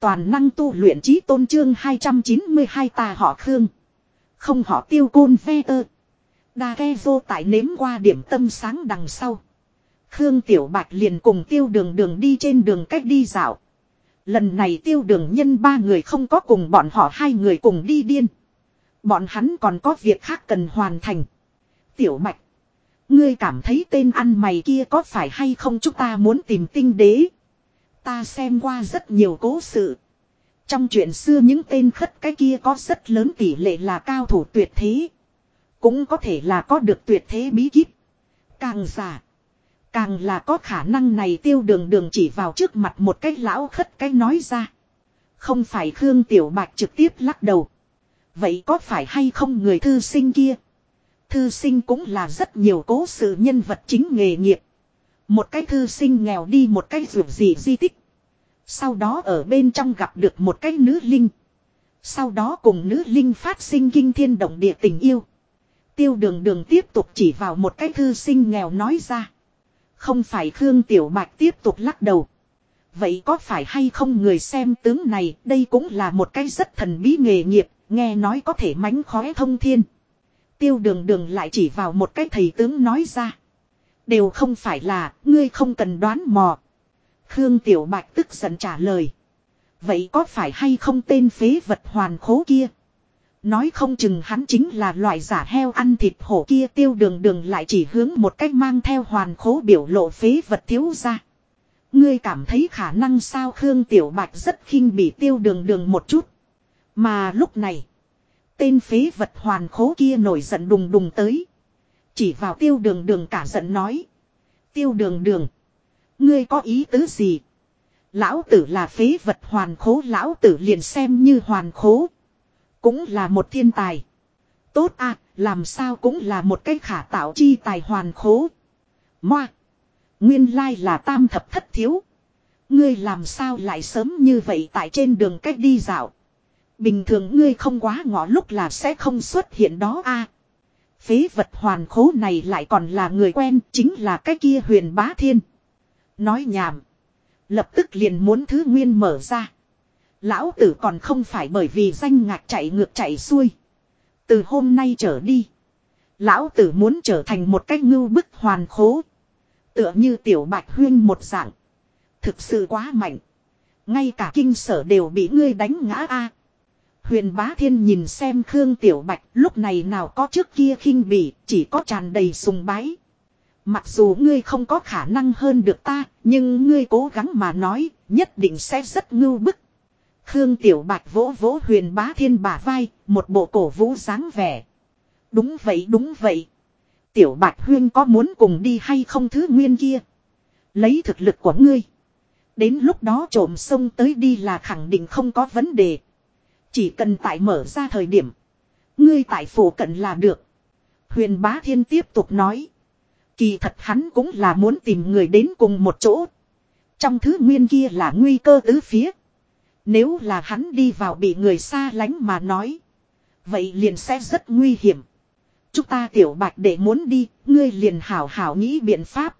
Toàn năng tu luyện trí tôn trương 292 ta họ Khương. Không họ tiêu côn ve tơ. Đa ke vô tại nếm qua điểm tâm sáng đằng sau. Khương Tiểu Bạch liền cùng tiêu đường đường đi trên đường cách đi dạo. Lần này tiêu đường nhân ba người không có cùng bọn họ, hai người cùng đi điên. Bọn hắn còn có việc khác cần hoàn thành. Tiểu Bạch. Ngươi cảm thấy tên ăn mày kia có phải hay không chúng ta muốn tìm tinh đế. Ta xem qua rất nhiều cố sự. Trong chuyện xưa những tên khất cái kia có rất lớn tỷ lệ là cao thủ tuyệt thế. Cũng có thể là có được tuyệt thế bí kíp. Càng giả. Càng là có khả năng này tiêu đường đường chỉ vào trước mặt một cái lão khất cái nói ra. Không phải Khương Tiểu Bạch trực tiếp lắc đầu. Vậy có phải hay không người thư sinh kia? Thư sinh cũng là rất nhiều cố sự nhân vật chính nghề nghiệp. Một cái thư sinh nghèo đi một cái ruột gì di tích. Sau đó ở bên trong gặp được một cái nữ linh. Sau đó cùng nữ linh phát sinh kinh thiên động địa tình yêu. Tiêu đường đường tiếp tục chỉ vào một cái thư sinh nghèo nói ra. Không phải Khương Tiểu Bạch tiếp tục lắc đầu. Vậy có phải hay không người xem tướng này đây cũng là một cái rất thần bí nghề nghiệp, nghe nói có thể mánh khóe thông thiên. Tiêu đường đường lại chỉ vào một cái thầy tướng nói ra. Đều không phải là, ngươi không cần đoán mò. Khương Tiểu Bạch tức giận trả lời. Vậy có phải hay không tên phế vật hoàn khố kia? Nói không chừng hắn chính là loại giả heo ăn thịt hổ kia tiêu đường đường lại chỉ hướng một cách mang theo hoàn khố biểu lộ phế vật thiếu ra. Ngươi cảm thấy khả năng sao Khương Tiểu Bạch rất khinh bị tiêu đường đường một chút. Mà lúc này, tên phế vật hoàn khố kia nổi giận đùng đùng tới. Chỉ vào tiêu đường đường cả giận nói. Tiêu đường đường. Ngươi có ý tứ gì? Lão tử là phế vật hoàn khố lão tử liền xem như hoàn khố. Cũng là một thiên tài. Tốt à, làm sao cũng là một cái khả tạo chi tài hoàn khố. Moa. Nguyên lai là tam thập thất thiếu. Ngươi làm sao lại sớm như vậy tại trên đường cách đi dạo. Bình thường ngươi không quá ngõ lúc là sẽ không xuất hiện đó a. Phế vật hoàn khố này lại còn là người quen, chính là cái kia huyền bá thiên. Nói nhảm. Lập tức liền muốn thứ nguyên mở ra. Lão tử còn không phải bởi vì danh ngạc chạy ngược chạy xuôi. Từ hôm nay trở đi. Lão tử muốn trở thành một cái ngưu bức hoàn khố. Tựa như tiểu bạch huyên một dạng. Thực sự quá mạnh. Ngay cả kinh sở đều bị ngươi đánh ngã a. Huyền bá thiên nhìn xem Khương Tiểu Bạch lúc này nào có trước kia khinh bỉ, chỉ có tràn đầy sùng bái. Mặc dù ngươi không có khả năng hơn được ta, nhưng ngươi cố gắng mà nói, nhất định sẽ rất ngưu bức. Khương Tiểu Bạch vỗ vỗ huyền bá thiên bả vai, một bộ cổ vũ dáng vẻ. Đúng vậy đúng vậy. Tiểu Bạch Huyên có muốn cùng đi hay không thứ nguyên kia. Lấy thực lực của ngươi. Đến lúc đó trộm sông tới đi là khẳng định không có vấn đề. Chỉ cần tại mở ra thời điểm. Ngươi tại phủ cận là được. Huyền bá thiên tiếp tục nói. Kỳ thật hắn cũng là muốn tìm người đến cùng một chỗ. Trong thứ nguyên kia là nguy cơ tứ phía. Nếu là hắn đi vào bị người xa lánh mà nói. Vậy liền sẽ rất nguy hiểm. Chúng ta tiểu bạch để muốn đi, ngươi liền hảo hảo nghĩ biện pháp.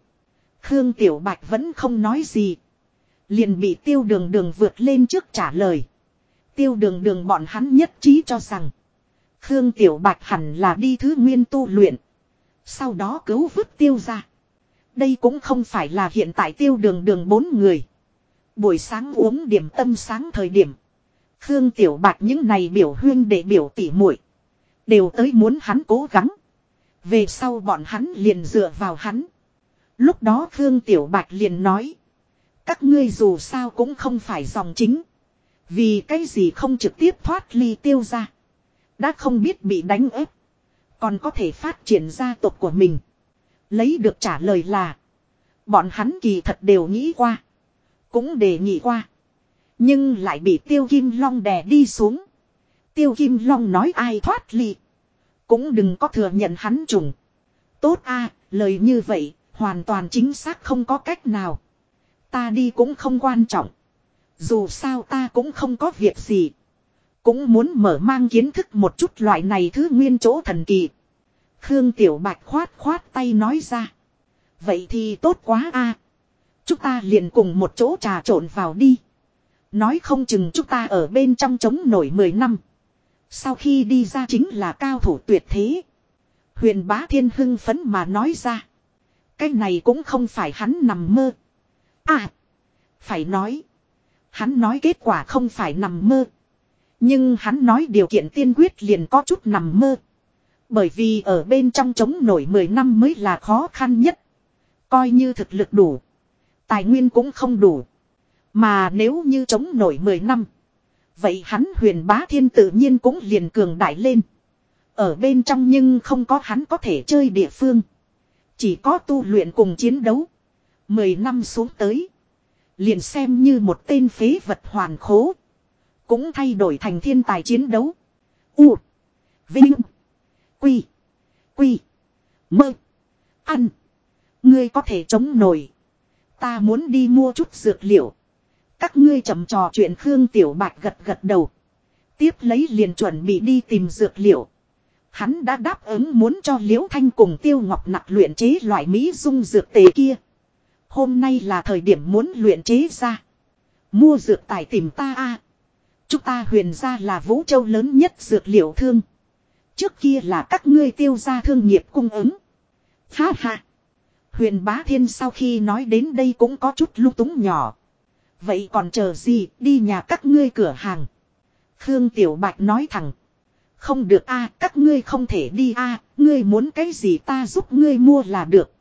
Khương tiểu bạch vẫn không nói gì. Liền bị tiêu đường đường vượt lên trước trả lời. Tiêu đường đường bọn hắn nhất trí cho rằng. Khương tiểu bạch hẳn là đi thứ nguyên tu luyện. Sau đó cứu vứt tiêu ra. Đây cũng không phải là hiện tại tiêu đường đường bốn người. Buổi sáng uống điểm tâm sáng thời điểm. Khương Tiểu Bạch những này biểu huyên để biểu tỉ muội, Đều tới muốn hắn cố gắng. Về sau bọn hắn liền dựa vào hắn. Lúc đó Khương Tiểu Bạch liền nói. Các ngươi dù sao cũng không phải dòng chính. Vì cái gì không trực tiếp thoát ly tiêu ra. Đã không biết bị đánh ép. Còn có thể phát triển gia tộc của mình. Lấy được trả lời là. Bọn hắn kỳ thật đều nghĩ qua. Cũng đề nghị qua. Nhưng lại bị tiêu kim long đè đi xuống. Tiêu kim long nói ai thoát ly. Cũng đừng có thừa nhận hắn trùng. Tốt a lời như vậy, hoàn toàn chính xác không có cách nào. Ta đi cũng không quan trọng. Dù sao ta cũng không có việc gì. Cũng muốn mở mang kiến thức một chút loại này thứ nguyên chỗ thần kỳ. Khương Tiểu Bạch khoát khoát tay nói ra. Vậy thì tốt quá a Chúng ta liền cùng một chỗ trà trộn vào đi. Nói không chừng chúng ta ở bên trong chống nổi 10 năm. Sau khi đi ra chính là cao thủ tuyệt thế. Huyền bá thiên hưng phấn mà nói ra. Cái này cũng không phải hắn nằm mơ. À. Phải nói. Hắn nói kết quả không phải nằm mơ. Nhưng hắn nói điều kiện tiên quyết liền có chút nằm mơ. Bởi vì ở bên trong chống nổi 10 năm mới là khó khăn nhất. Coi như thực lực đủ. Tài nguyên cũng không đủ. Mà nếu như chống nổi 10 năm. Vậy hắn huyền bá thiên tự nhiên cũng liền cường đại lên. Ở bên trong nhưng không có hắn có thể chơi địa phương. Chỉ có tu luyện cùng chiến đấu. Mười năm xuống tới. Liền xem như một tên phế vật hoàn khố. Cũng thay đổi thành thiên tài chiến đấu. U. Vinh. Quy. Quy. Mơ. Ăn. Ngươi có thể chống nổi. Ta muốn đi mua chút dược liệu. Các ngươi chậm trò chuyện Khương Tiểu Bạch gật gật đầu. Tiếp lấy liền chuẩn bị đi tìm dược liệu. Hắn đã đáp ứng muốn cho Liễu Thanh cùng Tiêu Ngọc nặc luyện chế loại Mỹ dung dược tề kia. Hôm nay là thời điểm muốn luyện chế ra. Mua dược tài tìm ta a. Chúng ta huyền ra là vũ châu lớn nhất dược liệu thương. Trước kia là các ngươi tiêu ra thương nghiệp cung ứng. Ha ha. Huyền bá thiên sau khi nói đến đây cũng có chút lung túng nhỏ. Vậy còn chờ gì, đi nhà các ngươi cửa hàng. Khương Tiểu Bạch nói thẳng. Không được a, các ngươi không thể đi a, ngươi muốn cái gì ta giúp ngươi mua là được.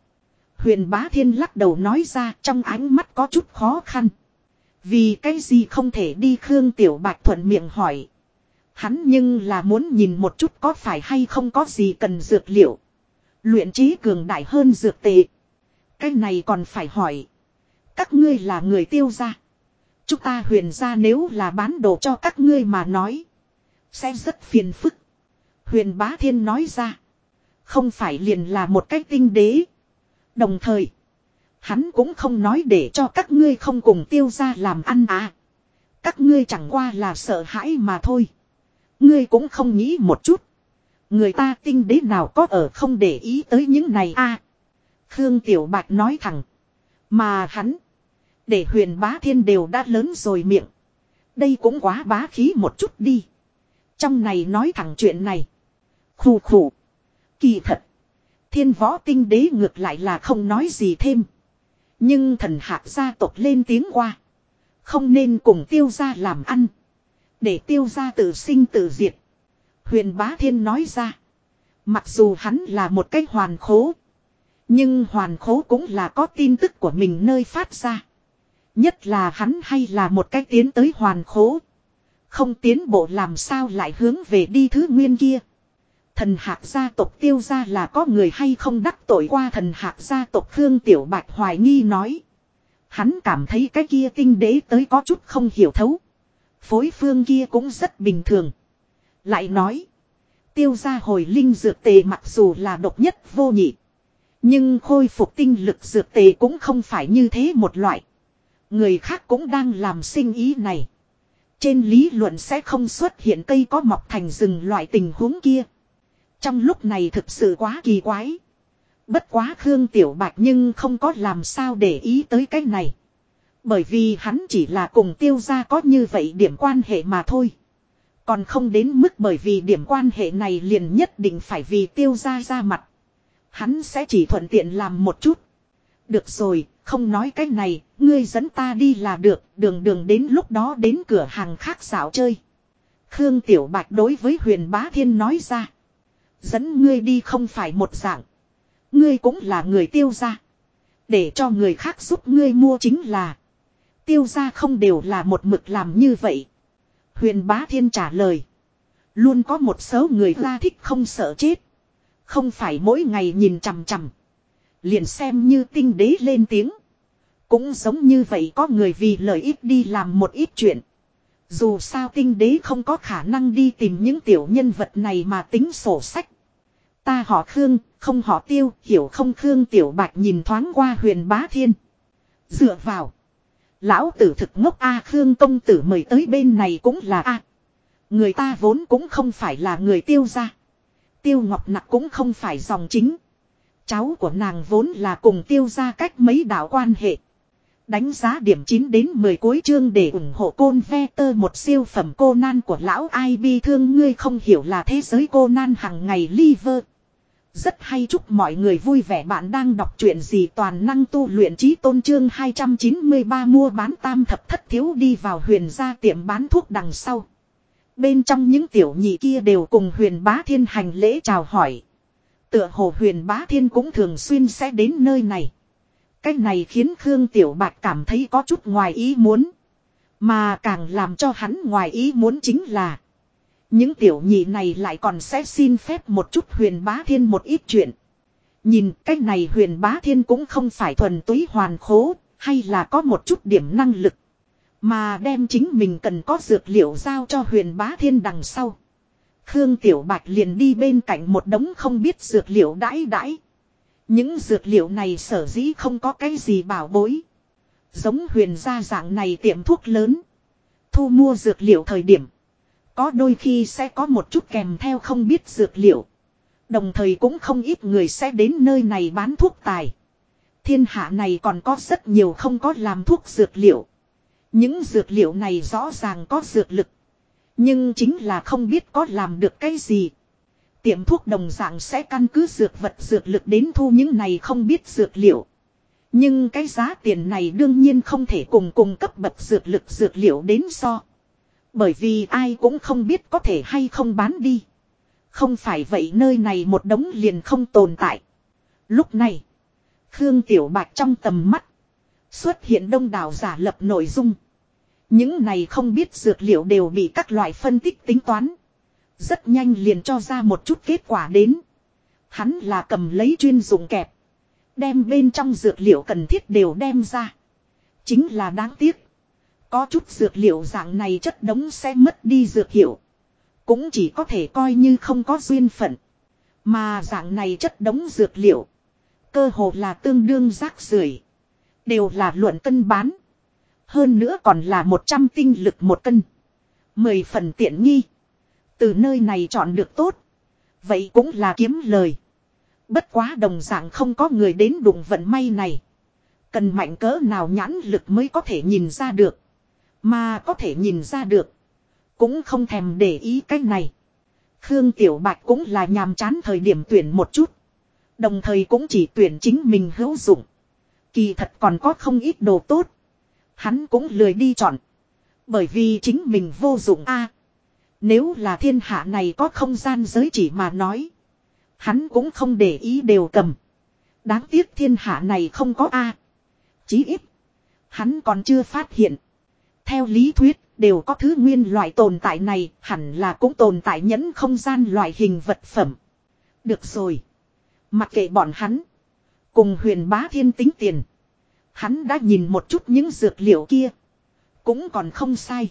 Huyền bá thiên lắc đầu nói ra trong ánh mắt có chút khó khăn. Vì cái gì không thể đi Khương Tiểu Bạch thuận miệng hỏi. Hắn nhưng là muốn nhìn một chút có phải hay không có gì cần dược liệu. Luyện trí cường đại hơn dược tệ. Cái này còn phải hỏi. Các ngươi là người tiêu gia. Chúng ta huyền ra nếu là bán đồ cho các ngươi mà nói. Sẽ rất phiền phức. Huyền bá thiên nói ra. Không phải liền là một cách tinh đế. Đồng thời. Hắn cũng không nói để cho các ngươi không cùng tiêu ra làm ăn à. Các ngươi chẳng qua là sợ hãi mà thôi. Ngươi cũng không nghĩ một chút. Người ta tinh đế nào có ở không để ý tới những này à. Khương Tiểu Bạch nói thẳng. Mà hắn. Để huyền bá thiên đều đã lớn rồi miệng. Đây cũng quá bá khí một chút đi. Trong này nói thẳng chuyện này. Khủ khủ. Kỳ thật. Thiên võ tinh đế ngược lại là không nói gì thêm. Nhưng thần hạc gia tộc lên tiếng qua. Không nên cùng tiêu gia làm ăn. Để tiêu gia tự sinh tự diệt. Huyền bá thiên nói ra. Mặc dù hắn là một cái hoàn khố. Nhưng hoàn khố cũng là có tin tức của mình nơi phát ra. Nhất là hắn hay là một cái tiến tới hoàn khố. Không tiến bộ làm sao lại hướng về đi thứ nguyên kia. Thần hạc gia tộc tiêu ra là có người hay không đắc tội qua thần hạc gia tộc Khương Tiểu Bạch hoài nghi nói. Hắn cảm thấy cái kia tinh đế tới có chút không hiểu thấu. Phối phương kia cũng rất bình thường. Lại nói. Tiêu ra hồi linh dược tề mặc dù là độc nhất vô nhị. Nhưng khôi phục tinh lực dược tề cũng không phải như thế một loại. Người khác cũng đang làm sinh ý này. Trên lý luận sẽ không xuất hiện cây có mọc thành rừng loại tình huống kia. Trong lúc này thực sự quá kỳ quái. Bất quá Khương Tiểu Bạch nhưng không có làm sao để ý tới cái này. Bởi vì hắn chỉ là cùng tiêu gia có như vậy điểm quan hệ mà thôi. Còn không đến mức bởi vì điểm quan hệ này liền nhất định phải vì tiêu gia ra mặt. Hắn sẽ chỉ thuận tiện làm một chút. Được rồi, không nói cái này, ngươi dẫn ta đi là được, đường đường đến lúc đó đến cửa hàng khác xảo chơi. Khương Tiểu Bạch đối với huyền bá thiên nói ra. Dẫn ngươi đi không phải một dạng. Ngươi cũng là người tiêu gia. Để cho người khác giúp ngươi mua chính là. Tiêu gia không đều là một mực làm như vậy. Huyền bá thiên trả lời. Luôn có một số người ra thích không sợ chết. Không phải mỗi ngày nhìn chằm chằm. Liền xem như tinh đế lên tiếng. Cũng giống như vậy có người vì lợi ích đi làm một ít chuyện. Dù sao tinh đế không có khả năng đi tìm những tiểu nhân vật này mà tính sổ sách. Ta họ Khương, không họ Tiêu, hiểu không Khương Tiểu Bạch nhìn thoáng qua huyền bá thiên. Dựa vào. Lão tử thực ngốc A Khương công tử mời tới bên này cũng là A. Người ta vốn cũng không phải là người tiêu gia. Tiêu Ngọc Nặc cũng không phải dòng chính. Cháu của nàng vốn là cùng tiêu gia cách mấy đạo quan hệ. Đánh giá điểm 9 đến 10 cuối chương để ủng hộ côn ve tơ một siêu phẩm cô nan của lão ai bi thương ngươi không hiểu là thế giới cô nan hằng ngày liver. Rất hay chúc mọi người vui vẻ bạn đang đọc truyện gì toàn năng tu luyện trí tôn trương 293 mua bán tam thập thất thiếu đi vào huyền gia tiệm bán thuốc đằng sau. Bên trong những tiểu nhị kia đều cùng huyền bá thiên hành lễ chào hỏi. Tựa hồ huyền bá thiên cũng thường xuyên sẽ đến nơi này. Cái này khiến Khương Tiểu Bạch cảm thấy có chút ngoài ý muốn. Mà càng làm cho hắn ngoài ý muốn chính là. Những tiểu nhị này lại còn sẽ xin phép một chút huyền bá thiên một ít chuyện. Nhìn cái này huyền bá thiên cũng không phải thuần túy hoàn khố, hay là có một chút điểm năng lực. Mà đem chính mình cần có dược liệu giao cho huyền bá thiên đằng sau. Khương Tiểu Bạch liền đi bên cạnh một đống không biết dược liệu đãi đãi. Những dược liệu này sở dĩ không có cái gì bảo bối. Giống huyền gia dạng này tiệm thuốc lớn. Thu mua dược liệu thời điểm. Có đôi khi sẽ có một chút kèm theo không biết dược liệu. Đồng thời cũng không ít người sẽ đến nơi này bán thuốc tài. Thiên hạ này còn có rất nhiều không có làm thuốc dược liệu. Những dược liệu này rõ ràng có dược lực. Nhưng chính là không biết có làm được cái gì. Tiệm thuốc đồng dạng sẽ căn cứ dược vật dược lực đến thu những này không biết dược liệu. Nhưng cái giá tiền này đương nhiên không thể cùng cùng cấp bậc dược lực dược liệu đến so. Bởi vì ai cũng không biết có thể hay không bán đi. Không phải vậy nơi này một đống liền không tồn tại. Lúc này, Khương Tiểu Bạch trong tầm mắt, xuất hiện đông đảo giả lập nội dung. Những này không biết dược liệu đều bị các loại phân tích tính toán. Rất nhanh liền cho ra một chút kết quả đến. Hắn là cầm lấy chuyên dụng kẹp. Đem bên trong dược liệu cần thiết đều đem ra. Chính là đáng tiếc. Có chút dược liệu dạng này chất đống sẽ mất đi dược hiệu. Cũng chỉ có thể coi như không có duyên phận. Mà dạng này chất đống dược liệu. Cơ hồ là tương đương rác rưởi, Đều là luận cân bán. Hơn nữa còn là 100 tinh lực một cân. 10 phần tiện nghi. Từ nơi này chọn được tốt. Vậy cũng là kiếm lời. Bất quá đồng dạng không có người đến đụng vận may này. Cần mạnh cỡ nào nhãn lực mới có thể nhìn ra được. Mà có thể nhìn ra được. Cũng không thèm để ý cách này. Khương Tiểu Bạch cũng là nhàm chán thời điểm tuyển một chút. Đồng thời cũng chỉ tuyển chính mình hữu dụng. Kỳ thật còn có không ít đồ tốt. Hắn cũng lười đi chọn. Bởi vì chính mình vô dụng a. nếu là thiên hạ này có không gian giới chỉ mà nói. Hắn cũng không để ý đều cầm. Đáng tiếc thiên hạ này không có a. Chí ít. Hắn còn chưa phát hiện. Theo lý thuyết, đều có thứ nguyên loại tồn tại này, hẳn là cũng tồn tại nhẫn không gian loại hình vật phẩm. Được rồi. Mặc kệ bọn hắn. Cùng huyền bá thiên tính tiền. Hắn đã nhìn một chút những dược liệu kia. Cũng còn không sai.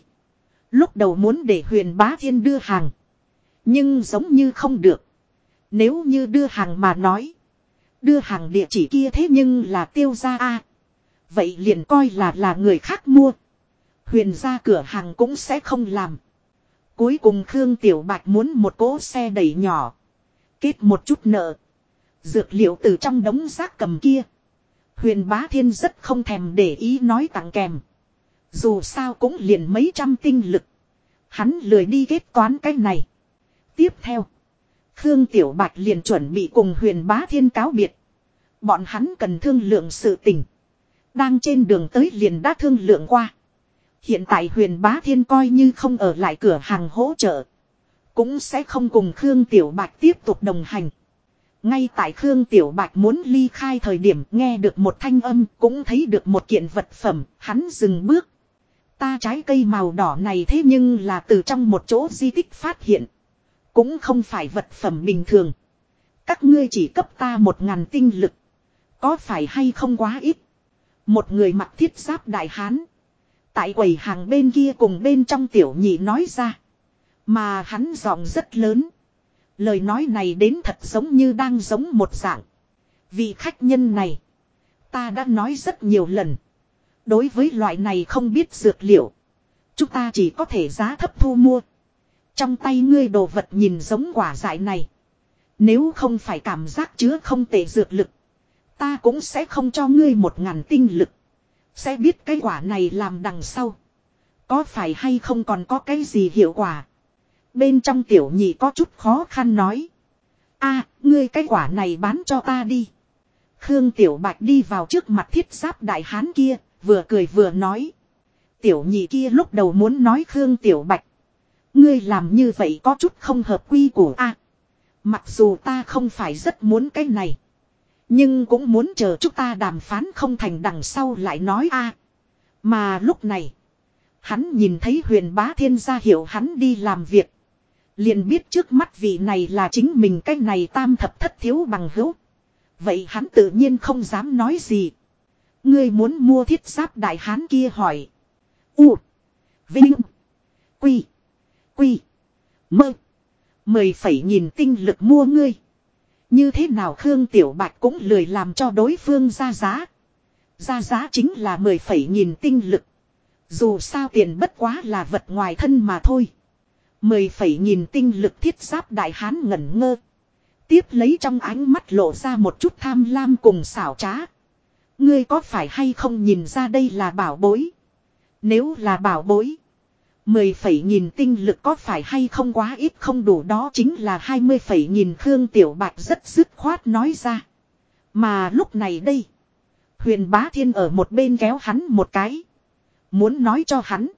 Lúc đầu muốn để huyền bá thiên đưa hàng. Nhưng giống như không được. Nếu như đưa hàng mà nói. Đưa hàng địa chỉ kia thế nhưng là tiêu ra a Vậy liền coi là là người khác mua. Huyền ra cửa hàng cũng sẽ không làm. Cuối cùng Khương Tiểu Bạch muốn một cỗ xe đẩy nhỏ. Kết một chút nợ. Dược liệu từ trong đống rác cầm kia. Huyền bá thiên rất không thèm để ý nói tặng kèm. Dù sao cũng liền mấy trăm tinh lực. Hắn lười đi kết toán cái này. Tiếp theo. Khương Tiểu Bạch liền chuẩn bị cùng huyền bá thiên cáo biệt. Bọn hắn cần thương lượng sự tình. Đang trên đường tới liền đã thương lượng qua. Hiện tại huyền bá thiên coi như không ở lại cửa hàng hỗ trợ. Cũng sẽ không cùng Khương Tiểu Bạch tiếp tục đồng hành. Ngay tại Khương Tiểu Bạch muốn ly khai thời điểm nghe được một thanh âm cũng thấy được một kiện vật phẩm, hắn dừng bước. Ta trái cây màu đỏ này thế nhưng là từ trong một chỗ di tích phát hiện. Cũng không phải vật phẩm bình thường. Các ngươi chỉ cấp ta một ngàn tinh lực. Có phải hay không quá ít? Một người mặc thiết giáp đại hán. Tại quầy hàng bên kia cùng bên trong tiểu nhị nói ra. Mà hắn giọng rất lớn. Lời nói này đến thật giống như đang giống một dạng. Vị khách nhân này. Ta đã nói rất nhiều lần. Đối với loại này không biết dược liệu. Chúng ta chỉ có thể giá thấp thu mua. Trong tay ngươi đồ vật nhìn giống quả dại này. Nếu không phải cảm giác chứa không tệ dược lực. Ta cũng sẽ không cho ngươi một ngàn tinh lực. Sẽ biết cái quả này làm đằng sau. Có phải hay không còn có cái gì hiệu quả. Bên trong tiểu nhị có chút khó khăn nói. a ngươi cái quả này bán cho ta đi. Khương Tiểu Bạch đi vào trước mặt thiết giáp đại hán kia, vừa cười vừa nói. Tiểu nhị kia lúc đầu muốn nói Khương Tiểu Bạch. Ngươi làm như vậy có chút không hợp quy của a. À? mặc dù ta không phải rất muốn cái này. Nhưng cũng muốn chờ chúng ta đàm phán không thành đằng sau lại nói a. Mà lúc này. Hắn nhìn thấy huyền bá thiên gia hiểu hắn đi làm việc. Liền biết trước mắt vị này là chính mình cái này tam thập thất thiếu bằng hữu. Vậy hắn tự nhiên không dám nói gì. Ngươi muốn mua thiết giáp đại hán kia hỏi. U. Vinh. Quy. Quy. Mơ. Mười phẩy nhìn tinh lực mua ngươi. Như thế nào Khương Tiểu Bạch cũng lười làm cho đối phương ra giá. Ra giá chính là mười phẩy nhìn tinh lực. Dù sao tiền bất quá là vật ngoài thân mà thôi. Mười phẩy nhìn tinh lực thiết giáp đại hán ngẩn ngơ. Tiếp lấy trong ánh mắt lộ ra một chút tham lam cùng xảo trá. Ngươi có phải hay không nhìn ra đây là bảo bối? Nếu là bảo bối. Mười phẩy nhìn tinh lực có phải hay không quá ít không đủ đó chính là hai mươi phẩy nhìn Khương Tiểu Bạch rất dứt khoát nói ra. Mà lúc này đây. Huyền bá thiên ở một bên kéo hắn một cái. Muốn nói cho hắn.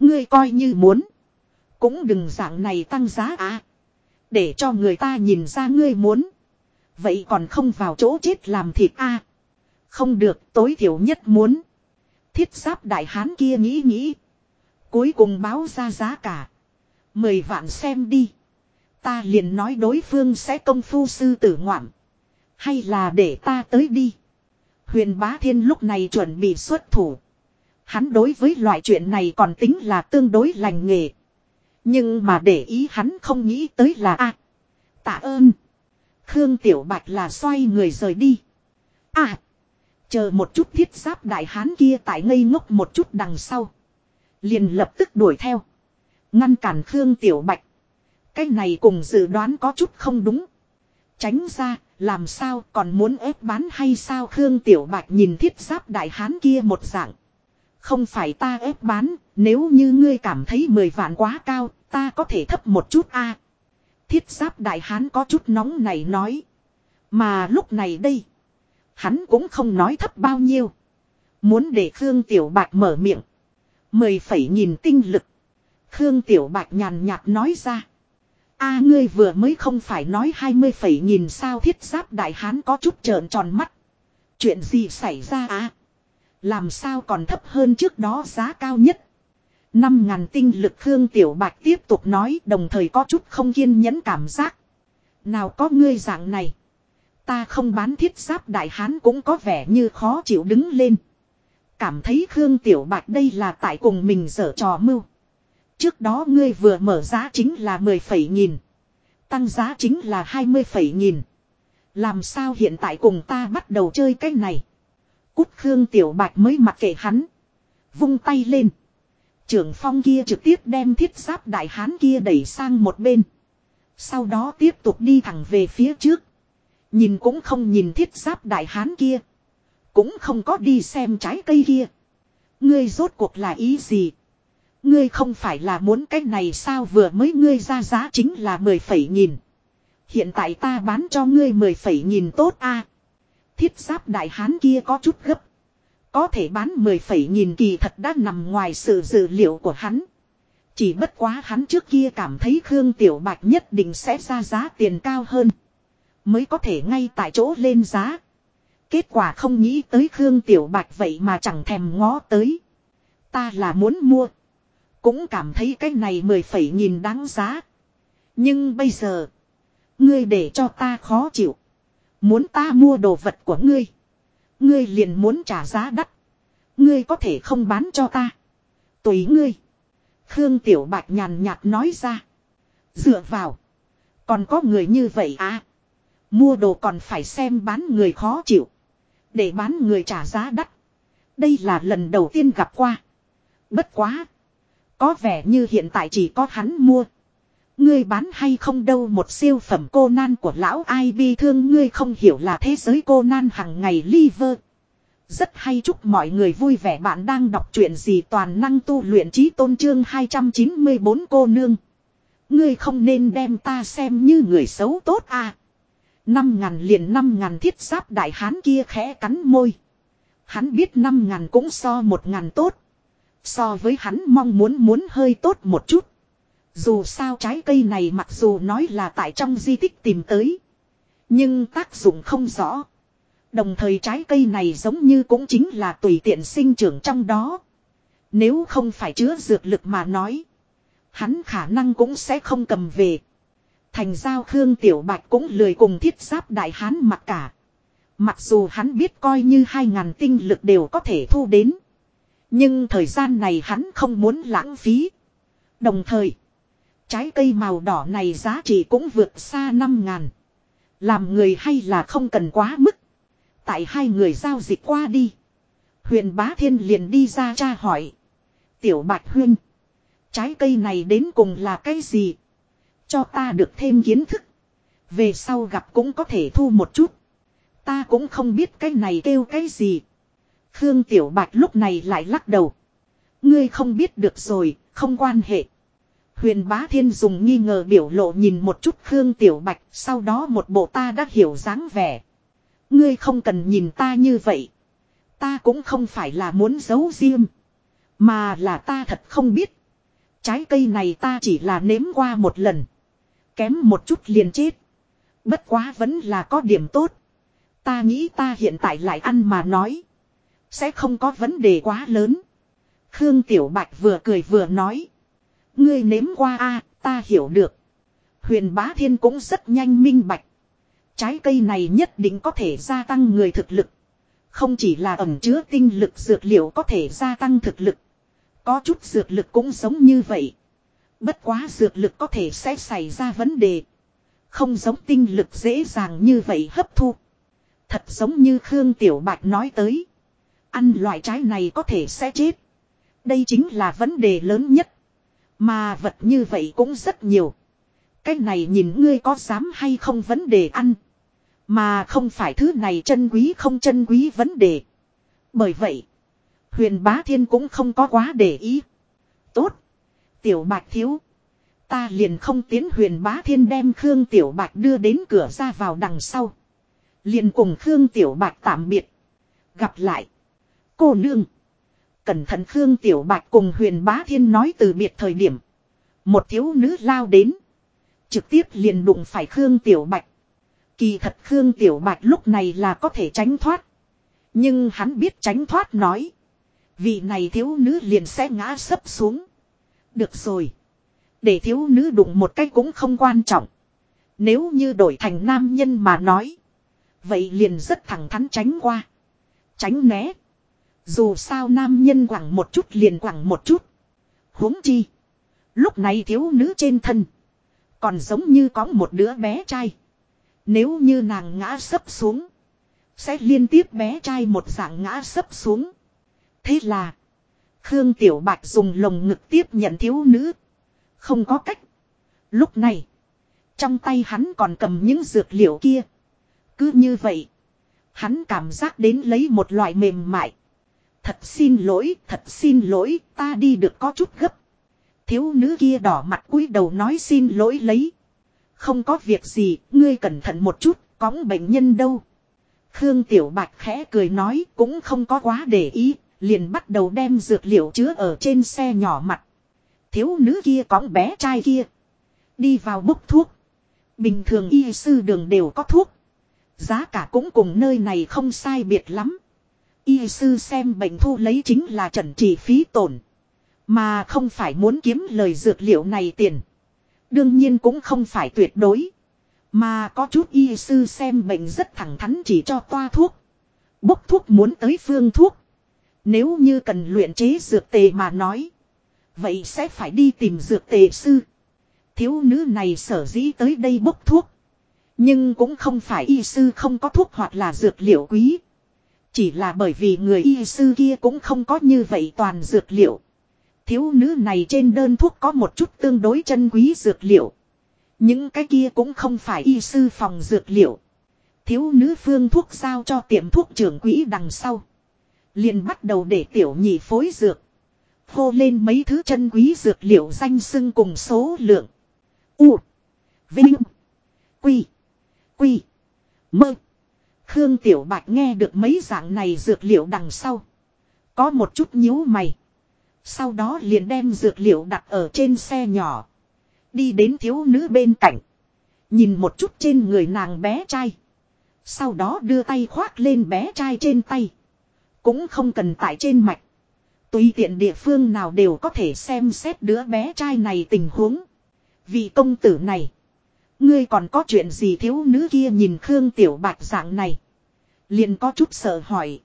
Ngươi coi như muốn. Cũng đừng dạng này tăng giá à. Để cho người ta nhìn ra ngươi muốn. Vậy còn không vào chỗ chết làm thịt a Không được, tối thiểu nhất muốn. Thiết giáp đại hán kia nghĩ nghĩ. Cuối cùng báo ra giá cả. Mười vạn xem đi. Ta liền nói đối phương sẽ công phu sư tử ngoạm. Hay là để ta tới đi. Huyền bá thiên lúc này chuẩn bị xuất thủ. Hắn đối với loại chuyện này còn tính là tương đối lành nghề. Nhưng mà để ý hắn không nghĩ tới là a Tạ ơn. Khương Tiểu Bạch là xoay người rời đi. À. Chờ một chút thiết giáp đại hán kia tại ngây ngốc một chút đằng sau. Liền lập tức đuổi theo. Ngăn cản Khương Tiểu Bạch. Cái này cùng dự đoán có chút không đúng. Tránh ra, làm sao còn muốn ép bán hay sao Khương Tiểu Bạch nhìn thiết giáp đại hán kia một dạng. Không phải ta ép bán, nếu như ngươi cảm thấy 10 vạn quá cao, ta có thể thấp một chút a. Thiết giáp đại hán có chút nóng này nói. Mà lúc này đây, hắn cũng không nói thấp bao nhiêu. Muốn để Khương Tiểu Bạch mở miệng. Mười phẩy nhìn tinh lực. Khương Tiểu Bạch nhàn nhạt nói ra. a, ngươi vừa mới không phải nói hai mươi phẩy nhìn sao thiết giáp đại hán có chút trợn tròn mắt. Chuyện gì xảy ra à? Làm sao còn thấp hơn trước đó giá cao nhất. Năm ngàn tinh lực Khương Tiểu Bạch tiếp tục nói, đồng thời có chút không kiên nhẫn cảm giác. Nào có ngươi dạng này. Ta không bán thiết giáp đại hán cũng có vẻ như khó chịu đứng lên. Cảm thấy Khương Tiểu Bạch đây là tại cùng mình dở trò mưu. Trước đó ngươi vừa mở giá chính là 10 phẩy nghìn. Tăng giá chính là 20 phẩy nghìn. Làm sao hiện tại cùng ta bắt đầu chơi cái này. Cút Khương Tiểu Bạch mới mặc kệ hắn. Vung tay lên. Trưởng phong kia trực tiếp đem thiết giáp đại hán kia đẩy sang một bên. Sau đó tiếp tục đi thẳng về phía trước. Nhìn cũng không nhìn thiết giáp đại hán kia. Cũng không có đi xem trái cây kia. Ngươi rốt cuộc là ý gì? Ngươi không phải là muốn cái này sao vừa mới ngươi ra giá chính là mười phẩy nghìn. Hiện tại ta bán cho ngươi mười phẩy nghìn tốt a. Thiết giáp đại hán kia có chút gấp. Có thể bán mười phẩy nghìn kỳ thật đã nằm ngoài sự dự liệu của hắn. Chỉ bất quá hắn trước kia cảm thấy Khương Tiểu Bạch nhất định sẽ ra giá tiền cao hơn. Mới có thể ngay tại chỗ lên giá. Kết quả không nghĩ tới Khương Tiểu Bạch vậy mà chẳng thèm ngó tới. Ta là muốn mua. Cũng cảm thấy cái này mười phẩy nhìn đáng giá. Nhưng bây giờ. Ngươi để cho ta khó chịu. Muốn ta mua đồ vật của ngươi. Ngươi liền muốn trả giá đắt. Ngươi có thể không bán cho ta. Tùy ngươi. Khương Tiểu Bạch nhàn nhạt nói ra. Dựa vào. Còn có người như vậy à. Mua đồ còn phải xem bán người khó chịu. Để bán người trả giá đắt. Đây là lần đầu tiên gặp qua. Bất quá. Có vẻ như hiện tại chỉ có hắn mua. Ngươi bán hay không đâu một siêu phẩm cô nan của lão ai bi thương ngươi không hiểu là thế giới cô nan hằng ngày liver. Rất hay chúc mọi người vui vẻ bạn đang đọc truyện gì toàn năng tu luyện trí tôn trương 294 cô nương. Ngươi không nên đem ta xem như người xấu tốt à. Năm ngàn liền năm ngàn thiết giáp đại hán kia khẽ cắn môi. Hắn biết năm ngàn cũng so một ngàn tốt. So với hắn mong muốn muốn hơi tốt một chút. Dù sao trái cây này mặc dù nói là tại trong di tích tìm tới. Nhưng tác dụng không rõ. Đồng thời trái cây này giống như cũng chính là tùy tiện sinh trưởng trong đó. Nếu không phải chứa dược lực mà nói. Hắn khả năng cũng sẽ không cầm về. Thành giao Khương Tiểu Bạch cũng lười cùng thiết giáp đại hán mặc cả. Mặc dù hắn biết coi như hai ngàn tinh lực đều có thể thu đến. Nhưng thời gian này hắn không muốn lãng phí. Đồng thời, trái cây màu đỏ này giá trị cũng vượt xa năm ngàn. Làm người hay là không cần quá mức. Tại hai người giao dịch qua đi. Huyền bá thiên liền đi ra tra hỏi. Tiểu bạch huyên. Trái cây này đến cùng là cái gì? Cho ta được thêm kiến thức. Về sau gặp cũng có thể thu một chút. Ta cũng không biết cái này kêu cái gì. Khương Tiểu Bạch lúc này lại lắc đầu. Ngươi không biết được rồi, không quan hệ. Huyền Bá Thiên dùng nghi ngờ biểu lộ nhìn một chút Khương Tiểu Bạch, sau đó một bộ ta đã hiểu dáng vẻ. Ngươi không cần nhìn ta như vậy. Ta cũng không phải là muốn giấu riêng. Mà là ta thật không biết. Trái cây này ta chỉ là nếm qua một lần. Kém một chút liền chết. Bất quá vẫn là có điểm tốt. Ta nghĩ ta hiện tại lại ăn mà nói. Sẽ không có vấn đề quá lớn. Khương Tiểu Bạch vừa cười vừa nói. Ngươi nếm qua a, ta hiểu được. Huyền Bá Thiên cũng rất nhanh minh bạch. Trái cây này nhất định có thể gia tăng người thực lực. Không chỉ là ẩm chứa tinh lực dược liệu có thể gia tăng thực lực. Có chút dược lực cũng giống như vậy. Bất quá dược lực có thể sẽ xảy ra vấn đề. Không giống tinh lực dễ dàng như vậy hấp thu. Thật giống như Khương Tiểu Bạch nói tới. Ăn loại trái này có thể sẽ chết. Đây chính là vấn đề lớn nhất. Mà vật như vậy cũng rất nhiều. Cái này nhìn ngươi có dám hay không vấn đề ăn. Mà không phải thứ này chân quý không chân quý vấn đề. Bởi vậy, huyền bá thiên cũng không có quá để ý. Tốt. Tiểu bạch thiếu. Ta liền không tiến huyền bá thiên đem Khương Tiểu Bạch đưa đến cửa ra vào đằng sau. Liền cùng Khương Tiểu Bạch tạm biệt. Gặp lại. Cô nương. Cẩn thận Khương Tiểu Bạch cùng huyền bá thiên nói từ biệt thời điểm. Một thiếu nữ lao đến. Trực tiếp liền đụng phải Khương Tiểu Bạch. Kỳ thật Khương Tiểu Bạch lúc này là có thể tránh thoát. Nhưng hắn biết tránh thoát nói. Vị này thiếu nữ liền sẽ ngã sấp xuống. Được rồi. Để thiếu nữ đụng một cách cũng không quan trọng. Nếu như đổi thành nam nhân mà nói. Vậy liền rất thẳng thắn tránh qua. Tránh né. Dù sao nam nhân quẳng một chút liền quẳng một chút. huống chi. Lúc này thiếu nữ trên thân. Còn giống như có một đứa bé trai. Nếu như nàng ngã sấp xuống. Sẽ liên tiếp bé trai một dạng ngã sấp xuống. Thế là. Khương Tiểu Bạch dùng lồng ngực tiếp nhận thiếu nữ. Không có cách. Lúc này. Trong tay hắn còn cầm những dược liệu kia. Cứ như vậy. Hắn cảm giác đến lấy một loại mềm mại. Thật xin lỗi, thật xin lỗi, ta đi được có chút gấp. Thiếu nữ kia đỏ mặt cúi đầu nói xin lỗi lấy. Không có việc gì, ngươi cẩn thận một chút, cóng bệnh nhân đâu. Khương Tiểu Bạch khẽ cười nói cũng không có quá để ý, liền bắt đầu đem dược liệu chứa ở trên xe nhỏ mặt. Thiếu nữ kia cõng bé trai kia. Đi vào bốc thuốc. Bình thường y sư đường đều có thuốc. Giá cả cũng cùng nơi này không sai biệt lắm. Y sư xem bệnh thu lấy chính là trần trị phí tổn. Mà không phải muốn kiếm lời dược liệu này tiền. Đương nhiên cũng không phải tuyệt đối. Mà có chút y sư xem bệnh rất thẳng thắn chỉ cho toa thuốc. Bốc thuốc muốn tới phương thuốc. Nếu như cần luyện chế dược tề mà nói. Vậy sẽ phải đi tìm dược tề sư. Thiếu nữ này sở dĩ tới đây bốc thuốc. Nhưng cũng không phải y sư không có thuốc hoặc là dược liệu quý. Chỉ là bởi vì người y sư kia cũng không có như vậy toàn dược liệu. Thiếu nữ này trên đơn thuốc có một chút tương đối chân quý dược liệu. Những cái kia cũng không phải y sư phòng dược liệu. Thiếu nữ phương thuốc giao cho tiệm thuốc trưởng quỹ đằng sau liền bắt đầu để tiểu nhị phối dược. Hô lên mấy thứ chân quý dược liệu danh sưng cùng số lượng. U. Vinh. Quy. Quy. Mơ. Khương Tiểu Bạch nghe được mấy dạng này dược liệu đằng sau. Có một chút nhíu mày. Sau đó liền đem dược liệu đặt ở trên xe nhỏ. Đi đến thiếu nữ bên cạnh. Nhìn một chút trên người nàng bé trai. Sau đó đưa tay khoác lên bé trai trên tay. Cũng không cần tại trên mạch. Tùy tiện địa phương nào đều có thể xem xét đứa bé trai này tình huống. Vì công tử này. Ngươi còn có chuyện gì thiếu nữ kia nhìn Khương Tiểu Bạch dạng này. Liền có chút sợ hỏi.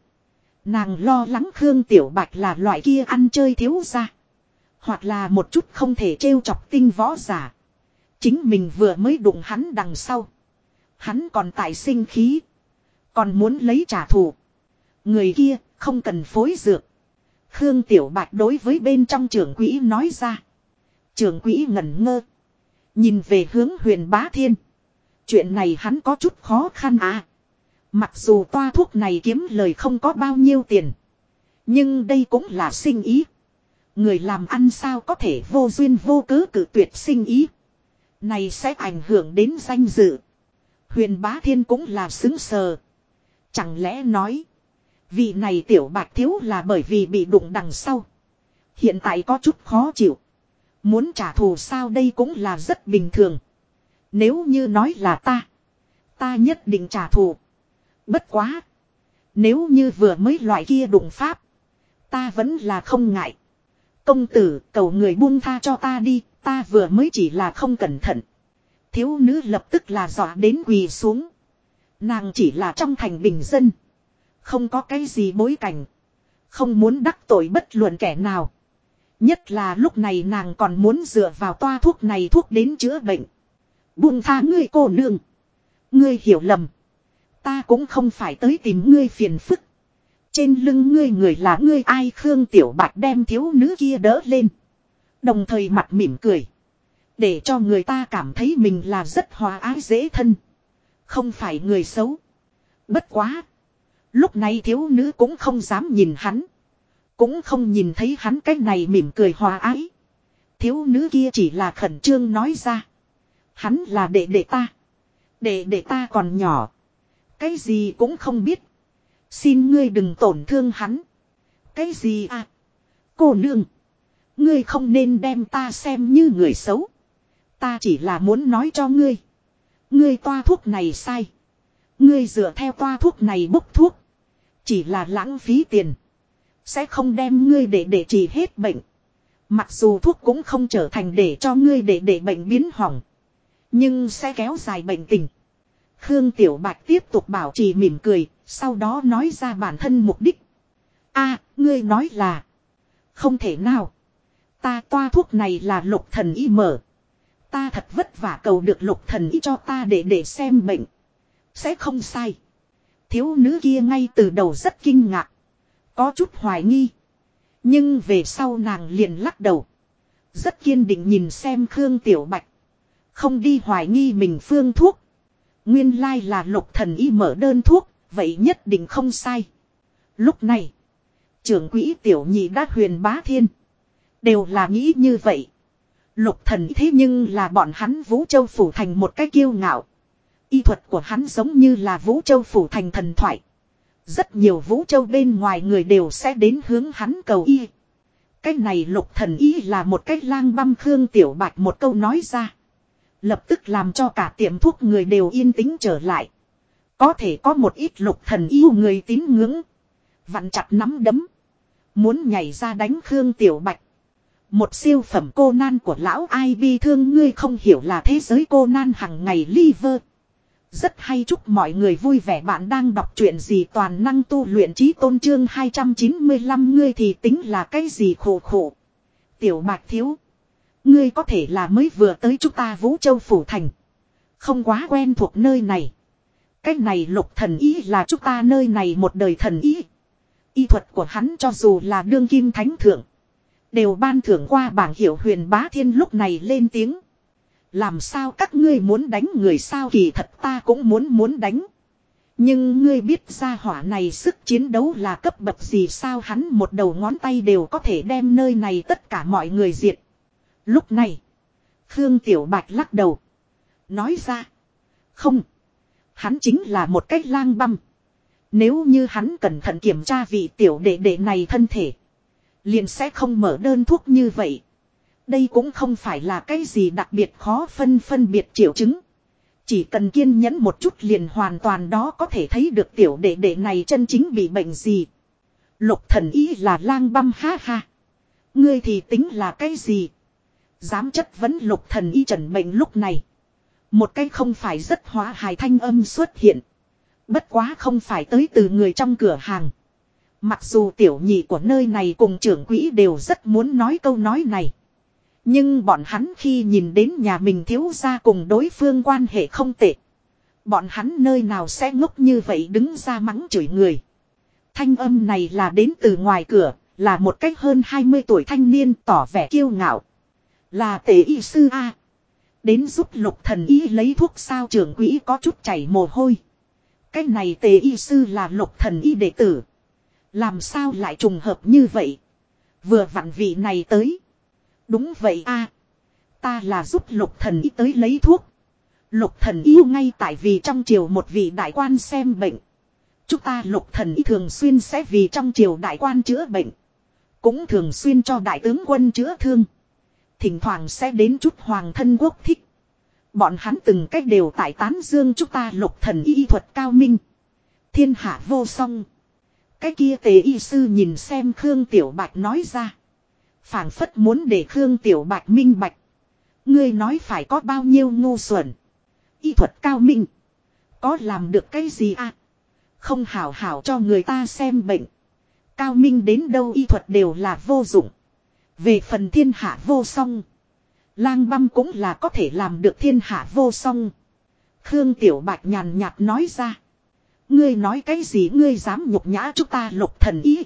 Nàng lo lắng Khương Tiểu Bạch là loại kia ăn chơi thiếu ra. Hoặc là một chút không thể trêu chọc tinh võ giả. Chính mình vừa mới đụng hắn đằng sau. Hắn còn tại sinh khí. Còn muốn lấy trả thù. Người kia không cần phối dược. Khương Tiểu Bạch đối với bên trong trưởng quỹ nói ra. Trưởng quỹ ngẩn ngơ. Nhìn về hướng huyền bá thiên. Chuyện này hắn có chút khó khăn à. Mặc dù toa thuốc này kiếm lời không có bao nhiêu tiền. Nhưng đây cũng là sinh ý. Người làm ăn sao có thể vô duyên vô cớ cử tuyệt sinh ý. Này sẽ ảnh hưởng đến danh dự. Huyền bá thiên cũng là xứng sờ. Chẳng lẽ nói. Vị này tiểu bạc thiếu là bởi vì bị đụng đằng sau. Hiện tại có chút khó chịu. Muốn trả thù sao đây cũng là rất bình thường. Nếu như nói là ta. Ta nhất định trả thù. Bất quá. Nếu như vừa mới loại kia đụng pháp. Ta vẫn là không ngại. Công tử, cầu người buông tha cho ta đi. Ta vừa mới chỉ là không cẩn thận. Thiếu nữ lập tức là dọa đến quỳ xuống. Nàng chỉ là trong thành bình dân. Không có cái gì bối cảnh. Không muốn đắc tội bất luận kẻ nào. Nhất là lúc này nàng còn muốn dựa vào toa thuốc này thuốc đến chữa bệnh. Buông tha ngươi cô nương. Ngươi hiểu lầm. Ta cũng không phải tới tìm ngươi phiền phức. Trên lưng ngươi người là ngươi ai Khương Tiểu Bạch đem thiếu nữ kia đỡ lên. Đồng thời mặt mỉm cười. Để cho người ta cảm thấy mình là rất hòa ái dễ thân. Không phải người xấu. Bất quá. Lúc này thiếu nữ cũng không dám nhìn hắn. Cũng không nhìn thấy hắn cái này mỉm cười hòa ái. Thiếu nữ kia chỉ là khẩn trương nói ra. Hắn là đệ đệ ta. Đệ đệ ta còn nhỏ. Cái gì cũng không biết. Xin ngươi đừng tổn thương hắn. Cái gì à? Cô nương. Ngươi không nên đem ta xem như người xấu. Ta chỉ là muốn nói cho ngươi. Ngươi toa thuốc này sai. Ngươi dựa theo toa thuốc này bốc thuốc. Chỉ là lãng phí tiền. Sẽ không đem ngươi để để trị hết bệnh. Mặc dù thuốc cũng không trở thành để cho ngươi để để bệnh biến hỏng. Nhưng sẽ kéo dài bệnh tình. Khương Tiểu Bạch tiếp tục bảo trì mỉm cười. Sau đó nói ra bản thân mục đích. a, ngươi nói là. Không thể nào. Ta toa thuốc này là lục thần y mở. Ta thật vất vả cầu được lục thần y cho ta để để xem bệnh. Sẽ không sai. Thiếu nữ kia ngay từ đầu rất kinh ngạc. Có chút hoài nghi. Nhưng về sau nàng liền lắc đầu. Rất kiên định nhìn xem Khương Tiểu Bạch. Không đi hoài nghi mình phương thuốc. Nguyên lai là lục thần y mở đơn thuốc. Vậy nhất định không sai. Lúc này. Trưởng quỹ tiểu nhị đã huyền bá thiên. Đều là nghĩ như vậy. Lục thần thế nhưng là bọn hắn Vũ Châu Phủ thành một cái kiêu ngạo. Y thuật của hắn giống như là Vũ Châu Phủ thành thần thoại. Rất nhiều Vũ Châu bên ngoài người đều sẽ đến hướng hắn cầu y. Cái này lục thần y là một cái lang băm Khương Tiểu Bạch một câu nói ra. Lập tức làm cho cả tiệm thuốc người đều yên tĩnh trở lại. Có thể có một ít lục thần yêu người tín ngưỡng. Vặn chặt nắm đấm. Muốn nhảy ra đánh Khương Tiểu Bạch. Một siêu phẩm cô nan của lão ai bi thương ngươi không hiểu là thế giới cô nan hằng ngày liver. Rất hay chúc mọi người vui vẻ bạn đang đọc chuyện gì toàn năng tu luyện trí tôn trương 295 ngươi thì tính là cái gì khổ khổ. Tiểu bạc thiếu. Ngươi có thể là mới vừa tới chúng ta Vũ Châu Phủ Thành. Không quá quen thuộc nơi này. Cái này lục thần ý là chúng ta nơi này một đời thần ý. Y thuật của hắn cho dù là đương kim thánh thượng. Đều ban thưởng qua bảng hiệu huyền bá thiên lúc này lên tiếng. Làm sao các ngươi muốn đánh người sao kỳ thật ta cũng muốn muốn đánh. Nhưng ngươi biết ra hỏa này sức chiến đấu là cấp bậc gì sao hắn một đầu ngón tay đều có thể đem nơi này tất cả mọi người diệt. Lúc này, Khương Tiểu Bạch lắc đầu. Nói ra, không, hắn chính là một cách lang băm. Nếu như hắn cẩn thận kiểm tra vị tiểu đệ đệ này thân thể, liền sẽ không mở đơn thuốc như vậy. Đây cũng không phải là cái gì đặc biệt khó phân phân biệt triệu chứng. Chỉ cần kiên nhẫn một chút liền hoàn toàn đó có thể thấy được tiểu đệ đệ này chân chính bị bệnh gì. Lục thần ý là lang băm ha ha. Ngươi thì tính là cái gì? Dám chất vấn lục thần y trần bệnh lúc này. Một cái không phải rất hóa hài thanh âm xuất hiện. Bất quá không phải tới từ người trong cửa hàng. Mặc dù tiểu nhị của nơi này cùng trưởng quỹ đều rất muốn nói câu nói này. Nhưng bọn hắn khi nhìn đến nhà mình thiếu ra cùng đối phương quan hệ không tệ. Bọn hắn nơi nào sẽ ngốc như vậy đứng ra mắng chửi người. Thanh âm này là đến từ ngoài cửa, là một cách hơn 20 tuổi thanh niên tỏ vẻ kiêu ngạo. Là tể y sư A. Đến giúp lục thần y lấy thuốc sao trưởng quỹ có chút chảy mồ hôi. Cái này tề y sư là lục thần y đệ tử. Làm sao lại trùng hợp như vậy? Vừa vặn vị này tới. Đúng vậy a Ta là giúp lục thần y tới lấy thuốc. Lục thần y ngay tại vì trong triều một vị đại quan xem bệnh. Chúng ta lục thần y thường xuyên sẽ vì trong triều đại quan chữa bệnh. Cũng thường xuyên cho đại tướng quân chữa thương. Thỉnh thoảng sẽ đến chút hoàng thân quốc thích. Bọn hắn từng cách đều tại tán dương chúng ta lục thần y thuật cao minh. Thiên hạ vô song. Cái kia tề y sư nhìn xem Khương Tiểu Bạch nói ra phảng phất muốn để Khương Tiểu Bạch minh bạch. Ngươi nói phải có bao nhiêu ngu xuẩn. Y thuật cao minh. Có làm được cái gì à? Không hảo hảo cho người ta xem bệnh. Cao minh đến đâu y thuật đều là vô dụng. Về phần thiên hạ vô song. Lang băm cũng là có thể làm được thiên hạ vô song. Khương Tiểu Bạch nhàn nhạt nói ra. Ngươi nói cái gì, ngươi dám nhục nhã chúng ta lục thần ý.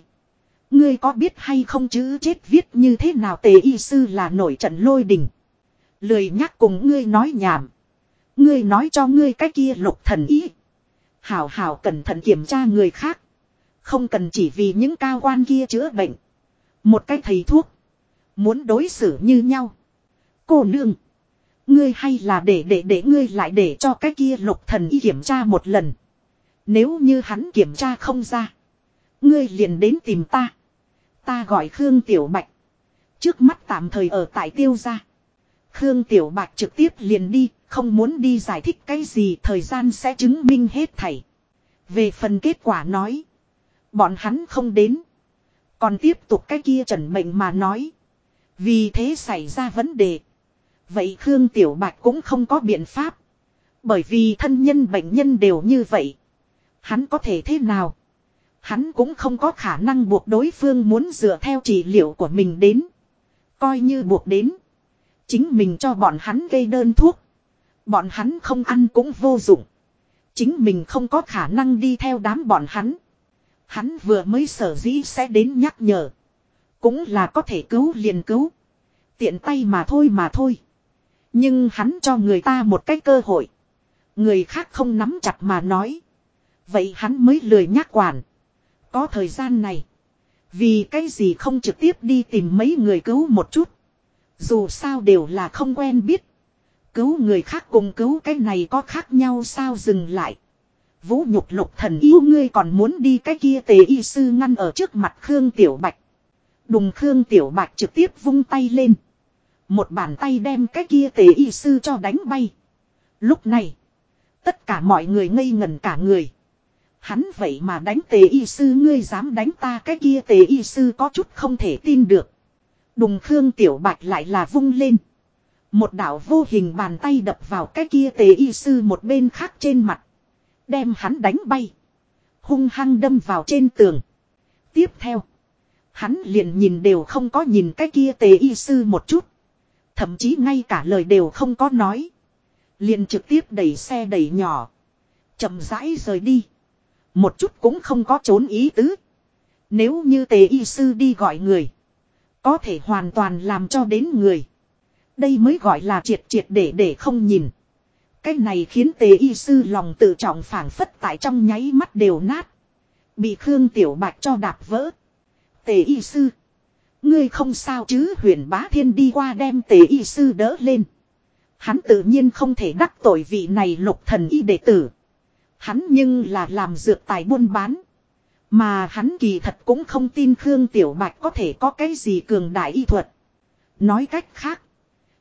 Ngươi có biết hay không chữ chết viết như thế nào tề y sư là nổi trận lôi đình. Lười nhắc cùng ngươi nói nhảm. Ngươi nói cho ngươi cái kia lục thần ý. Hảo hảo cẩn thận kiểm tra người khác. Không cần chỉ vì những cao quan kia chữa bệnh. Một cái thầy thuốc. Muốn đối xử như nhau. Cô nương. Ngươi hay là để để để ngươi lại để cho cái kia lục thần y kiểm tra một lần. Nếu như hắn kiểm tra không ra. Ngươi liền đến tìm ta. Ta gọi Khương Tiểu Bạch. Trước mắt tạm thời ở tại tiêu gia. Khương Tiểu Bạch trực tiếp liền đi, không muốn đi giải thích cái gì thời gian sẽ chứng minh hết thảy. Về phần kết quả nói. Bọn hắn không đến. Còn tiếp tục cái kia trần mệnh mà nói. Vì thế xảy ra vấn đề. Vậy Khương Tiểu Bạch cũng không có biện pháp. Bởi vì thân nhân bệnh nhân đều như vậy. Hắn có thể thế nào? Hắn cũng không có khả năng buộc đối phương muốn dựa theo trị liệu của mình đến. Coi như buộc đến. Chính mình cho bọn hắn gây đơn thuốc. Bọn hắn không ăn cũng vô dụng. Chính mình không có khả năng đi theo đám bọn hắn. Hắn vừa mới sở dĩ sẽ đến nhắc nhở. Cũng là có thể cứu liền cứu. Tiện tay mà thôi mà thôi. Nhưng hắn cho người ta một cái cơ hội. Người khác không nắm chặt mà nói. Vậy hắn mới lười nhắc quản. Có thời gian này. Vì cái gì không trực tiếp đi tìm mấy người cứu một chút. Dù sao đều là không quen biết. Cứu người khác cùng cứu cái này có khác nhau sao dừng lại. Vũ nhục lục thần yêu ngươi còn muốn đi cái kia tề y sư ngăn ở trước mặt Khương Tiểu Bạch. Đùng Khương Tiểu Bạch trực tiếp vung tay lên. Một bàn tay đem cái kia tề y sư cho đánh bay. Lúc này. Tất cả mọi người ngây ngẩn cả người. Hắn vậy mà đánh tề y sư, ngươi dám đánh ta, cái kia tề y sư có chút không thể tin được. Đùng Khương Tiểu Bạch lại là vung lên. Một đạo vô hình bàn tay đập vào cái kia tề y sư một bên khác trên mặt. Đem hắn đánh bay. Hung hăng đâm vào trên tường. Tiếp theo. Hắn liền nhìn đều không có nhìn cái kia tề y sư một chút. Thậm chí ngay cả lời đều không có nói. Liền trực tiếp đẩy xe đẩy nhỏ. chậm rãi rời đi. Một chút cũng không có trốn ý tứ. Nếu như tề y sư đi gọi người. Có thể hoàn toàn làm cho đến người. Đây mới gọi là triệt triệt để để không nhìn. Cái này khiến tề y sư lòng tự trọng phảng phất tại trong nháy mắt đều nát. Bị Khương Tiểu Bạch cho đạp vỡ. Tề y sư. Ngươi không sao chứ huyền bá thiên đi qua đem tề y sư đỡ lên. Hắn tự nhiên không thể đắc tội vị này lục thần y đệ tử. Hắn nhưng là làm dược tài buôn bán. Mà hắn kỳ thật cũng không tin Khương Tiểu Bạch có thể có cái gì cường đại y thuật. Nói cách khác.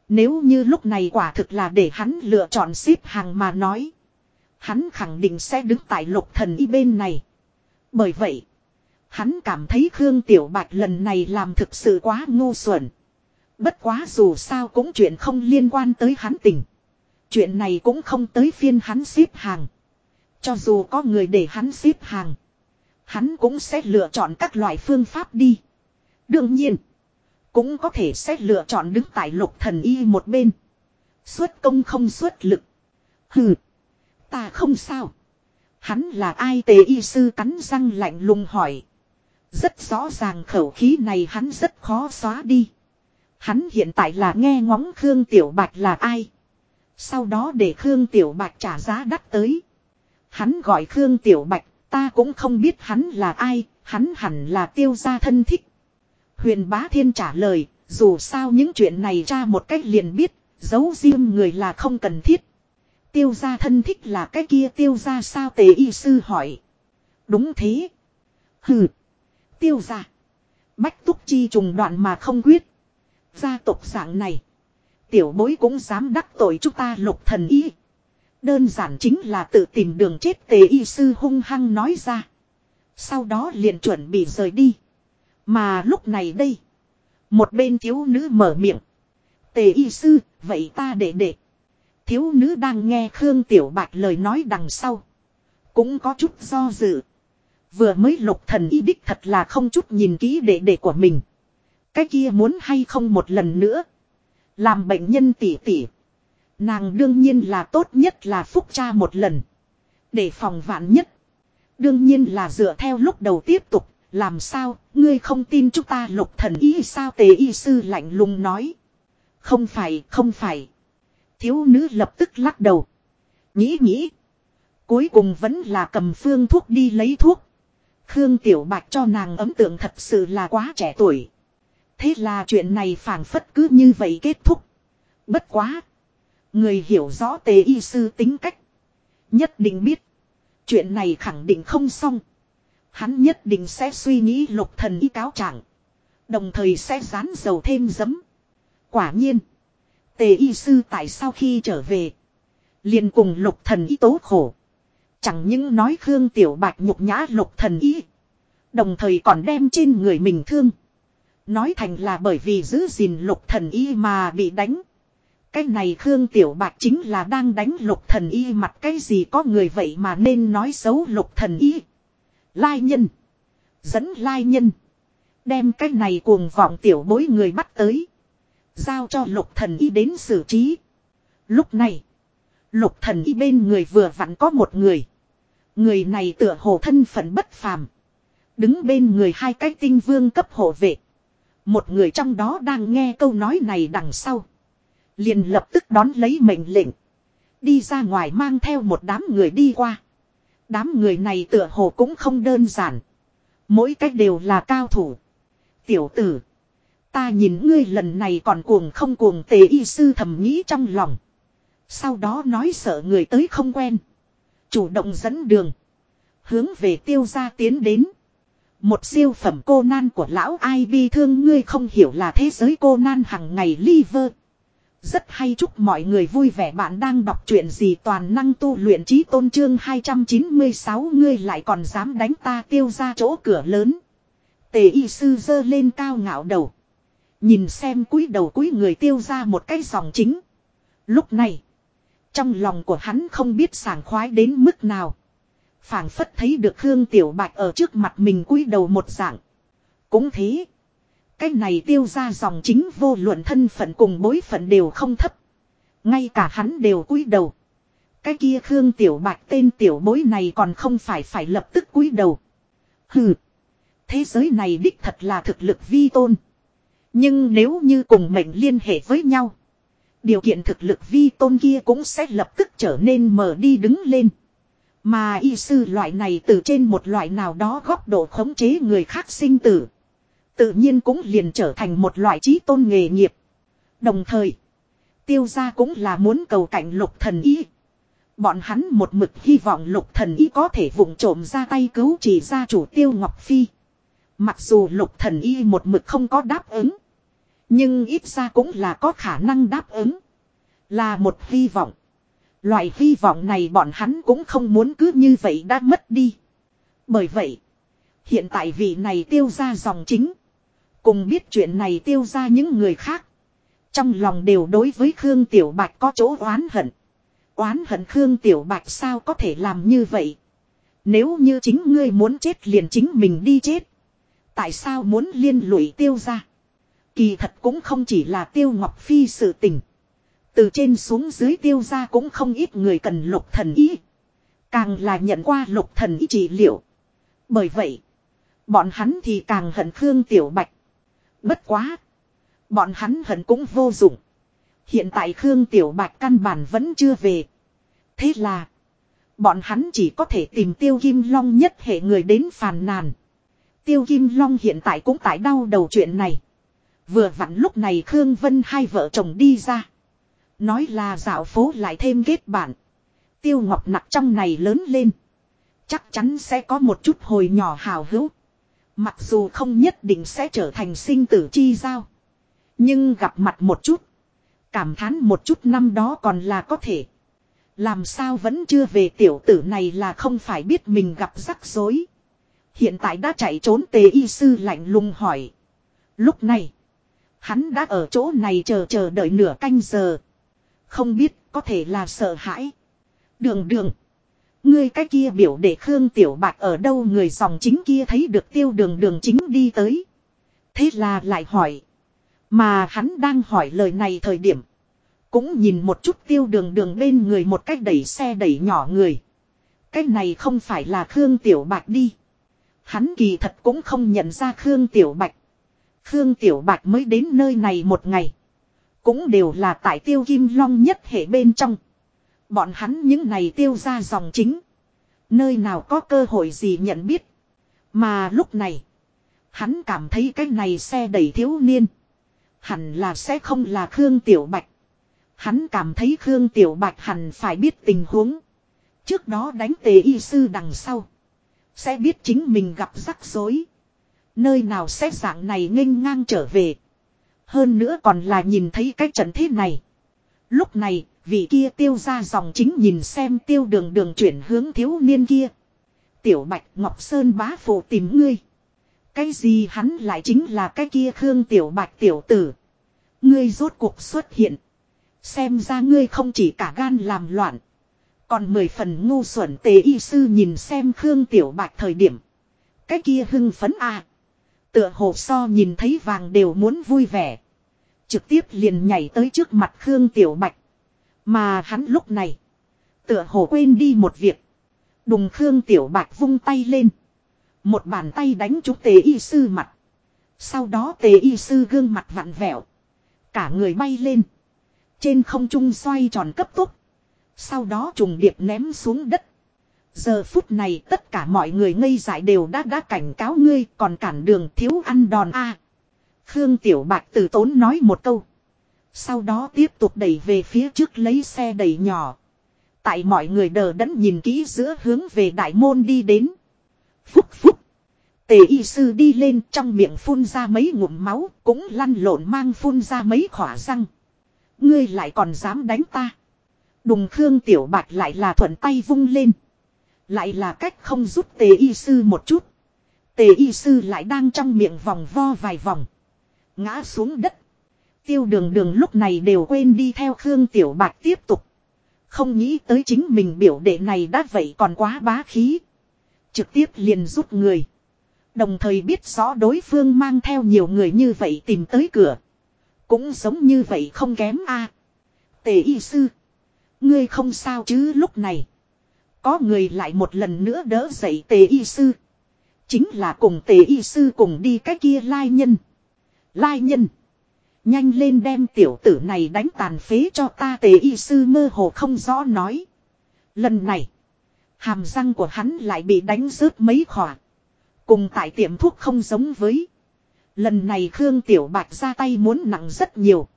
Nếu như lúc này quả thực là để hắn lựa chọn xếp hàng mà nói. Hắn khẳng định sẽ đứng tại lục thần y bên này. Bởi vậy. Hắn cảm thấy Khương Tiểu Bạch lần này làm thực sự quá ngu xuẩn. Bất quá dù sao cũng chuyện không liên quan tới hắn tình. Chuyện này cũng không tới phiên hắn xếp hàng. Cho dù có người để hắn xếp hàng. Hắn cũng sẽ lựa chọn các loại phương pháp đi. Đương nhiên. Cũng có thể sẽ lựa chọn đứng tại lục thần y một bên. Xuất công không xuất lực. Hừ. Ta không sao. Hắn là ai tề y sư cắn răng lạnh lùng hỏi. Rất rõ ràng khẩu khí này hắn rất khó xóa đi. Hắn hiện tại là nghe ngóng Khương Tiểu Bạch là ai. Sau đó để Khương Tiểu Bạch trả giá đắt tới. Hắn gọi Khương Tiểu Bạch, ta cũng không biết hắn là ai, hắn hẳn là tiêu gia thân thích. Huyền Bá Thiên trả lời, dù sao những chuyện này ra một cách liền biết, giấu riêng người là không cần thiết. Tiêu gia thân thích là cái kia tiêu gia sao tề y sư hỏi. Đúng thế. Hừ. Tiêu gia. Bách túc chi trùng đoạn mà không quyết. Gia tộc dạng này. Tiểu bối cũng dám đắc tội chúng ta lục thần y. Đơn giản chính là tự tìm đường chết tề y sư hung hăng nói ra. Sau đó liền chuẩn bị rời đi. Mà lúc này đây. Một bên thiếu nữ mở miệng. Tề y sư, vậy ta để để. Thiếu nữ đang nghe Khương Tiểu Bạch lời nói đằng sau. Cũng có chút do dự. Vừa mới lục thần y đích thật là không chút nhìn kỹ đệ đệ của mình. Cái kia muốn hay không một lần nữa. Làm bệnh nhân tỉ tỉ. Nàng đương nhiên là tốt nhất là phúc cha một lần. Để phòng vạn nhất. Đương nhiên là dựa theo lúc đầu tiếp tục. Làm sao, ngươi không tin chúng ta lục thần y sao tề y sư lạnh lùng nói. Không phải, không phải. Thiếu nữ lập tức lắc đầu. Nghĩ nghĩ. Cuối cùng vẫn là cầm phương thuốc đi lấy thuốc. Khương Tiểu Bạch cho nàng ấm tượng thật sự là quá trẻ tuổi. Thế là chuyện này phảng phất cứ như vậy kết thúc. Bất quá. Người hiểu rõ tế y sư tính cách. Nhất định biết. Chuyện này khẳng định không xong. Hắn nhất định sẽ suy nghĩ lục thần y cáo trạng. Đồng thời sẽ dán dầu thêm giấm. Quả nhiên. Tề y sư tại sau khi trở về. liền cùng lục thần y tố khổ. Chẳng những nói Khương Tiểu Bạch nhục nhã lục thần y. Đồng thời còn đem trên người mình thương. Nói thành là bởi vì giữ gìn lục thần y mà bị đánh. Cái này Khương Tiểu Bạch chính là đang đánh lục thần y mặt cái gì có người vậy mà nên nói xấu lục thần y. Lai nhân. Dẫn lai nhân. Đem cái này cuồng vọng tiểu bối người bắt tới. Giao cho lục thần y đến xử trí. Lúc này. Lục thần y bên người vừa vặn có một người. Người này tựa hồ thân phận bất phàm. Đứng bên người hai cái tinh vương cấp hộ vệ. Một người trong đó đang nghe câu nói này đằng sau. Liền lập tức đón lấy mệnh lệnh. Đi ra ngoài mang theo một đám người đi qua. Đám người này tựa hồ cũng không đơn giản. Mỗi cách đều là cao thủ. Tiểu tử. Ta nhìn ngươi lần này còn cuồng không cuồng tề y sư thầm nghĩ trong lòng. Sau đó nói sợ người tới không quen. Chủ động dẫn đường. Hướng về tiêu gia tiến đến. Một siêu phẩm cô nan của lão ai bi thương, ngươi không hiểu là thế giới cô nan hằng ngày liver. Rất hay chúc mọi người vui vẻ bạn đang đọc chuyện gì toàn năng tu luyện trí tôn trương 296 ngươi lại còn dám đánh ta tiêu ra chỗ cửa lớn. Tề y sư dơ lên cao ngạo đầu. Nhìn xem cúi đầu cúi người tiêu ra một cái dòng chính. Lúc này. Trong lòng của hắn không biết sảng khoái đến mức nào phảng phất thấy được Khương Tiểu Bạch ở trước mặt mình cúi đầu một dạng. Cũng thế. Cái này tiêu ra dòng chính vô luận thân phận cùng bối phận đều không thấp. Ngay cả hắn đều cúi đầu. Cái kia Khương Tiểu Bạch tên tiểu bối này còn không phải phải lập tức cúi đầu. Hừ. Thế giới này đích thật là thực lực vi tôn. Nhưng nếu như cùng mệnh liên hệ với nhau. Điều kiện thực lực vi tôn kia cũng sẽ lập tức trở nên mở đi đứng lên. Mà y sư loại này từ trên một loại nào đó góc độ khống chế người khác sinh tử. Tự nhiên cũng liền trở thành một loại trí tôn nghề nghiệp. Đồng thời, tiêu gia cũng là muốn cầu cảnh lục thần y. Bọn hắn một mực hy vọng lục thần y có thể vụng trộm ra tay cứu chỉ gia chủ tiêu Ngọc Phi. Mặc dù lục thần y một mực không có đáp ứng. Nhưng ít ra cũng là có khả năng đáp ứng. Là một hy vọng. Loại hy vọng này bọn hắn cũng không muốn cứ như vậy đã mất đi. Bởi vậy, hiện tại vị này tiêu ra dòng chính. Cùng biết chuyện này tiêu ra những người khác. Trong lòng đều đối với Khương Tiểu Bạch có chỗ oán hận. Oán hận Khương Tiểu Bạch sao có thể làm như vậy. Nếu như chính ngươi muốn chết liền chính mình đi chết. Tại sao muốn liên lụy tiêu ra? Kỳ thật cũng không chỉ là tiêu ngọc phi sự tình. Từ trên xuống dưới tiêu ra cũng không ít người cần lục thần ý. Càng là nhận qua lục thần ý trị liệu. Bởi vậy, bọn hắn thì càng hận Khương Tiểu Bạch. Bất quá. Bọn hắn hận cũng vô dụng. Hiện tại Khương Tiểu Bạch căn bản vẫn chưa về. Thế là. Bọn hắn chỉ có thể tìm Tiêu Kim Long nhất hệ người đến phàn nàn. Tiêu Kim Long hiện tại cũng tại đau đầu chuyện này. Vừa vặn lúc này Khương Vân hai vợ chồng đi ra. Nói là dạo phố lại thêm kết bạn. Tiêu Ngọc nặng trong này lớn lên. Chắc chắn sẽ có một chút hồi nhỏ hào hữu. Mặc dù không nhất định sẽ trở thành sinh tử chi giao. Nhưng gặp mặt một chút. Cảm thán một chút năm đó còn là có thể. Làm sao vẫn chưa về tiểu tử này là không phải biết mình gặp rắc rối. Hiện tại đã chạy trốn tề y sư lạnh lùng hỏi. Lúc này. Hắn đã ở chỗ này chờ chờ đợi nửa canh giờ. Không biết có thể là sợ hãi. Đường đường. Ngươi cái kia biểu để Khương Tiểu Bạch ở đâu người dòng chính kia thấy được tiêu đường đường chính đi tới. Thế là lại hỏi. Mà hắn đang hỏi lời này thời điểm. Cũng nhìn một chút tiêu đường đường bên người một cách đẩy xe đẩy nhỏ người. Cái này không phải là Khương Tiểu Bạch đi. Hắn kỳ thật cũng không nhận ra Khương Tiểu Bạch. Khương Tiểu Bạch mới đến nơi này một ngày. Cũng đều là tại tiêu kim long nhất hệ bên trong. Bọn hắn những này tiêu ra dòng chính. Nơi nào có cơ hội gì nhận biết. Mà lúc này. Hắn cảm thấy cái này xe đẩy thiếu niên. Hẳn là sẽ không là Khương Tiểu Bạch. Hắn cảm thấy Khương Tiểu Bạch hẳn phải biết tình huống. Trước đó đánh tề y sư đằng sau. Sẽ biết chính mình gặp rắc rối. Nơi nào sẽ dạng này nghênh ngang trở về. Hơn nữa còn là nhìn thấy cái trận thế này. Lúc này, vị kia tiêu ra dòng chính nhìn xem tiêu đường đường chuyển hướng thiếu niên kia. Tiểu Bạch Ngọc Sơn bá phụ tìm ngươi. Cái gì hắn lại chính là cái kia Khương Tiểu Bạch tiểu tử. Ngươi rốt cuộc xuất hiện. Xem ra ngươi không chỉ cả gan làm loạn. Còn mười phần ngu xuẩn tế y sư nhìn xem Khương Tiểu Bạch thời điểm. Cái kia hưng phấn à. Tựa hồ so nhìn thấy vàng đều muốn vui vẻ. Trực tiếp liền nhảy tới trước mặt Khương Tiểu Bạch. Mà hắn lúc này. Tựa hồ quên đi một việc. Đùng Khương Tiểu Bạch vung tay lên. Một bàn tay đánh trúng tế y sư mặt. Sau đó tế y sư gương mặt vặn vẹo. Cả người bay lên. Trên không trung xoay tròn cấp tốc. Sau đó trùng điệp ném xuống đất. Giờ phút này tất cả mọi người ngây dại đều đã đã cảnh cáo ngươi còn cản đường thiếu ăn đòn a. Khương Tiểu Bạch từ tốn nói một câu. Sau đó tiếp tục đẩy về phía trước lấy xe đẩy nhỏ. Tại mọi người đờ đẫn nhìn kỹ giữa hướng về đại môn đi đến. Phúc phúc. Tề y sư đi lên trong miệng phun ra mấy ngụm máu cũng lăn lộn mang phun ra mấy khỏa răng. Ngươi lại còn dám đánh ta. Đùng Khương Tiểu Bạch lại là thuận tay vung lên. Lại là cách không giúp tề y sư một chút. Tề y sư lại đang trong miệng vòng vo vài vòng. Ngã xuống đất. Tiêu đường đường lúc này đều quên đi theo Khương Tiểu Bạch tiếp tục. Không nghĩ tới chính mình biểu đệ này đã vậy còn quá bá khí. Trực tiếp liền giúp người. Đồng thời biết rõ đối phương mang theo nhiều người như vậy tìm tới cửa. Cũng giống như vậy không kém a. Tề y sư. Ngươi không sao chứ lúc này. Có người lại một lần nữa đỡ dậy tề y sư. Chính là cùng tề y sư cùng đi cái kia lai nhân. Lai nhân. Nhanh lên đem tiểu tử này đánh tàn phế cho ta tề y sư mơ hồ không rõ nói. Lần này. Hàm răng của hắn lại bị đánh rớt mấy khỏa. Cùng tại tiệm thuốc không giống với. Lần này Khương Tiểu Bạch ra tay muốn nặng rất nhiều.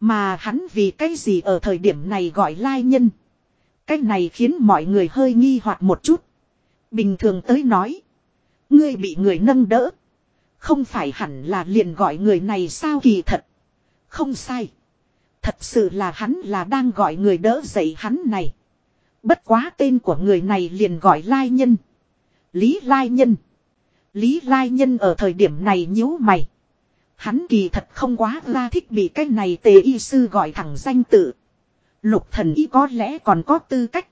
Mà hắn vì cái gì ở thời điểm này gọi lai nhân. Cái này khiến mọi người hơi nghi hoặc một chút. Bình thường tới nói. Ngươi bị người nâng đỡ. Không phải hẳn là liền gọi người này sao kỳ thật. Không sai. Thật sự là hắn là đang gọi người đỡ dậy hắn này. Bất quá tên của người này liền gọi Lai Nhân. Lý Lai Nhân. Lý Lai Nhân ở thời điểm này nhíu mày. Hắn kỳ thật không quá la thích bị cái này tề y sư gọi thẳng danh tự. Lục thần y có lẽ còn có tư cách.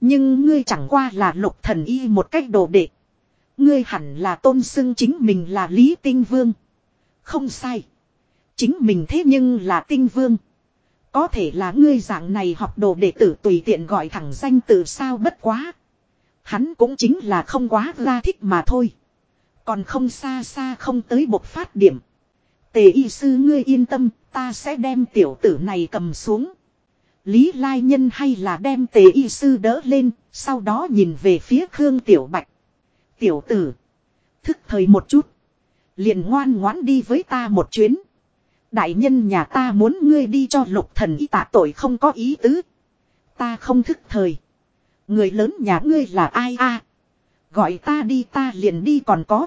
Nhưng ngươi chẳng qua là lục thần y một cách đồ đệ. Ngươi hẳn là tôn xưng chính mình là Lý Tinh Vương. Không sai. Chính mình thế nhưng là Tinh Vương. Có thể là ngươi dạng này học đồ đệ tử tùy tiện gọi thẳng danh từ sao bất quá. Hắn cũng chính là không quá ra thích mà thôi. Còn không xa xa không tới một phát điểm. Tề y sư ngươi yên tâm, ta sẽ đem tiểu tử này cầm xuống. Lý Lai Nhân hay là đem tề y sư đỡ lên, sau đó nhìn về phía Khương Tiểu Bạch. Tiểu tử, thức thời một chút. liền ngoan ngoãn đi với ta một chuyến. Đại nhân nhà ta muốn ngươi đi cho lục thần y tạ tội không có ý tứ. Ta không thức thời. Người lớn nhà ngươi là ai a? Gọi ta đi ta liền đi còn có.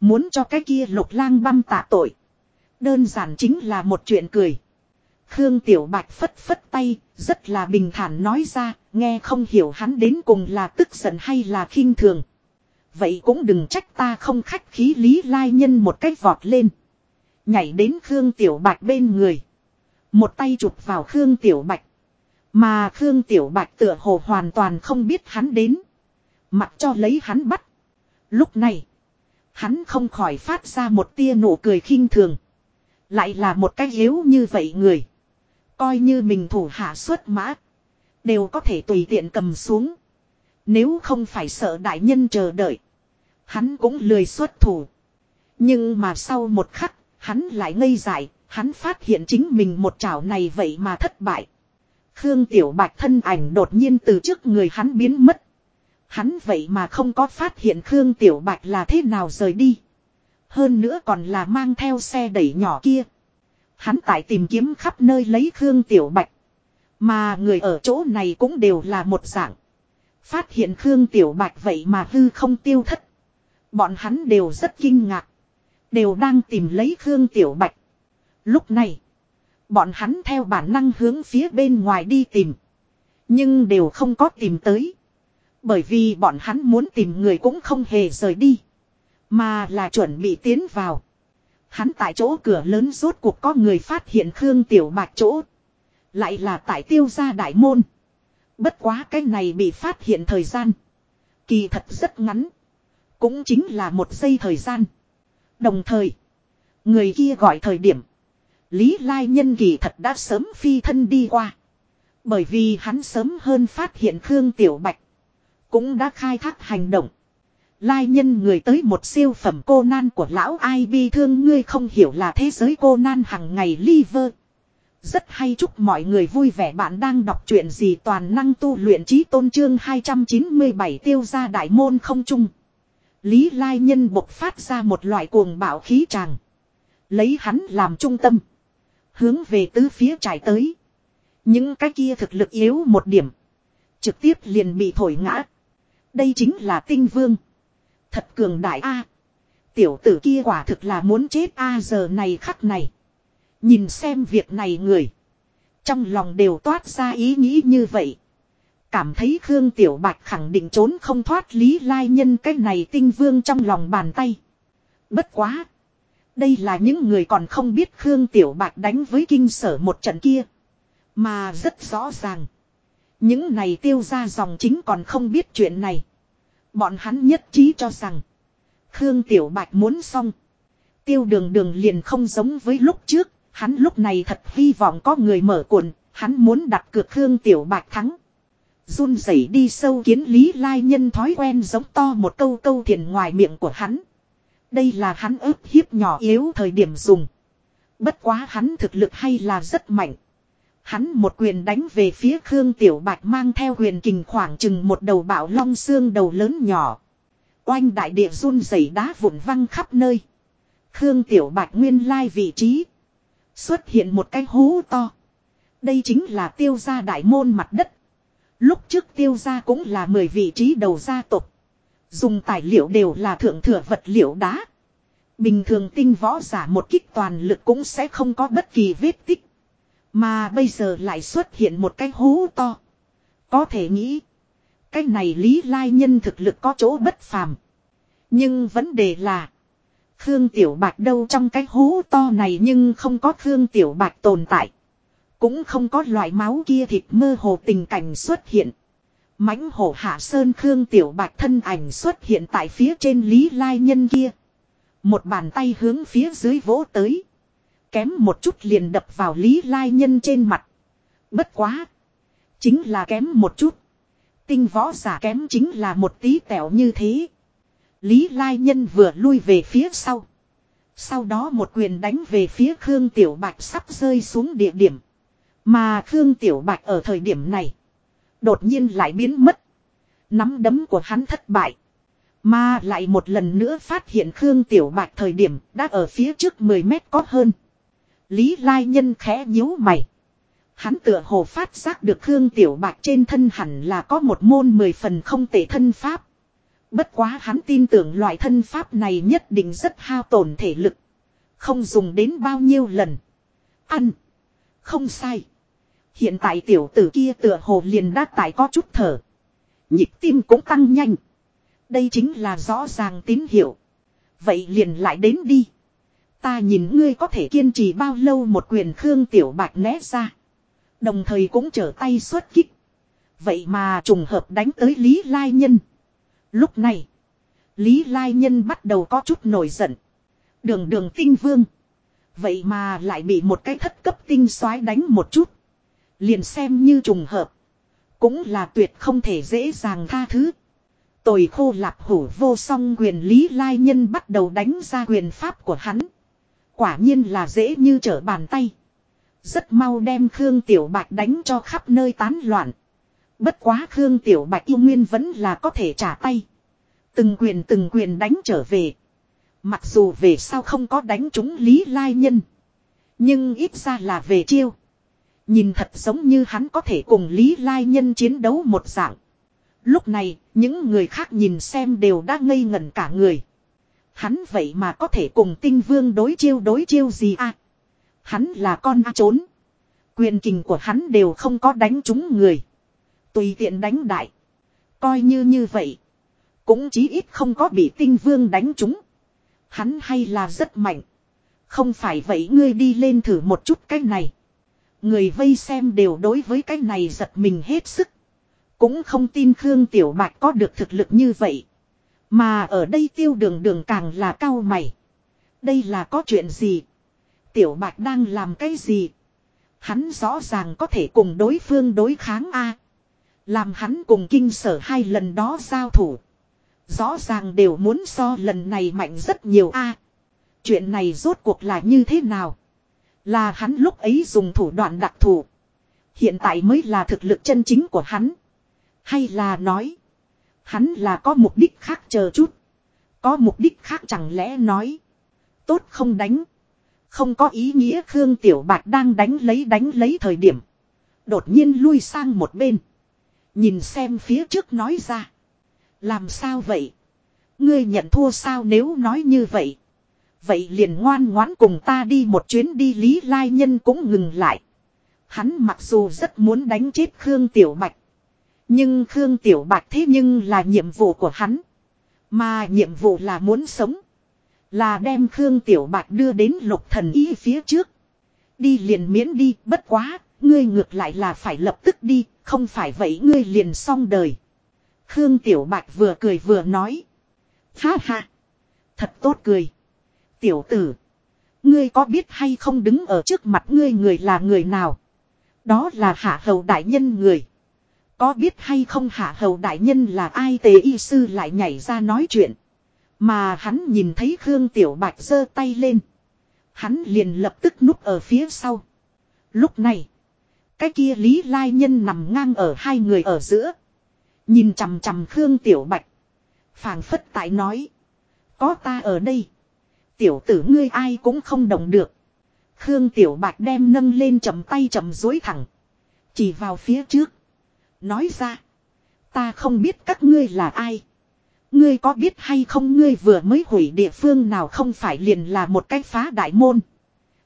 Muốn cho cái kia lục lang băm tạ tội. Đơn giản chính là một chuyện cười. Khương Tiểu Bạch phất phất tay, rất là bình thản nói ra, nghe không hiểu hắn đến cùng là tức giận hay là khinh thường. Vậy cũng đừng trách ta không khách khí lý lai nhân một cách vọt lên. Nhảy đến Khương Tiểu Bạch bên người. Một tay chụp vào Khương Tiểu Bạch. Mà Khương Tiểu Bạch tựa hồ hoàn toàn không biết hắn đến. Mặc cho lấy hắn bắt. Lúc này. Hắn không khỏi phát ra một tia nụ cười khinh thường. Lại là một cái yếu như vậy người. Coi như mình thủ hạ xuất mã. Đều có thể tùy tiện cầm xuống. Nếu không phải sợ đại nhân chờ đợi. Hắn cũng lười xuất thủ. Nhưng mà sau một khắc, hắn lại ngây dại, hắn phát hiện chính mình một chảo này vậy mà thất bại. Khương Tiểu Bạch thân ảnh đột nhiên từ trước người hắn biến mất. Hắn vậy mà không có phát hiện Khương Tiểu Bạch là thế nào rời đi. Hơn nữa còn là mang theo xe đẩy nhỏ kia. Hắn tại tìm kiếm khắp nơi lấy Khương Tiểu Bạch. Mà người ở chỗ này cũng đều là một dạng. Phát hiện Khương Tiểu Bạch vậy mà hư không tiêu thất. Bọn hắn đều rất kinh ngạc. Đều đang tìm lấy Khương Tiểu Bạch. Lúc này. Bọn hắn theo bản năng hướng phía bên ngoài đi tìm. Nhưng đều không có tìm tới. Bởi vì bọn hắn muốn tìm người cũng không hề rời đi. Mà là chuẩn bị tiến vào. Hắn tại chỗ cửa lớn rốt cuộc có người phát hiện Khương Tiểu Bạch chỗ. Lại là tại tiêu gia đại môn. Bất quá cái này bị phát hiện thời gian. Kỳ thật rất ngắn. Cũng chính là một giây thời gian. Đồng thời. Người kia gọi thời điểm. Lý Lai Nhân kỳ thật đã sớm phi thân đi qua. Bởi vì hắn sớm hơn phát hiện Khương Tiểu Bạch. Cũng đã khai thác hành động. Lai nhân người tới một siêu phẩm cô nan của lão ai bi thương ngươi không hiểu là thế giới cô nan hằng ngày liver. Rất hay chúc mọi người vui vẻ bạn đang đọc truyện gì toàn năng tu luyện trí tôn trương 297 tiêu ra đại môn không chung. Lý Lai nhân bộc phát ra một loại cuồng bạo khí tràng. Lấy hắn làm trung tâm. Hướng về tứ phía trải tới. Những cái kia thực lực yếu một điểm. Trực tiếp liền bị thổi ngã. Đây chính là tinh vương. Thật cường đại a. Tiểu tử kia quả thực là muốn chết a giờ này khắc này. Nhìn xem việc này người. Trong lòng đều toát ra ý nghĩ như vậy. Cảm thấy Khương Tiểu Bạch khẳng định trốn không thoát lý lai nhân, cái này tinh vương trong lòng bàn tay. Bất quá. Đây là những người còn không biết Khương Tiểu Bạch đánh với kinh sở một trận kia. Mà rất rõ ràng. Những này tiêu ra dòng chính còn không biết chuyện này. Bọn hắn nhất trí cho rằng. Khương Tiểu Bạch muốn xong. Tiêu đường đường liền không giống với lúc trước. Hắn lúc này thật hy vọng có người mở cuộn. Hắn muốn đặt cược Khương Tiểu Bạch thắng. Run rẩy đi sâu kiến lý lai nhân thói quen giống to một câu câu thiền ngoài miệng của hắn. Đây là hắn ức hiếp nhỏ yếu thời điểm dùng. Bất quá hắn thực lực hay là rất mạnh. Hắn một quyền đánh về phía Khương Tiểu Bạch mang theo huyền kình khoảng chừng một đầu bạo long xương đầu lớn nhỏ. Oanh đại địa run rẩy đá vụn văng khắp nơi. Khương Tiểu Bạch nguyên lai vị trí. Xuất hiện một cái hố to. Đây chính là tiêu gia đại môn mặt đất. Lúc trước tiêu gia cũng là 10 vị trí đầu gia tộc. Dùng tài liệu đều là thượng thừa vật liệu đá. Bình thường tinh võ giả một kích toàn lực cũng sẽ không có bất kỳ vết tích. Mà bây giờ lại xuất hiện một cái hố to. Có thể nghĩ. Cái này Lý Lai Nhân thực lực có chỗ bất phàm. Nhưng vấn đề là. Khương Tiểu Bạch đâu trong cái hố to này nhưng không có Khương Tiểu Bạch tồn tại. Cũng không có loại máu kia thịt mơ hồ tình cảnh xuất hiện. mãnh hổ hạ sơn Khương Tiểu Bạch thân ảnh xuất hiện tại phía trên Lý Lai Nhân kia. Một bàn tay hướng phía dưới vỗ tới. Kém một chút liền đập vào Lý Lai Nhân trên mặt. Bất quá. Chính là kém một chút. Tinh võ giả kém chính là một tí tẹo như thế. Lý Lai Nhân vừa lui về phía sau. Sau đó một quyền đánh về phía Khương Tiểu Bạch sắp rơi xuống địa điểm. Mà Khương Tiểu Bạch ở thời điểm này. Đột nhiên lại biến mất. Nắm đấm của hắn thất bại. Mà lại một lần nữa phát hiện Khương Tiểu Bạch thời điểm đã ở phía trước 10 mét có hơn. Lý Lai Nhân khẽ nhíu mày. Hắn tựa hồ phát giác được Khương Tiểu Bạch trên thân hẳn là có một môn mười phần không tệ thân pháp. Bất quá hắn tin tưởng loại thân pháp này nhất định rất hao tổn thể lực. Không dùng đến bao nhiêu lần. Ăn. Không sai. Hiện tại tiểu tử kia tựa hồ liền đã tại có chút thở. Nhịp tim cũng tăng nhanh. Đây chính là rõ ràng tín hiệu. Vậy liền lại đến đi. Ta nhìn ngươi có thể kiên trì bao lâu một quyền Khương Tiểu Bạch né ra. Đồng thời cũng trở tay xuất kích. Vậy mà trùng hợp đánh tới Lý Lai Nhân. Lúc này, Lý Lai Nhân bắt đầu có chút nổi giận. Đường đường tinh vương. Vậy mà lại bị một cái thất cấp tinh soái đánh một chút. Liền xem như trùng hợp. Cũng là tuyệt không thể dễ dàng tha thứ. Tồi khô lạp hủ vô song quyền Lý Lai Nhân bắt đầu đánh ra quyền pháp của hắn. Quả nhiên là dễ như trở bàn tay. Rất mau đem Khương Tiểu Bạch đánh cho khắp nơi tán loạn. Bất quá Khương Tiểu Bạch yêu nguyên vẫn là có thể trả tay. Từng quyền từng quyền đánh trở về. Mặc dù về sau không có đánh trúng Lý Lai Nhân. Nhưng ít ra là về chiêu. Nhìn thật giống như hắn có thể cùng Lý Lai Nhân chiến đấu một dạng. Lúc này, những người khác nhìn xem đều đã ngây ngẩn cả người. Hắn vậy mà có thể cùng tinh vương đối chiêu đối chiêu gì à? Hắn là con A trốn. Quyền kình của hắn đều không có đánh trúng người. Tùy tiện đánh đại. Coi như như vậy. Cũng chí ít không có bị tinh vương đánh trúng. Hắn hay là rất mạnh. Không phải vậy ngươi đi lên thử một chút cái này. Người vây xem đều đối với cái này giật mình hết sức. Cũng không tin Khương Tiểu Bạch có được thực lực như vậy. Mà ở đây tiêu đường đường càng là cao mày. Đây là có chuyện gì? Tiểu Bạch đang làm cái gì? Hắn rõ ràng có thể cùng đối phương đối kháng A. Làm hắn cùng kinh sở hai lần đó giao thủ. Rõ ràng đều muốn so lần này mạnh rất nhiều A. chuyện này rốt cuộc là như thế nào? Là hắn lúc ấy dùng thủ đoạn đặc thù. Hiện tại mới là thực lực chân chính của hắn. Hay là nói. Hắn là có mục đích khác chờ chút. Có mục đích khác chẳng lẽ nói. Tốt không đánh. Không có ý nghĩa Khương Tiểu Bạch đang đánh lấy đánh lấy thời điểm. Đột nhiên lui sang một bên. Nhìn xem phía trước nói ra. Làm sao vậy? Ngươi nhận thua sao nếu nói như vậy? Vậy liền ngoan ngoãn cùng ta đi một chuyến đi Lý Lai Nhân cũng ngừng lại. Hắn mặc dù rất muốn đánh chết Khương Tiểu Bạch. Nhưng Khương Tiểu Bạch thế nhưng là nhiệm vụ của hắn. Mà nhiệm vụ là muốn sống. Là đem Khương Tiểu Bạch đưa đến lục thần y phía trước. Đi liền miễn đi, bất quá, ngươi ngược lại là phải lập tức đi, không phải vậy ngươi liền xong đời. Khương Tiểu Bạch vừa cười vừa nói. Ha ha, thật tốt cười. Tiểu tử, ngươi có biết hay không đứng ở trước mặt ngươi người là người nào? Đó là hạ hầu đại nhân người. Có biết hay không hạ hầu đại nhân là ai tề y sư lại nhảy ra nói chuyện. Mà hắn nhìn thấy Khương Tiểu Bạch giơ tay lên. Hắn liền lập tức núp ở phía sau. Lúc này. Cái kia Lý Lai Nhân nằm ngang ở hai người ở giữa. Nhìn chằm chằm Khương Tiểu Bạch. phảng phất tại nói. Có ta ở đây. Tiểu tử ngươi ai cũng không động được. Khương Tiểu Bạch đem nâng lên chầm tay chầm dối thẳng. Chỉ vào phía trước. Nói ra. Ta không biết các ngươi là ai. Ngươi có biết hay không ngươi vừa mới hủy địa phương nào không phải liền là một cái phá đại môn.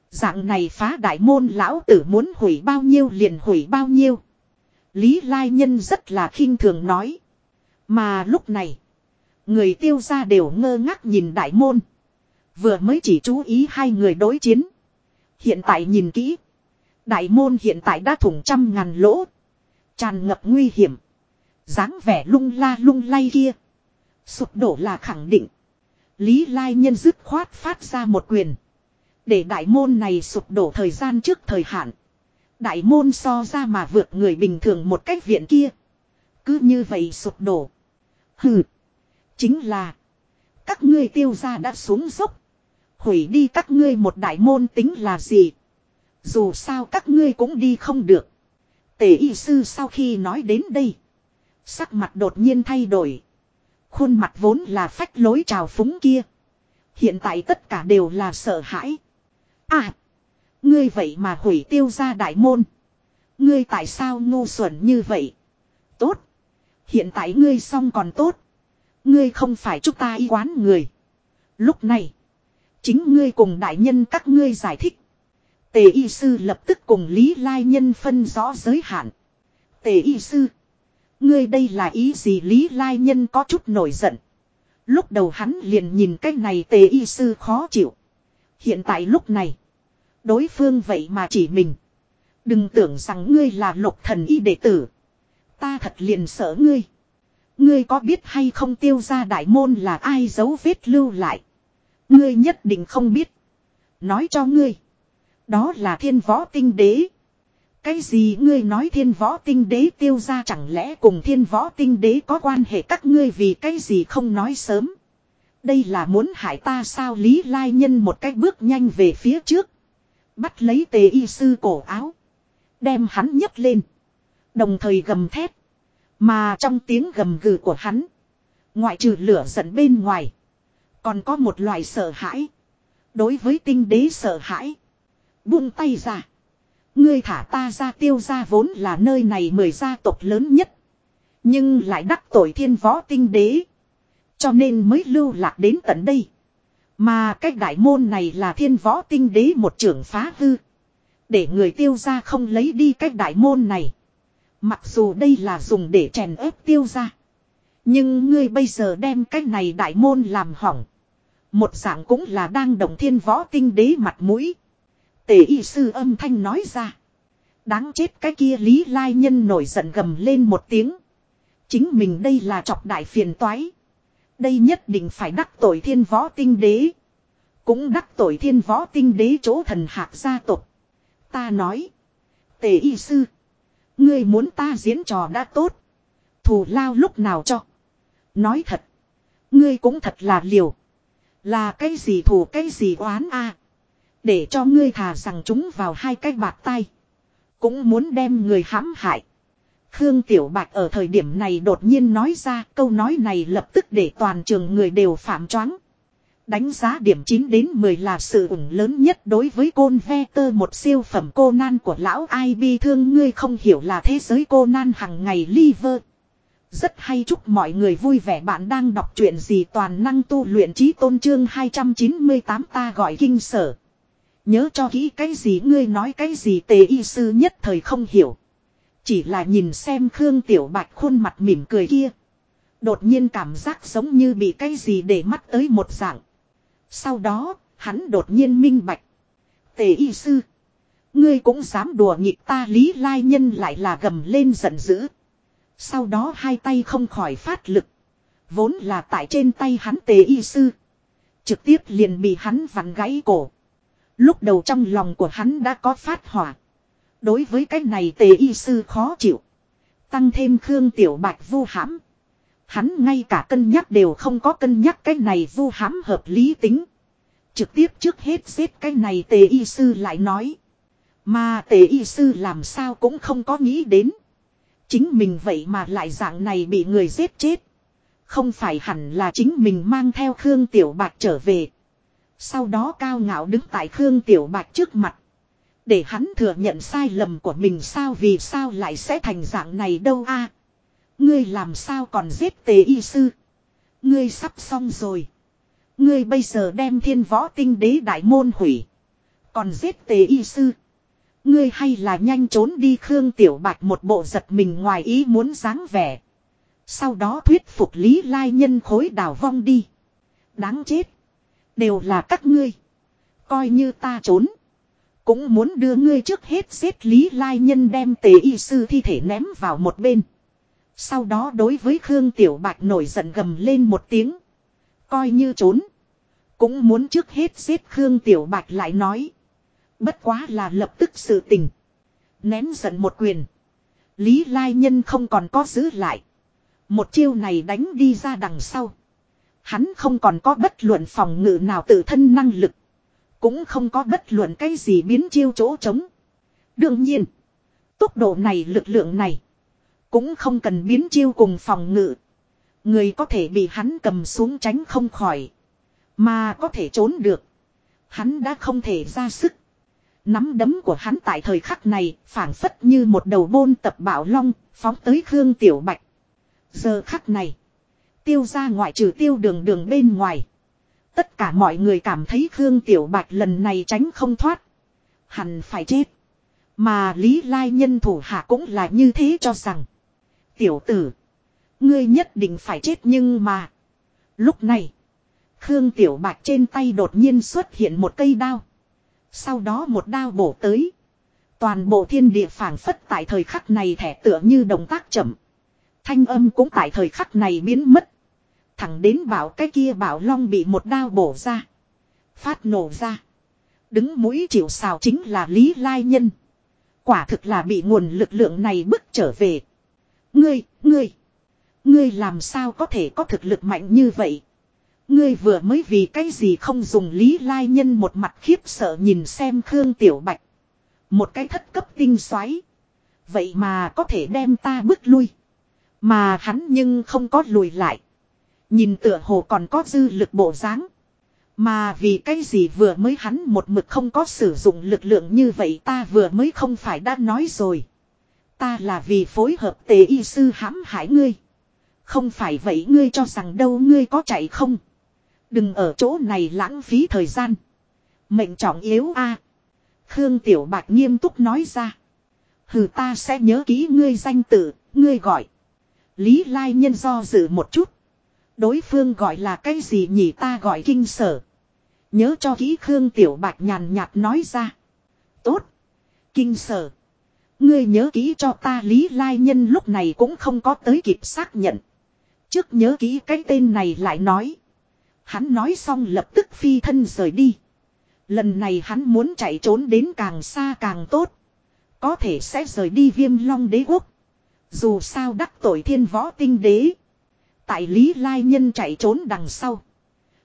Dạng này phá đại môn lão tử muốn hủy bao nhiêu liền hủy bao nhiêu. Lý Lai Nhân rất là khinh thường nói. Mà lúc này. Người tiêu ra đều ngơ ngác nhìn đại môn. Vừa mới chỉ chú ý hai người đối chiến. Hiện tại nhìn kỹ. Đại môn hiện tại đã thủng trăm ngàn lỗ. Tràn ngập nguy hiểm. dáng vẻ lung la lung lay kia. Sụp đổ là khẳng định. Lý Lai Nhân dứt khoát phát ra một quyền. Để đại môn này sụp đổ thời gian trước thời hạn. Đại môn so ra mà vượt người bình thường một cách viện kia. Cứ như vậy sụp đổ. Hừ. Chính là. Các ngươi tiêu ra đã xuống dốc. Hủy đi các ngươi một đại môn tính là gì. Dù sao các ngươi cũng đi không được. Tề y sư sau khi nói đến đây. Sắc mặt đột nhiên thay đổi. Khuôn mặt vốn là phách lối trào phúng kia. Hiện tại tất cả đều là sợ hãi. À. Ngươi vậy mà hủy tiêu ra đại môn. Ngươi tại sao ngu xuẩn như vậy? Tốt. Hiện tại ngươi xong còn tốt. Ngươi không phải chúng ta y quán người. Lúc này. Chính ngươi cùng đại nhân các ngươi giải thích. Tề y sư lập tức cùng Lý Lai Nhân phân rõ giới hạn. Tề y sư. Ngươi đây là ý gì Lý Lai Nhân có chút nổi giận. Lúc đầu hắn liền nhìn cái này tề y sư khó chịu. Hiện tại lúc này. Đối phương vậy mà chỉ mình. Đừng tưởng rằng ngươi là lục thần y đệ tử. Ta thật liền sợ ngươi. Ngươi có biết hay không tiêu ra đại môn là ai giấu vết lưu lại. Ngươi nhất định không biết. Nói cho ngươi. Đó là thiên võ tinh đế. Cái gì ngươi nói thiên võ tinh đế tiêu ra chẳng lẽ cùng thiên võ tinh đế có quan hệ các ngươi vì cái gì không nói sớm. Đây là muốn hại ta sao Lý Lai Nhân một cách bước nhanh về phía trước. Bắt lấy tề y sư cổ áo. Đem hắn nhấc lên. Đồng thời gầm thét. Mà trong tiếng gầm gừ của hắn. Ngoại trừ lửa giận bên ngoài. Còn có một loại sợ hãi. Đối với tinh đế sợ hãi. Buông tay ra. Ngươi thả ta ra tiêu ra vốn là nơi này mười gia tộc lớn nhất. Nhưng lại đắc tội thiên võ tinh đế. Cho nên mới lưu lạc đến tận đây. Mà cách đại môn này là thiên võ tinh đế một trưởng phá hư. Để người tiêu ra không lấy đi cách đại môn này. Mặc dù đây là dùng để chèn ép tiêu ra. Nhưng ngươi bây giờ đem cách này đại môn làm hỏng. Một dạng cũng là đang động thiên võ tinh đế mặt mũi. Tề y sư âm thanh nói ra. Đáng chết cái kia Lý Lai Nhân nổi giận gầm lên một tiếng. Chính mình đây là chọc đại phiền toái. Đây nhất định phải đắc tội thiên võ tinh đế. Cũng đắc tội thiên võ tinh đế chỗ thần hạc gia tộc. Ta nói. Tề y sư. Ngươi muốn ta diễn trò đã tốt. Thù lao lúc nào cho. Nói thật. Ngươi cũng thật là liều. Là cái gì thù, cái gì oán a Để cho ngươi thà rằng chúng vào hai cái bạc tay. Cũng muốn đem người hãm hại. Khương Tiểu Bạch ở thời điểm này đột nhiên nói ra, câu nói này lập tức để toàn trường người đều phạm choáng. Đánh giá điểm 9 đến 10 là sự ủng lớn nhất đối với côn ve tơ, một siêu phẩm cô nan của lão ai bi thương ngươi không hiểu là thế giới cô nan hằng ngày liver. Rất hay chúc mọi người vui vẻ bạn đang đọc truyện gì toàn năng tu luyện trí tôn trương 298 ta gọi kinh sở. Nhớ cho kỹ cái gì ngươi nói cái gì tề y sư nhất thời không hiểu. Chỉ là nhìn xem Khương Tiểu Bạch khuôn mặt mỉm cười kia. Đột nhiên cảm giác giống như bị cái gì để mắt tới một dạng. Sau đó, hắn đột nhiên minh bạch. Tề y sư. Ngươi cũng dám đùa nghịch ta lý lai nhân lại là gầm lên giận dữ. Sau đó hai tay không khỏi phát lực. Vốn là tại trên tay hắn tề y sư. Trực tiếp liền bị hắn vặn gãy cổ. Lúc đầu trong lòng của hắn đã có phát hỏa. Đối với cái này tề y sư khó chịu. Tăng thêm Khương Tiểu Bạch vu hãm. Hắn ngay cả cân nhắc đều không có cân nhắc cái này vu hãm hợp lý tính. Trực tiếp trước hết giết cái này tề y sư lại nói. Mà tề y sư làm sao cũng không có nghĩ đến. Chính mình vậy mà lại dạng này bị người giết chết. Không phải hẳn là chính mình mang theo Khương Tiểu Bạch trở về. Sau đó cao ngạo đứng tại Khương Tiểu Bạch trước mặt. Để hắn thừa nhận sai lầm của mình sao vì sao lại sẽ thành dạng này đâu a Ngươi làm sao còn giết tế y sư. Ngươi sắp xong rồi. Ngươi bây giờ đem thiên võ tinh đế đại môn hủy. Còn giết tế y sư. Ngươi hay là nhanh trốn đi Khương Tiểu Bạch một bộ giật mình ngoài ý muốn dáng vẻ. Sau đó thuyết phục Lý Lai Nhân khối đào vong đi. Đáng chết. Đều là các ngươi. Coi như ta trốn. Cũng muốn đưa ngươi trước hết giết Lý Lai Nhân đem tề y sư thi thể ném vào một bên. Sau đó đối với Khương Tiểu Bạch nổi giận gầm lên một tiếng. Coi như trốn. Cũng muốn trước hết giết Khương Tiểu Bạch lại nói. Bất quá là lập tức sự tình. Nén giận một quyền. Lý Lai Nhân không còn có giữ lại. Một chiêu này đánh đi ra đằng sau. Hắn không còn có bất luận phòng ngự nào tự thân năng lực. Cũng không có bất luận cái gì biến chiêu chỗ trống. Đương nhiên. Tốc độ này, lực lượng này. Cũng không cần biến chiêu cùng phòng ngự. Người có thể bị hắn cầm xuống tránh không khỏi. Mà có thể trốn được. Hắn đã không thể ra sức. Nắm đấm của hắn tại thời khắc này phảng phất như một đầu bôn tập bảo long, phóng tới Khương Tiểu Bạch. Giờ khắc này. Tiêu ra ngoại trừ tiêu đường đường bên ngoài. Tất cả mọi người cảm thấy Khương Tiểu Bạch lần này tránh không thoát. Hẳn phải chết. Mà Lý Lai nhân thủ hạ cũng là như thế cho rằng. Tiểu tử. Ngươi nhất định phải chết nhưng mà. Lúc này. Khương Tiểu Bạch trên tay đột nhiên xuất hiện một cây đao. Sau đó một đao bổ tới. Toàn bộ thiên địa phảng phất tại thời khắc này thẻ tựa như động tác chậm. Thanh âm cũng tại thời khắc này biến mất. Thẳng đến bảo cái kia bảo long bị một đao bổ ra. Phát nổ ra. Đứng mũi chịu xào chính là Lý Lai Nhân. Quả thực là bị nguồn lực lượng này bức trở về. Ngươi, ngươi. Ngươi làm sao có thể có thực lực mạnh như vậy. Ngươi vừa mới vì cái gì không dùng Lý Lai Nhân một mặt khiếp sợ nhìn xem Khương Tiểu Bạch. Một cái thất cấp tinh xoáy. Vậy mà có thể đem ta bước lui. Mà hắn nhưng không có lùi lại. Nhìn tựa hồ còn có dư lực bộ dáng. Mà vì cái gì vừa mới hắn một mực không có sử dụng lực lượng như vậy ta vừa mới không phải đã nói rồi. Ta là vì phối hợp tề y sư hãm hại ngươi. Không phải vậy ngươi cho rằng đâu ngươi có chạy không. Đừng ở chỗ này lãng phí thời gian. Mệnh trọng yếu a. Khương Tiểu Bạch nghiêm túc nói ra. Hừ ta sẽ nhớ kỹ ngươi danh tự, ngươi gọi. Lý Lai nhân do dự một chút. Đối phương gọi là cái gì nhỉ ta gọi kinh sở. Nhớ cho kỹ Khương Tiểu Bạch nhàn nhạt nói ra. Tốt. Kinh sở. Ngươi nhớ kỹ cho ta Lý Lai Nhân lúc này cũng không có tới kịp xác nhận. Trước nhớ kỹ cái tên này lại nói. Hắn nói xong lập tức phi thân rời đi. Lần này hắn muốn chạy trốn đến càng xa càng tốt. Có thể sẽ rời đi viêm long đế quốc. Dù sao đắc tội thiên võ tinh đế. Tại Lý Lai Nhân chạy trốn đằng sau.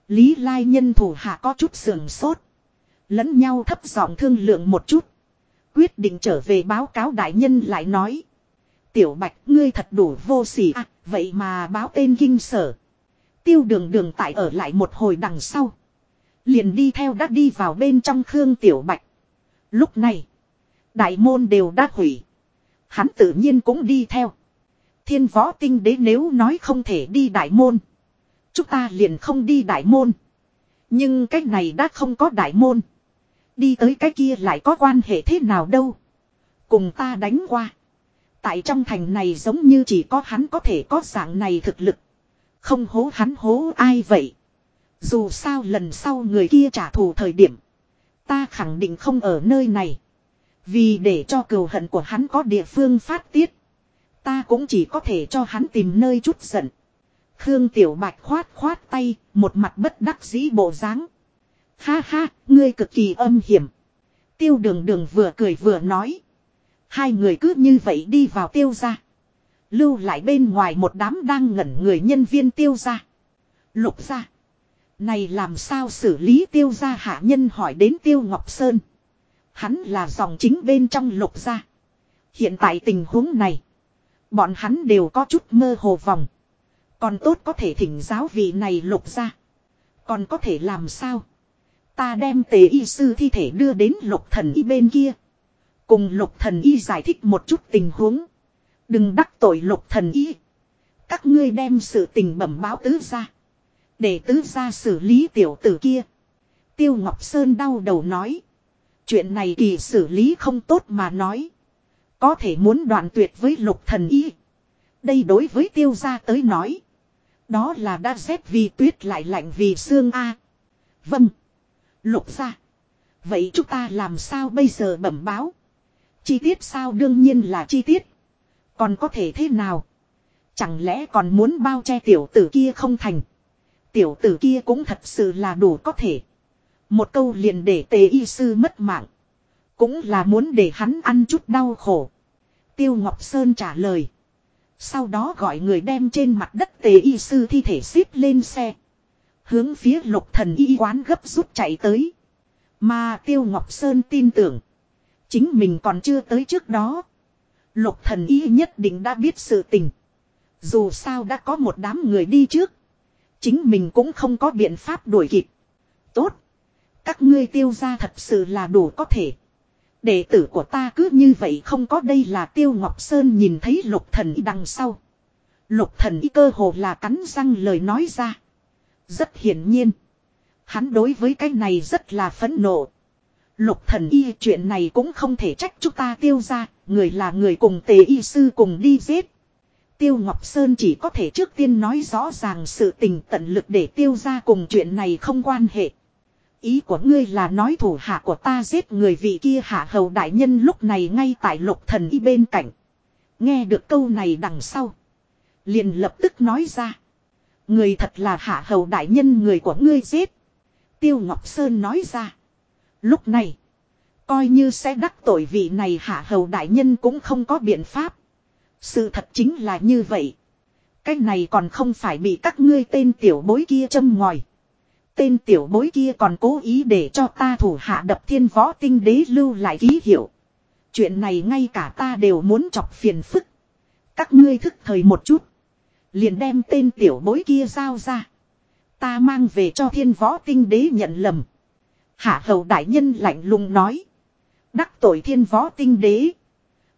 Lý Lai Nhân thủ hạ có chút sườn sốt. Lẫn nhau thấp giọng thương lượng một chút. Quyết định trở về báo cáo đại nhân lại nói. Tiểu Bạch ngươi thật đủ vô sỉ à, vậy mà báo tên kinh sở. Tiêu đường đường tại ở lại một hồi đằng sau. Liền đi theo đã đi vào bên trong Khương Tiểu Bạch. Lúc này, đại môn đều đã hủy. Hắn tự nhiên cũng đi theo. Thiên võ tinh đế nếu nói không thể đi đại môn. Chúng ta liền không đi đại môn. Nhưng cái này đã không có đại môn. Đi tới cái kia lại có quan hệ thế nào đâu. Cùng ta đánh qua. Tại trong thành này giống như chỉ có hắn có thể có dạng này thực lực. Không hố hắn hố ai vậy. Dù sao lần sau người kia trả thù thời điểm. Ta khẳng định không ở nơi này. Vì để cho cừu hận của hắn có địa phương phát tiết. Ta cũng chỉ có thể cho hắn tìm nơi chút giận. Khương Tiểu Bạch khoát khoát tay, một mặt bất đắc dĩ bộ dáng. Ha ha, ngươi cực kỳ âm hiểm. Tiêu đường đường vừa cười vừa nói. Hai người cứ như vậy đi vào tiêu ra. Lưu lại bên ngoài một đám đang ngẩn người nhân viên tiêu ra. Lục ra. Này làm sao xử lý tiêu gia hạ nhân hỏi đến tiêu Ngọc Sơn. Hắn là dòng chính bên trong lục gia. Hiện tại tình huống này. Bọn hắn đều có chút mơ hồ vòng. Còn tốt có thể thỉnh giáo vị này lục gia. Còn có thể làm sao? Ta đem tế y sư thi thể đưa đến lục thần y bên kia. Cùng lục thần y giải thích một chút tình huống. Đừng đắc tội lục thần y. Các ngươi đem sự tình bẩm báo tứ ra. Để tứ ra xử lý tiểu tử kia. Tiêu Ngọc Sơn đau đầu nói. Chuyện này kỳ xử lý không tốt mà nói. Có thể muốn đoạn tuyệt với lục thần y. Đây đối với tiêu gia tới nói. Đó là đã rét vì tuyết lại lạnh vì xương A. Vâng. Lục gia. Vậy chúng ta làm sao bây giờ bẩm báo? Chi tiết sao đương nhiên là chi tiết. Còn có thể thế nào? Chẳng lẽ còn muốn bao che tiểu tử kia không thành? Tiểu tử kia cũng thật sự là đủ có thể. Một câu liền để tề y sư mất mạng. Cũng là muốn để hắn ăn chút đau khổ. Tiêu Ngọc Sơn trả lời. Sau đó gọi người đem trên mặt đất tề y sư thi thể xếp lên xe. Hướng phía lục thần y quán gấp rút chạy tới. Mà Tiêu Ngọc Sơn tin tưởng. Chính mình còn chưa tới trước đó. Lục thần y nhất định đã biết sự tình. Dù sao đã có một đám người đi trước. Chính mình cũng không có biện pháp đuổi kịp. Tốt. Các ngươi tiêu ra thật sự là đủ có thể. Đệ tử của ta cứ như vậy không có đây là Tiêu Ngọc Sơn nhìn thấy lục thần y đằng sau. Lục thần y cơ hồ là cắn răng lời nói ra. Rất hiển nhiên. Hắn đối với cái này rất là phẫn nộ. Lục thần y chuyện này cũng không thể trách chúng ta tiêu ra, người là người cùng tề y sư cùng đi giết. Tiêu Ngọc Sơn chỉ có thể trước tiên nói rõ ràng sự tình tận lực để tiêu ra cùng chuyện này không quan hệ. Ý của ngươi là nói thủ hạ của ta giết người vị kia hạ hầu đại nhân lúc này ngay tại lục thần y bên cạnh. Nghe được câu này đằng sau. Liền lập tức nói ra. Người thật là hạ hầu đại nhân người của ngươi giết. Tiêu Ngọc Sơn nói ra. Lúc này. Coi như sẽ đắc tội vị này hạ hầu đại nhân cũng không có biện pháp. Sự thật chính là như vậy. Cái này còn không phải bị các ngươi tên tiểu bối kia châm ngòi. Tên tiểu bối kia còn cố ý để cho ta thủ hạ đập thiên võ tinh đế lưu lại ký hiệu. Chuyện này ngay cả ta đều muốn chọc phiền phức. Các ngươi thức thời một chút. Liền đem tên tiểu bối kia giao ra. Ta mang về cho thiên võ tinh đế nhận lầm. Hạ hầu đại nhân lạnh lùng nói. Đắc tội thiên võ tinh đế.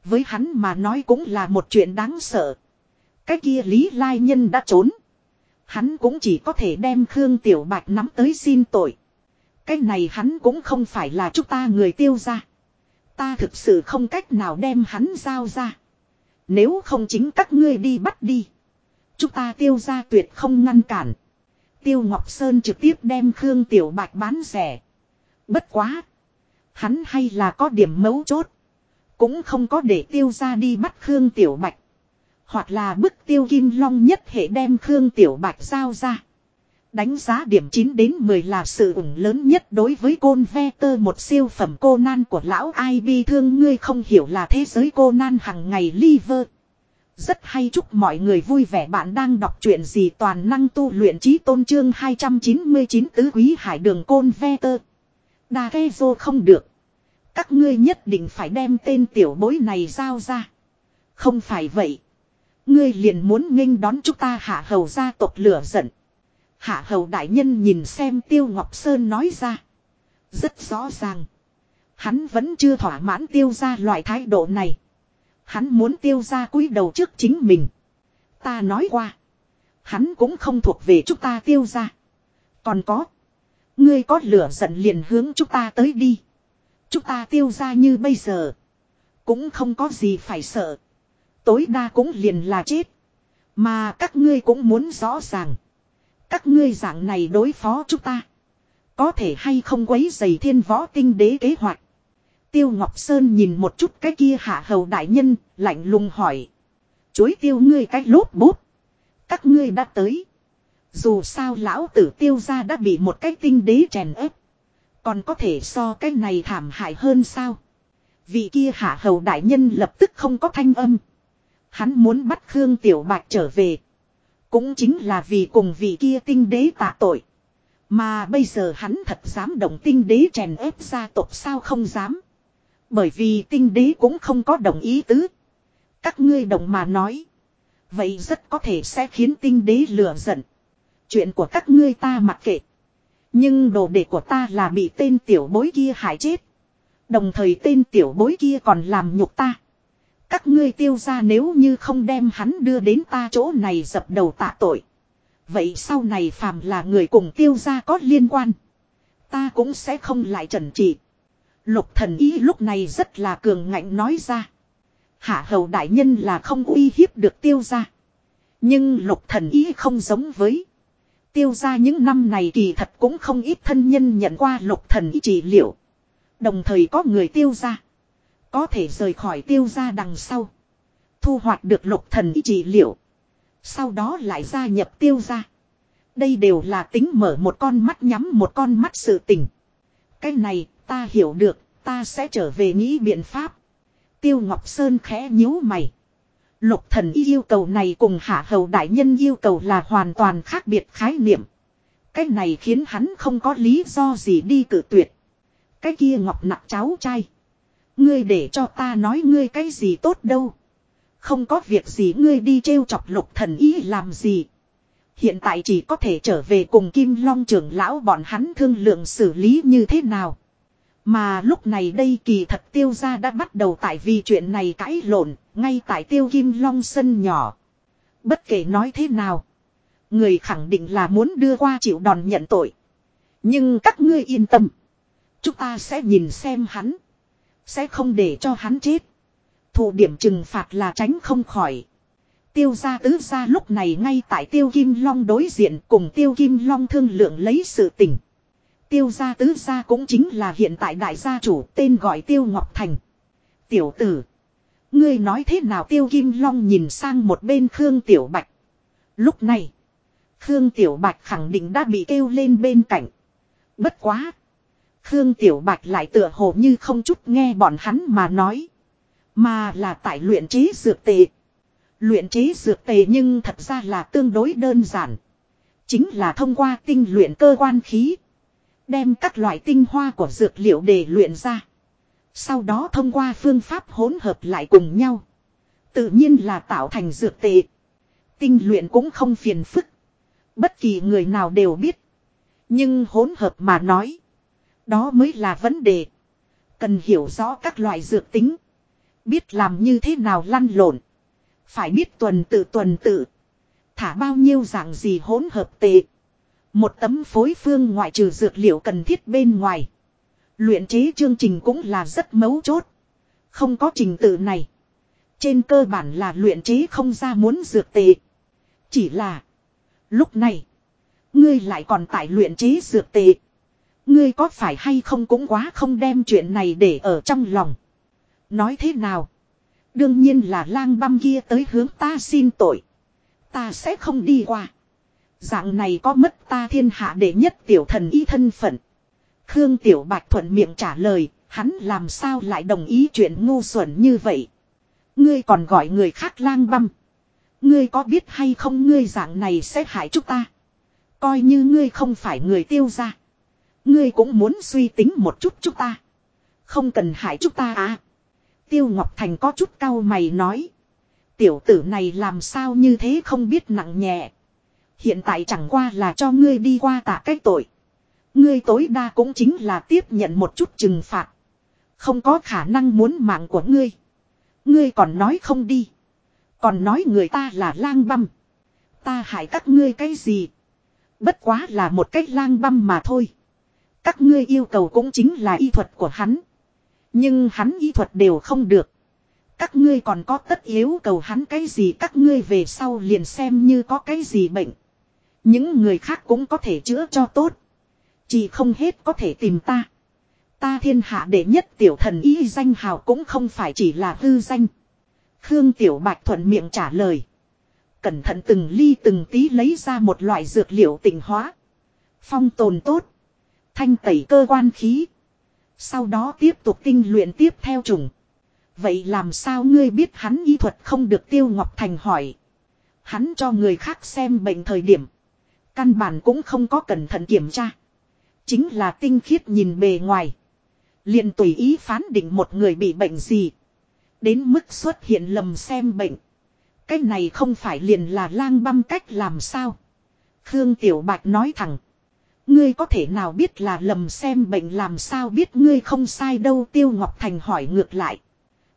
Với hắn mà nói cũng là một chuyện đáng sợ. Cái kia Lý Lai Nhân đã trốn. Hắn cũng chỉ có thể đem Khương Tiểu Bạch nắm tới xin tội. Cái này hắn cũng không phải là chúng ta người tiêu ra. Ta thực sự không cách nào đem hắn giao ra. Nếu không chính các ngươi đi bắt đi. Chúng ta tiêu ra tuyệt không ngăn cản. Tiêu Ngọc Sơn trực tiếp đem Khương Tiểu Bạch bán rẻ. Bất quá. Hắn hay là có điểm mấu chốt. Cũng không có để tiêu ra đi bắt Khương Tiểu Bạch. Hoặc là bức tiêu kim long nhất hệ đem Khương Tiểu Bạch giao ra. Đánh giá điểm 9 đến 10 là sự ủng lớn nhất đối với côn ve tơ, một siêu phẩm cô nan của lão ai bi thương ngươi không hiểu là thế giới cô nan hằng ngày liver. Rất hay chúc mọi người vui vẻ bạn đang đọc truyện gì toàn năng tu luyện trí tôn trương 299 tứ quý hải đường côn ve tơ. Đa ghe vô không được. Các ngươi nhất định phải đem tên tiểu bối này giao ra. Không phải vậy. Ngươi liền muốn nghênh đón chúng ta hạ hầu gia tộc lửa giận. Hạ hầu đại nhân nhìn xem tiêu ngọc sơn nói ra. Rất rõ ràng. Hắn vẫn chưa thỏa mãn tiêu ra loại thái độ này. Hắn muốn tiêu ra cúi đầu trước chính mình. Ta nói qua. Hắn cũng không thuộc về chúng ta tiêu ra. Còn có. Ngươi có lửa giận liền hướng chúng ta tới đi. Chúng ta tiêu ra như bây giờ. Cũng không có gì phải sợ. Tối đa cũng liền là chết. Mà các ngươi cũng muốn rõ ràng. Các ngươi dạng này đối phó chúng ta. Có thể hay không quấy dày thiên võ tinh đế kế hoạch. Tiêu Ngọc Sơn nhìn một chút cái kia hạ hầu đại nhân, lạnh lùng hỏi. Chối tiêu ngươi cách lốt bút. Các ngươi đã tới. Dù sao lão tử tiêu ra đã bị một cái tinh đế chèn ép. Còn có thể so cái này thảm hại hơn sao? Vị kia hạ hầu đại nhân lập tức không có thanh âm. Hắn muốn bắt Khương Tiểu Bạch trở về. Cũng chính là vì cùng vị kia tinh đế tạ tội. Mà bây giờ hắn thật dám động tinh đế chèn ép gia tộc sao không dám. Bởi vì tinh đế cũng không có đồng ý tứ. Các ngươi đồng mà nói. Vậy rất có thể sẽ khiến tinh đế lừa giận. Chuyện của các ngươi ta mặc kệ. Nhưng đồ đệ của ta là bị tên tiểu bối kia hại chết. Đồng thời tên tiểu bối kia còn làm nhục ta. Các ngươi tiêu ra nếu như không đem hắn đưa đến ta chỗ này dập đầu tạ tội. Vậy sau này phàm là người cùng tiêu ra có liên quan. Ta cũng sẽ không lại trần trị. Lục thần ý lúc này rất là cường ngạnh nói ra. Hạ hầu đại nhân là không uy hiếp được tiêu ra. Nhưng lục thần ý không giống với. Tiêu ra những năm này kỳ thật cũng không ít thân nhân nhận qua lục thần trị liệu. Đồng thời có người tiêu ra. Có thể rời khỏi tiêu ra đằng sau. Thu hoạch được lục thần trị liệu. Sau đó lại gia nhập tiêu ra. Đây đều là tính mở một con mắt nhắm một con mắt sự tình. Cái này ta hiểu được, ta sẽ trở về nghĩ biện pháp. Tiêu Ngọc Sơn khẽ nhíu mày. Lục thần yêu cầu này cùng hạ hầu đại nhân yêu cầu là hoàn toàn khác biệt khái niệm. Cái này khiến hắn không có lý do gì đi cử tuyệt. Cái kia ngọc nặng cháu trai. Ngươi để cho ta nói ngươi cái gì tốt đâu. Không có việc gì ngươi đi trêu chọc lục thần ý làm gì. Hiện tại chỉ có thể trở về cùng Kim Long trưởng lão bọn hắn thương lượng xử lý như thế nào. Mà lúc này đây kỳ thật tiêu gia đã bắt đầu tại vì chuyện này cãi lộn, ngay tại tiêu Kim Long sân nhỏ. Bất kể nói thế nào. Người khẳng định là muốn đưa qua chịu đòn nhận tội. Nhưng các ngươi yên tâm. Chúng ta sẽ nhìn xem hắn. Sẽ không để cho hắn chết. Thủ điểm trừng phạt là tránh không khỏi. Tiêu gia tứ gia lúc này ngay tại tiêu kim long đối diện cùng tiêu kim long thương lượng lấy sự tình. Tiêu gia tứ gia cũng chính là hiện tại đại gia chủ, tên gọi tiêu ngọc thành. Tiểu tử. Ngươi nói thế nào tiêu kim long nhìn sang một bên Khương Tiểu Bạch. Lúc này. Khương Tiểu Bạch khẳng định đã bị kêu lên bên cạnh. Bất quá. Khương Tiểu Bạch lại tựa hồ như không chút nghe bọn hắn mà nói. Mà là tại luyện chế dược tệ. Luyện chế dược tề nhưng thật ra là tương đối đơn giản. Chính là thông qua tinh luyện cơ quan khí. Đem các loại tinh hoa của dược liệu để luyện ra. Sau đó thông qua phương pháp hỗn hợp lại cùng nhau. Tự nhiên là tạo thành dược tệ. Tinh luyện cũng không phiền phức. Bất kỳ người nào đều biết. Nhưng hỗn hợp mà nói. Đó mới là vấn đề. Cần hiểu rõ các loại dược tính. Biết làm như thế nào lăn lộn. Phải biết tuần tự tuần tự. Thả bao nhiêu dạng gì hỗn hợp tệ. Một tấm phối phương ngoại trừ dược liệu cần thiết bên ngoài. Luyện chế chương trình cũng là rất mấu chốt. Không có trình tự này. Trên cơ bản là luyện chế không ra muốn dược tệ. Chỉ là. Lúc này. Ngươi lại còn tại luyện chế dược tệ. Ngươi có phải hay không cũng quá không đem chuyện này để ở trong lòng. Nói thế nào? Đương nhiên là lang băm kia tới hướng ta xin tội. Ta sẽ không đi qua. Dạng này có mất ta thiên hạ đệ nhất tiểu thần y thân phận. Khương Tiểu Bạch thuận miệng trả lời, hắn làm sao lại đồng ý chuyện ngu xuẩn như vậy. Ngươi còn gọi người khác lang băm. Ngươi có biết hay không ngươi dạng này sẽ hại chúng ta. Coi như ngươi không phải người tiêu ra. Ngươi cũng muốn suy tính một chút chúng ta. Không cần hại chúng ta à. Tiêu Ngọc Thành có chút cau mày nói. Tiểu tử này làm sao như thế không biết nặng nhẹ. Hiện tại chẳng qua là cho ngươi đi qua tạ cách tội. Ngươi tối đa cũng chính là tiếp nhận một chút trừng phạt. Không có khả năng muốn mạng của ngươi. Ngươi còn nói không đi. Còn nói người ta là lang băm. Ta hại các ngươi cái gì. Bất quá là một cách lang băm mà thôi. Các ngươi yêu cầu cũng chính là y thuật của hắn. Nhưng hắn y thuật đều không được. Các ngươi còn có tất yếu cầu hắn cái gì, các ngươi về sau liền xem như có cái gì bệnh. Những người khác cũng có thể chữa cho tốt. Chỉ không hết có thể tìm ta. Ta thiên hạ đệ nhất tiểu thần y danh hào cũng không phải chỉ là hư danh. Khương Tiểu Bạch thuận miệng trả lời. Cẩn thận từng ly từng tí lấy ra một loại dược liệu tỉnh hóa. Phong tồn tốt. Thanh tẩy cơ quan khí. Sau đó tiếp tục tinh luyện tiếp theo trùng. Vậy làm sao ngươi biết hắn y thuật không được Tiêu Ngọc Thành hỏi. Hắn cho người khác xem bệnh thời điểm. Căn bản cũng không có cẩn thận kiểm tra. Chính là tinh khiết nhìn bề ngoài. liền tùy ý phán định một người bị bệnh gì. Đến mức xuất hiện lầm xem bệnh. Cái này không phải liền là lang băm cách làm sao. Khương Tiểu Bạch nói thẳng. Ngươi có thể nào biết là lầm xem bệnh làm sao biết ngươi không sai đâu Tiêu Ngọc Thành hỏi ngược lại.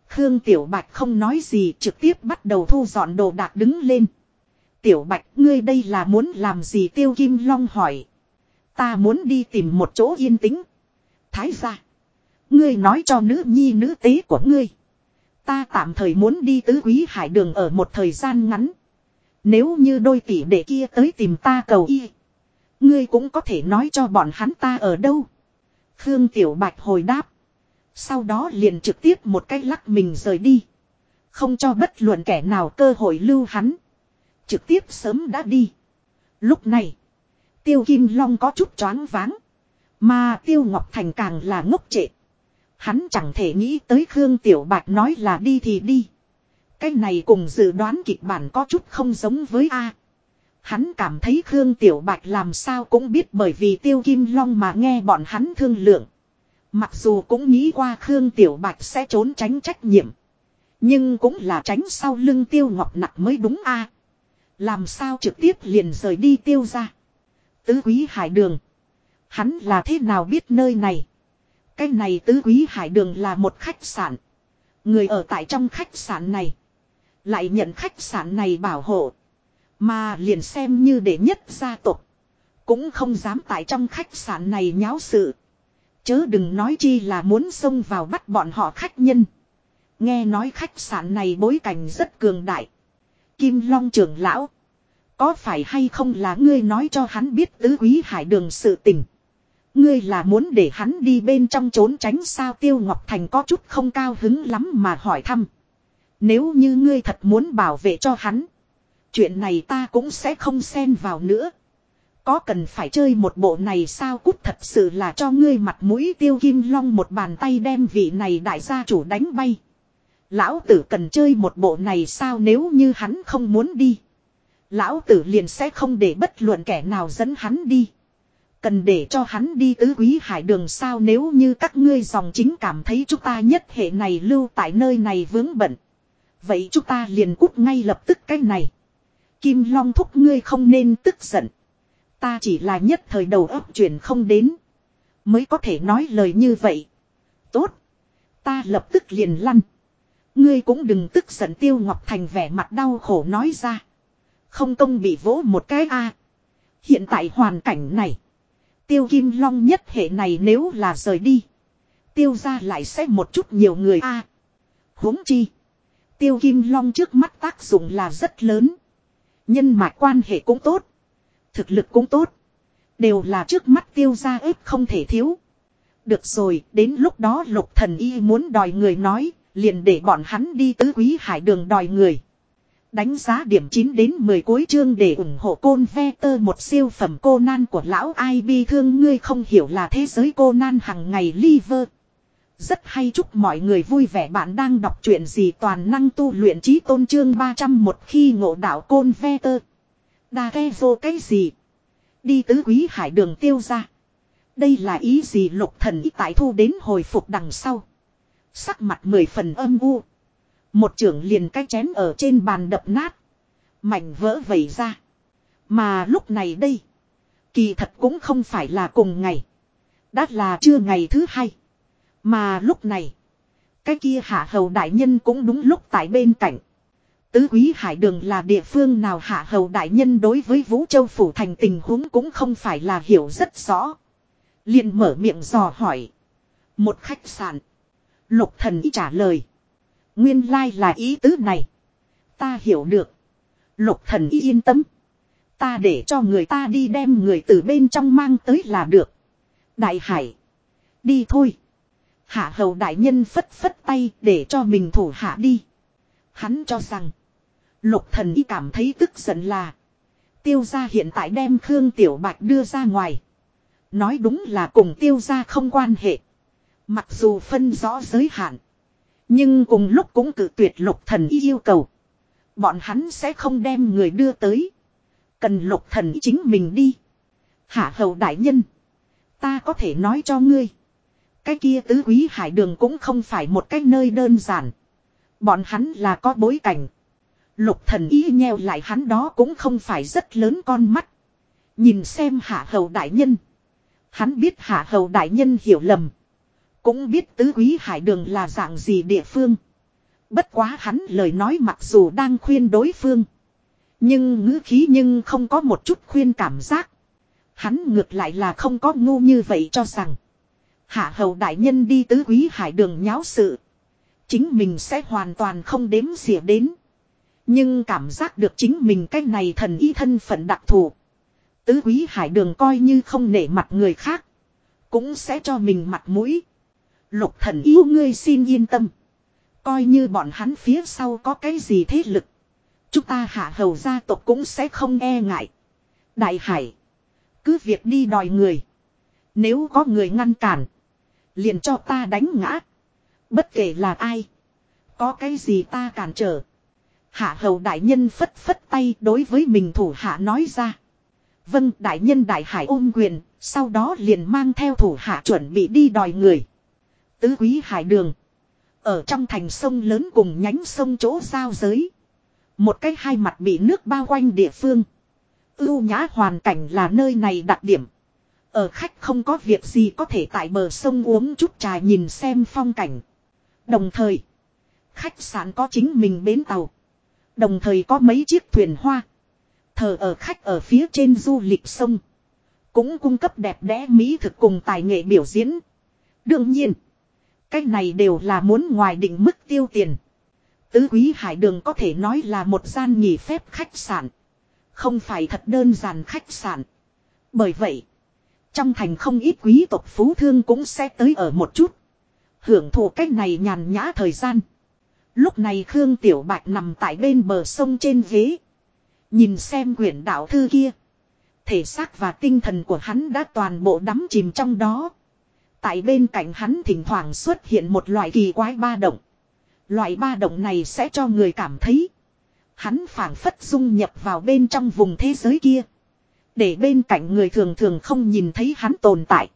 Khương Tiểu Bạch không nói gì, trực tiếp bắt đầu thu dọn đồ đạc đứng lên. Tiểu Bạch, ngươi đây là muốn làm gì Tiêu Kim Long hỏi. Ta muốn đi tìm một chỗ yên tĩnh. Thái ra. Ngươi nói cho nữ nhi nữ tế của ngươi. Ta tạm thời muốn đi tứ quý hải đường ở một thời gian ngắn. Nếu như đôi tỷ đệ kia tới tìm ta cầu y. Ngươi cũng có thể nói cho bọn hắn ta ở đâu. Khương Tiểu Bạch hồi đáp. Sau đó liền trực tiếp một cái lắc mình rời đi. Không cho bất luận kẻ nào cơ hội lưu hắn. Trực tiếp sớm đã đi. Lúc này. Tiêu Kim Long có chút choáng váng. Mà Tiêu Ngọc Thành càng là ngốc trệ. Hắn chẳng thể nghĩ tới Khương Tiểu Bạch nói là đi thì đi. Cái này cùng dự đoán kịch bản có chút không giống với A. Hắn cảm thấy Khương Tiểu Bạch làm sao cũng biết bởi vì Tiêu Kim Long mà nghe bọn hắn thương lượng. Mặc dù cũng nghĩ qua Khương Tiểu Bạch sẽ trốn tránh trách nhiệm. Nhưng cũng là tránh sau lưng Tiêu Ngọc Nặng mới đúng a. Làm sao trực tiếp liền rời đi Tiêu ra. Tứ quý hải đường. Hắn là thế nào biết nơi này. Cái này tứ quý hải đường là một khách sạn. Người ở tại trong khách sạn này. Lại nhận khách sạn này bảo hộ. Mà liền xem như để nhất gia tộc Cũng không dám tại trong khách sạn này nháo sự. Chớ đừng nói chi là muốn xông vào bắt bọn họ khách nhân. Nghe nói khách sạn này bối cảnh rất cường đại. Kim Long trưởng lão. Có phải hay không là ngươi nói cho hắn biết tứ quý hải đường sự tình. Ngươi là muốn để hắn đi bên trong trốn tránh sao Tiêu Ngọc Thành có chút không cao hứng lắm mà hỏi thăm. Nếu như ngươi thật muốn bảo vệ cho hắn. Chuyện này ta cũng sẽ không xen vào nữa. Có cần phải chơi một bộ này sao cút thật sự là cho ngươi mặt mũi tiêu kim long một bàn tay đem vị này đại gia chủ đánh bay. Lão tử cần chơi một bộ này sao nếu như hắn không muốn đi. Lão tử liền sẽ không để bất luận kẻ nào dẫn hắn đi. Cần để cho hắn đi tứ quý hải đường sao nếu như các ngươi dòng chính cảm thấy chúng ta nhất hệ này lưu tại nơi này vướng bận. Vậy chúng ta liền cút ngay lập tức cái này. Kim Long thúc ngươi không nên tức giận. Ta chỉ là nhất thời đầu óc chuyển không đến. Mới có thể nói lời như vậy. Tốt. Ta lập tức liền lăn. Ngươi cũng đừng tức giận Tiêu Ngọc Thành vẻ mặt đau khổ nói ra. Không công bị vỗ một cái a. Hiện tại hoàn cảnh này. Tiêu Kim Long nhất hệ này nếu là rời đi. Tiêu ra lại sẽ một chút nhiều người a. huống chi. Tiêu Kim Long trước mắt tác dụng là rất lớn. Nhân mạch quan hệ cũng tốt. Thực lực cũng tốt. Đều là trước mắt tiêu ra ếp không thể thiếu. Được rồi, đến lúc đó lục thần y muốn đòi người nói, liền để bọn hắn đi tứ quý hải đường đòi người. Đánh giá điểm 9 đến 10 cuối chương để ủng hộ côn ve tơ, một siêu phẩm cô nan của lão ai bi thương ngươi không hiểu là thế giới cô nan hằng ngày liver. Rất hay, chúc mọi người vui vẻ bạn đang đọc truyện gì toàn năng tu luyện trí tôn trương 301 khi ngộ đạo côn ve tơ. Đa ghe vô cái gì? Đi tứ quý hải đường tiêu ra. Đây là ý gì lục thần ý tại thu đến hồi phục đằng sau. Sắc mặt mười phần âm u. Một trưởng liền cái chén ở trên bàn đập nát. Mảnh vỡ vẩy ra. Mà lúc này đây. Kỳ thật cũng không phải là cùng ngày. Đã là trưa ngày thứ hai. Mà lúc này. Cái kia hạ hầu đại nhân cũng đúng lúc tại bên cạnh. Tứ quý hải đường là địa phương nào hạ hầu đại nhân đối với Vũ Châu Phủ thành tình huống cũng không phải là hiểu rất rõ. liền mở miệng dò hỏi. Một khách sạn. Lục thần ý trả lời. Nguyên lai là ý tứ này. Ta hiểu được. Lục thần ý yên tâm. Ta để cho người ta đi đem người từ bên trong mang tới là được. Đại hải. Đi thôi. Hạ hầu đại nhân phất phất tay để cho mình thủ hạ đi. Hắn cho rằng. Lục thần ý cảm thấy tức giận là. Tiêu gia hiện tại đem Khương Tiểu Bạch đưa ra ngoài. Nói đúng là cùng tiêu gia không quan hệ. Mặc dù phân rõ giới hạn. Nhưng cùng lúc cũng cử tuyệt lục thần y yêu cầu. Bọn hắn sẽ không đem người đưa tới. Cần lục thần chính mình đi. Hạ hầu đại nhân. Ta có thể nói cho ngươi. Cái kia tứ quý hải đường cũng không phải một cái nơi đơn giản. Bọn hắn là có bối cảnh. Lục thần y nheo lại hắn đó cũng không phải rất lớn con mắt. Nhìn xem hạ hầu đại nhân. Hắn biết hạ hầu đại nhân hiểu lầm. Cũng biết tứ quý hải đường là dạng gì địa phương. Bất quá hắn lời nói mặc dù đang khuyên đối phương. Nhưng ngữ khí nhưng không có một chút khuyên cảm giác. Hắn ngược lại là không có ngu như vậy cho rằng. Hạ hầu đại nhân đi tứ quý hải đường nháo sự. Chính mình sẽ hoàn toàn không đếm xỉa đến. Nhưng cảm giác được chính mình cái này thần y thân phận đặc thù. Tứ quý hải đường coi như không nể mặt người khác. Cũng sẽ cho mình mặt mũi. Lục thần yêu ngươi xin yên tâm. Coi như bọn hắn phía sau có cái gì thế lực. Chúng ta hạ hầu gia tộc cũng sẽ không e ngại. Đại hải. Cứ việc đi đòi người. Nếu có người ngăn cản. Liền cho ta đánh ngã. Bất kể là ai. Có cái gì ta cản trở. Hạ hầu đại nhân phất phất tay đối với mình thủ hạ nói ra. Vâng đại nhân đại hải ôm quyền. Sau đó liền mang theo thủ hạ chuẩn bị đi đòi người. Tứ quý hải đường. Ở trong thành sông lớn cùng nhánh sông chỗ giao giới. Một cái hai mặt bị nước bao quanh địa phương. Ưu nhã hoàn cảnh là nơi này đặc điểm. Ở khách không có việc gì có thể tại bờ sông uống chút trà nhìn xem phong cảnh. Đồng thời, khách sạn có chính mình bến tàu. Đồng thời có mấy chiếc thuyền hoa. Thờ ở khách ở phía trên du lịch sông. Cũng cung cấp đẹp đẽ mỹ thực cùng tài nghệ biểu diễn. Đương nhiên, cái này đều là muốn ngoài định mức tiêu tiền. Tứ quý hải đường có thể nói là một gian nghỉ phép khách sạn. Không phải thật đơn giản khách sạn. Bởi vậy, trong thành không ít quý tộc phú thương cũng sẽ tới ở một chút. Hưởng thụ cách này nhàn nhã thời gian. Lúc này Khương Tiểu Bạch nằm tại bên bờ sông trên ghế. Nhìn xem quyển đạo thư kia. Thể xác và tinh thần của hắn đã toàn bộ đắm chìm trong đó. Tại bên cạnh hắn thỉnh thoảng xuất hiện một loại kỳ quái ba động. Loại ba động này sẽ cho người cảm thấy. Hắn phảng phất dung nhập vào bên trong vùng thế giới kia. Để bên cạnh người thường thường không nhìn thấy hắn tồn tại.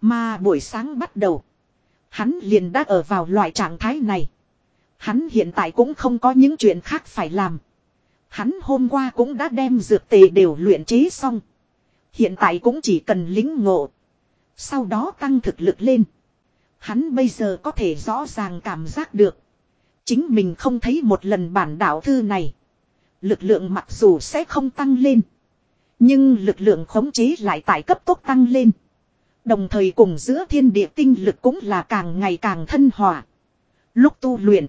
Mà buổi sáng bắt đầu. Hắn liền đã ở vào loại trạng thái này. Hắn hiện tại cũng không có những chuyện khác phải làm. Hắn hôm qua cũng đã đem dược tề đều luyện chế xong. Hiện tại cũng chỉ cần lính ngộ. Sau đó tăng thực lực lên. Hắn bây giờ có thể rõ ràng cảm giác được. Chính mình không thấy một lần bản đạo thư này. Lực lượng mặc dù sẽ không tăng lên. Nhưng lực lượng khống chế lại tại cấp tốc tăng lên. Đồng thời cùng giữa thiên địa tinh lực cũng là càng ngày càng thân hòa. Lúc tu luyện,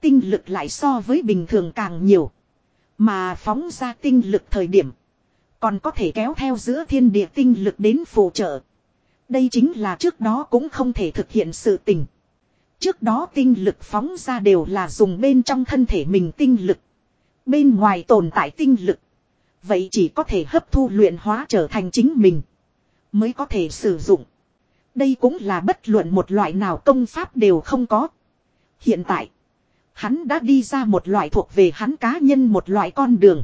tinh lực lại so với bình thường càng nhiều. Mà phóng ra tinh lực thời điểm, còn có thể kéo theo giữa thiên địa tinh lực đến phù trợ. Đây chính là trước đó cũng không thể thực hiện sự tình. Trước đó tinh lực phóng ra đều là dùng bên trong thân thể mình tinh lực. Bên ngoài tồn tại tinh lực. Vậy chỉ có thể hấp thu luyện hóa trở thành chính mình. Mới có thể sử dụng. Đây cũng là bất luận một loại nào công pháp đều không có. Hiện tại. Hắn đã đi ra một loại thuộc về hắn cá nhân một loại con đường.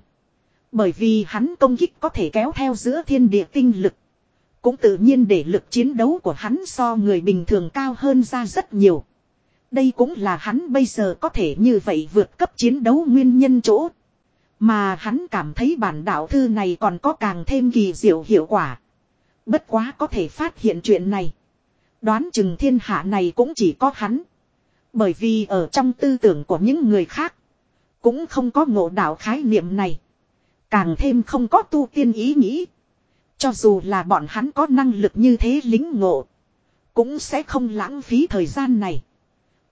Bởi vì hắn công kích có thể kéo theo giữa thiên địa tinh lực. Cũng tự nhiên để lực chiến đấu của hắn so người bình thường cao hơn ra rất nhiều. Đây cũng là hắn bây giờ có thể như vậy vượt cấp chiến đấu nguyên nhân chỗ. Mà hắn cảm thấy bản đạo thư này còn có càng thêm kỳ diệu hiệu quả. Bất quá có thể phát hiện chuyện này. Đoán chừng thiên hạ này cũng chỉ có hắn. Bởi vì ở trong tư tưởng của những người khác. Cũng không có ngộ đạo khái niệm này. Càng thêm không có tu tiên ý nghĩ. Cho dù là bọn hắn có năng lực như thế lính ngộ. Cũng sẽ không lãng phí thời gian này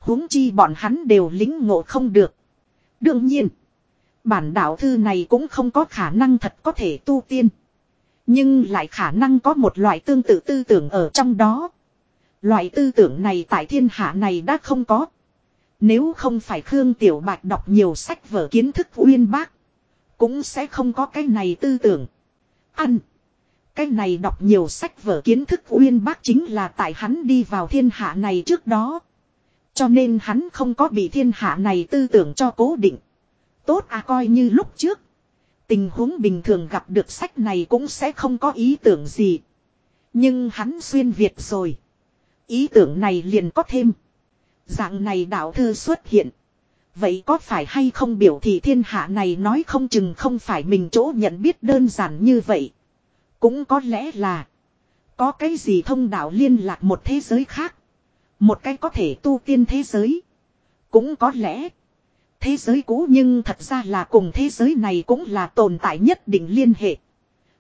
huống chi bọn hắn đều lính ngộ không được. Đương nhiên, bản đạo thư này cũng không có khả năng thật có thể tu tiên. Nhưng lại khả năng có một loại tương tự tư tưởng ở trong đó. Loại tư tưởng này tại thiên hạ này đã không có. Nếu không phải Khương Tiểu Bạch đọc nhiều sách vở kiến thức uyên bác. Cũng sẽ không có cái này tư tưởng. Ăn. Cái này đọc nhiều sách vở kiến thức uyên bác chính là tại hắn đi vào thiên hạ này trước đó. Cho nên hắn không có bị thiên hạ này tư tưởng cho cố định. Tốt à coi như lúc trước. Tình huống bình thường gặp được sách này cũng sẽ không có ý tưởng gì. Nhưng hắn xuyên Việt rồi. Ý tưởng này liền có thêm. Dạng này đạo thư xuất hiện. Vậy có phải hay không biểu thị thiên hạ này nói không chừng không phải mình chỗ nhận biết đơn giản như vậy. Cũng có lẽ là. Có cái gì thông đạo liên lạc một thế giới khác. Một cái có thể tu tiên thế giới. Cũng có lẽ. Thế giới cũ nhưng thật ra là cùng thế giới này cũng là tồn tại nhất định liên hệ.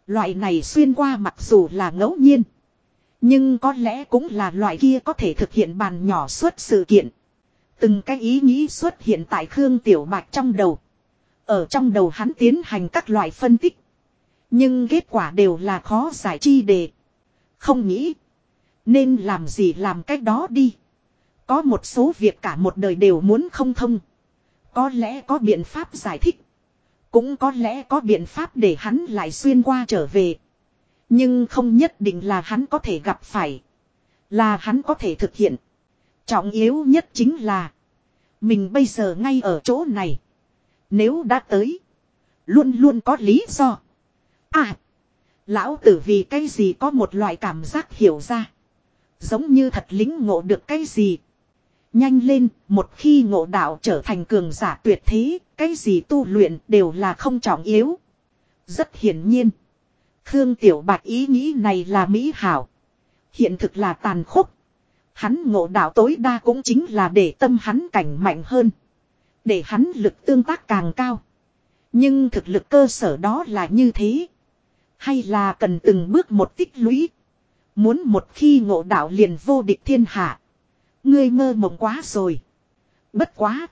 Loại này xuyên qua mặc dù là ngẫu nhiên. Nhưng có lẽ cũng là loại kia có thể thực hiện bàn nhỏ suốt sự kiện. Từng cái ý nghĩ xuất hiện tại Khương Tiểu Bạch trong đầu. Ở trong đầu hắn tiến hành các loại phân tích. Nhưng kết quả đều là khó giải chi đề. Không nghĩ. Nên làm gì làm cách đó đi. Có một số việc cả một đời đều muốn không thông. Có lẽ có biện pháp giải thích. Cũng có lẽ có biện pháp để hắn lại xuyên qua trở về. Nhưng không nhất định là hắn có thể gặp phải. Là hắn có thể thực hiện. Trọng yếu nhất chính là. Mình bây giờ ngay ở chỗ này. Nếu đã tới. Luôn luôn có lý do. À. Lão tử vì cái gì có một loại cảm giác hiểu ra. Giống như thật lính ngộ được cái gì. Nhanh lên, một khi ngộ đạo trở thành cường giả tuyệt thế, cái gì tu luyện đều là không trọng yếu. Rất hiển nhiên. Khương Tiểu Bạch ý nghĩ này là mỹ hảo. Hiện thực là tàn khốc. Hắn ngộ đạo tối đa cũng chính là để tâm hắn cảnh mạnh hơn. Để hắn lực tương tác càng cao. Nhưng thực lực cơ sở đó là như thế. Hay là cần từng bước một tích lũy. Muốn một khi ngộ đạo liền vô địch thiên hạ. Ngươi mơ mộng quá rồi. Bất quá.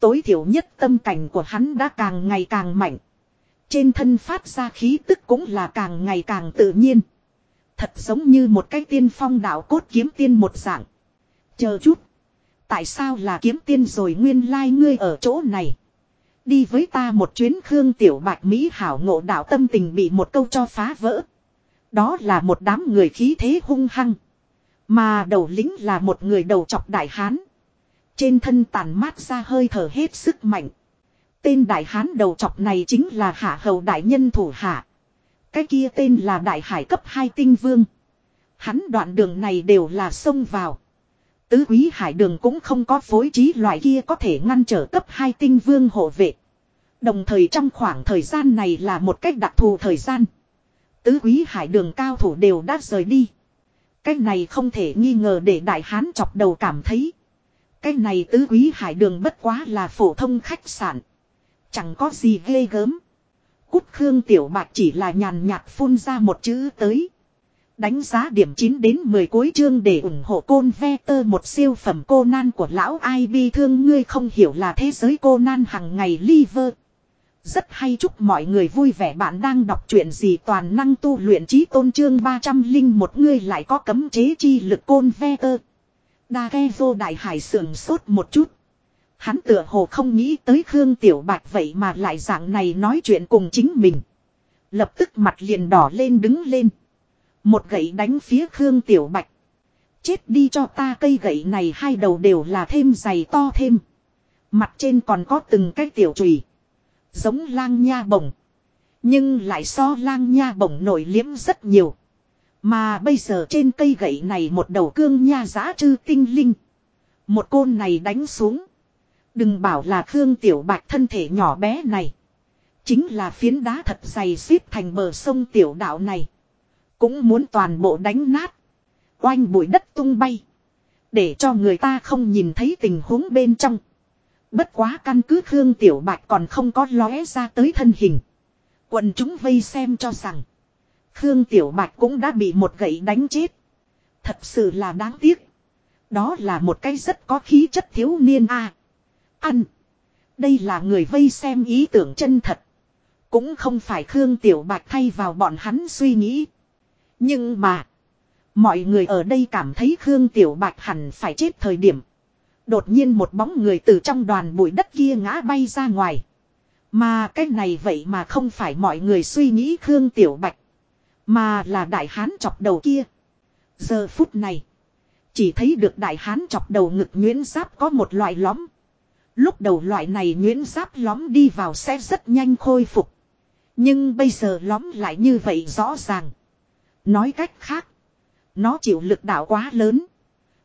Tối thiểu nhất tâm cảnh của hắn đã càng ngày càng mạnh. Trên thân phát ra khí tức cũng là càng ngày càng tự nhiên. Thật giống như một cái tiên phong đạo cốt kiếm tiên một dạng. Chờ chút. Tại sao là kiếm tiên rồi nguyên lai like ngươi ở chỗ này. Đi với ta một chuyến Khương Tiểu Bạch Mỹ hảo ngộ đạo tâm tình bị một câu cho phá vỡ. Đó là một đám người khí thế hung hăng. Mà đầu lính là một người đầu chọc đại hán. Trên thân tàn mát ra hơi thở hết sức mạnh. Tên đại hán đầu chọc này chính là hạ hầu đại nhân thủ hạ. Cái kia tên là đại hải cấp 2 tinh vương. Hắn đoạn đường này đều là xông vào. Tứ quý hải đường cũng không có phối trí loại kia có thể ngăn trở cấp hai tinh vương hộ vệ. Đồng thời trong khoảng thời gian này là một cách đặc thù thời gian. Tứ quý hải đường cao thủ đều đã rời đi. Cái này không thể nghi ngờ để đại hán chọc đầu cảm thấy. Cái này tứ quý hải đường bất quá là phổ thông khách sạn. Chẳng có gì ghê gớm. Cút Khương Tiểu Bạch chỉ là nhàn nhạt phun ra một chữ tới. Đánh giá điểm 9 đến 10 cuối chương để ủng hộ côn ve tơ, một siêu phẩm cô nan của lão ai bi thương ngươi không hiểu là thế giới cô nan hằng ngày liver. Rất hay, chúc mọi người vui vẻ bạn đang đọc truyện gì toàn năng tu luyện trí tôn chương 301 linh một ngươi lại có cấm chế chi lực côn ve tơ. Đa ghe vô đại hải sườn sốt một chút. Hắn tựa hồ không nghĩ tới Khương Tiểu Bạch vậy mà lại dạng này nói chuyện cùng chính mình. Lập tức mặt liền đỏ lên, đứng lên. Một gậy đánh phía Khương Tiểu Bạch. Chết đi cho ta cây gậy này, hai đầu đều là thêm dày to thêm. Mặt trên còn có từng cái tiểu chùy Giống lang nha bổng. Nhưng lại so lang nha bổng nổi liếm rất nhiều. Mà bây giờ trên cây gậy này một đầu cương nha giá trư tinh linh. Một côn này đánh xuống. Đừng bảo là Khương Tiểu Bạch thân thể nhỏ bé này. Chính là phiến đá thật dày xếp thành bờ sông Tiểu Đạo này. Cũng muốn toàn bộ đánh nát. Oanh bụi đất tung bay. Để cho người ta không nhìn thấy tình huống bên trong. Bất quá căn cứ Khương Tiểu Bạch còn không có lóe ra tới thân hình. Quần chúng vây xem cho rằng. Khương Tiểu Bạch cũng đã bị một gậy đánh chết. Thật sự là đáng tiếc. Đó là một cái rất có khí chất thiếu niên a. Ăn. Đây là người vây xem ý tưởng chân thật. Cũng không phải Khương Tiểu Bạch thay vào bọn hắn suy nghĩ. Nhưng mà. Mọi người ở đây cảm thấy Khương Tiểu Bạch hẳn phải chết thời điểm. Đột nhiên một bóng người từ trong đoàn bụi đất kia ngã bay ra ngoài. Mà cái này vậy mà không phải mọi người suy nghĩ Khương Tiểu Bạch. Mà là đại hán chọc đầu kia. Giờ phút này. Chỉ thấy được đại hán chọc đầu ngực nguyễn giáp có một loại lõm. Lúc đầu loại này nguyễn giáp lõm đi vào sẽ rất nhanh khôi phục. Nhưng bây giờ lõm lại như vậy rõ ràng. Nói cách khác. Nó chịu lực đạo quá lớn.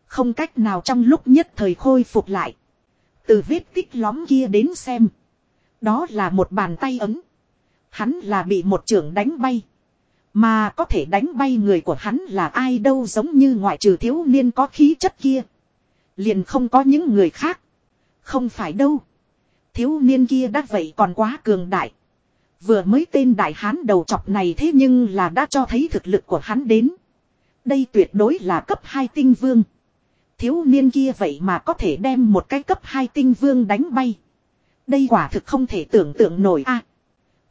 Không cách nào trong lúc nhất thời khôi phục lại. Từ vết tích lõm kia đến xem. Đó là một bàn tay ấm. Hắn là bị một trưởng đánh bay. Mà có thể đánh bay người của hắn là ai đâu giống như ngoại trừ thiếu niên có khí chất kia. Liền không có những người khác. Không phải đâu. Thiếu niên kia đã vậy còn quá cường đại. Vừa mới tên đại hán đầu chọc này thế nhưng là đã cho thấy thực lực của hắn đến. Đây tuyệt đối là cấp 2 tinh vương. Thiếu niên kia vậy mà có thể đem một cái cấp 2 tinh vương đánh bay. Đây quả thực không thể tưởng tượng nổi a. À,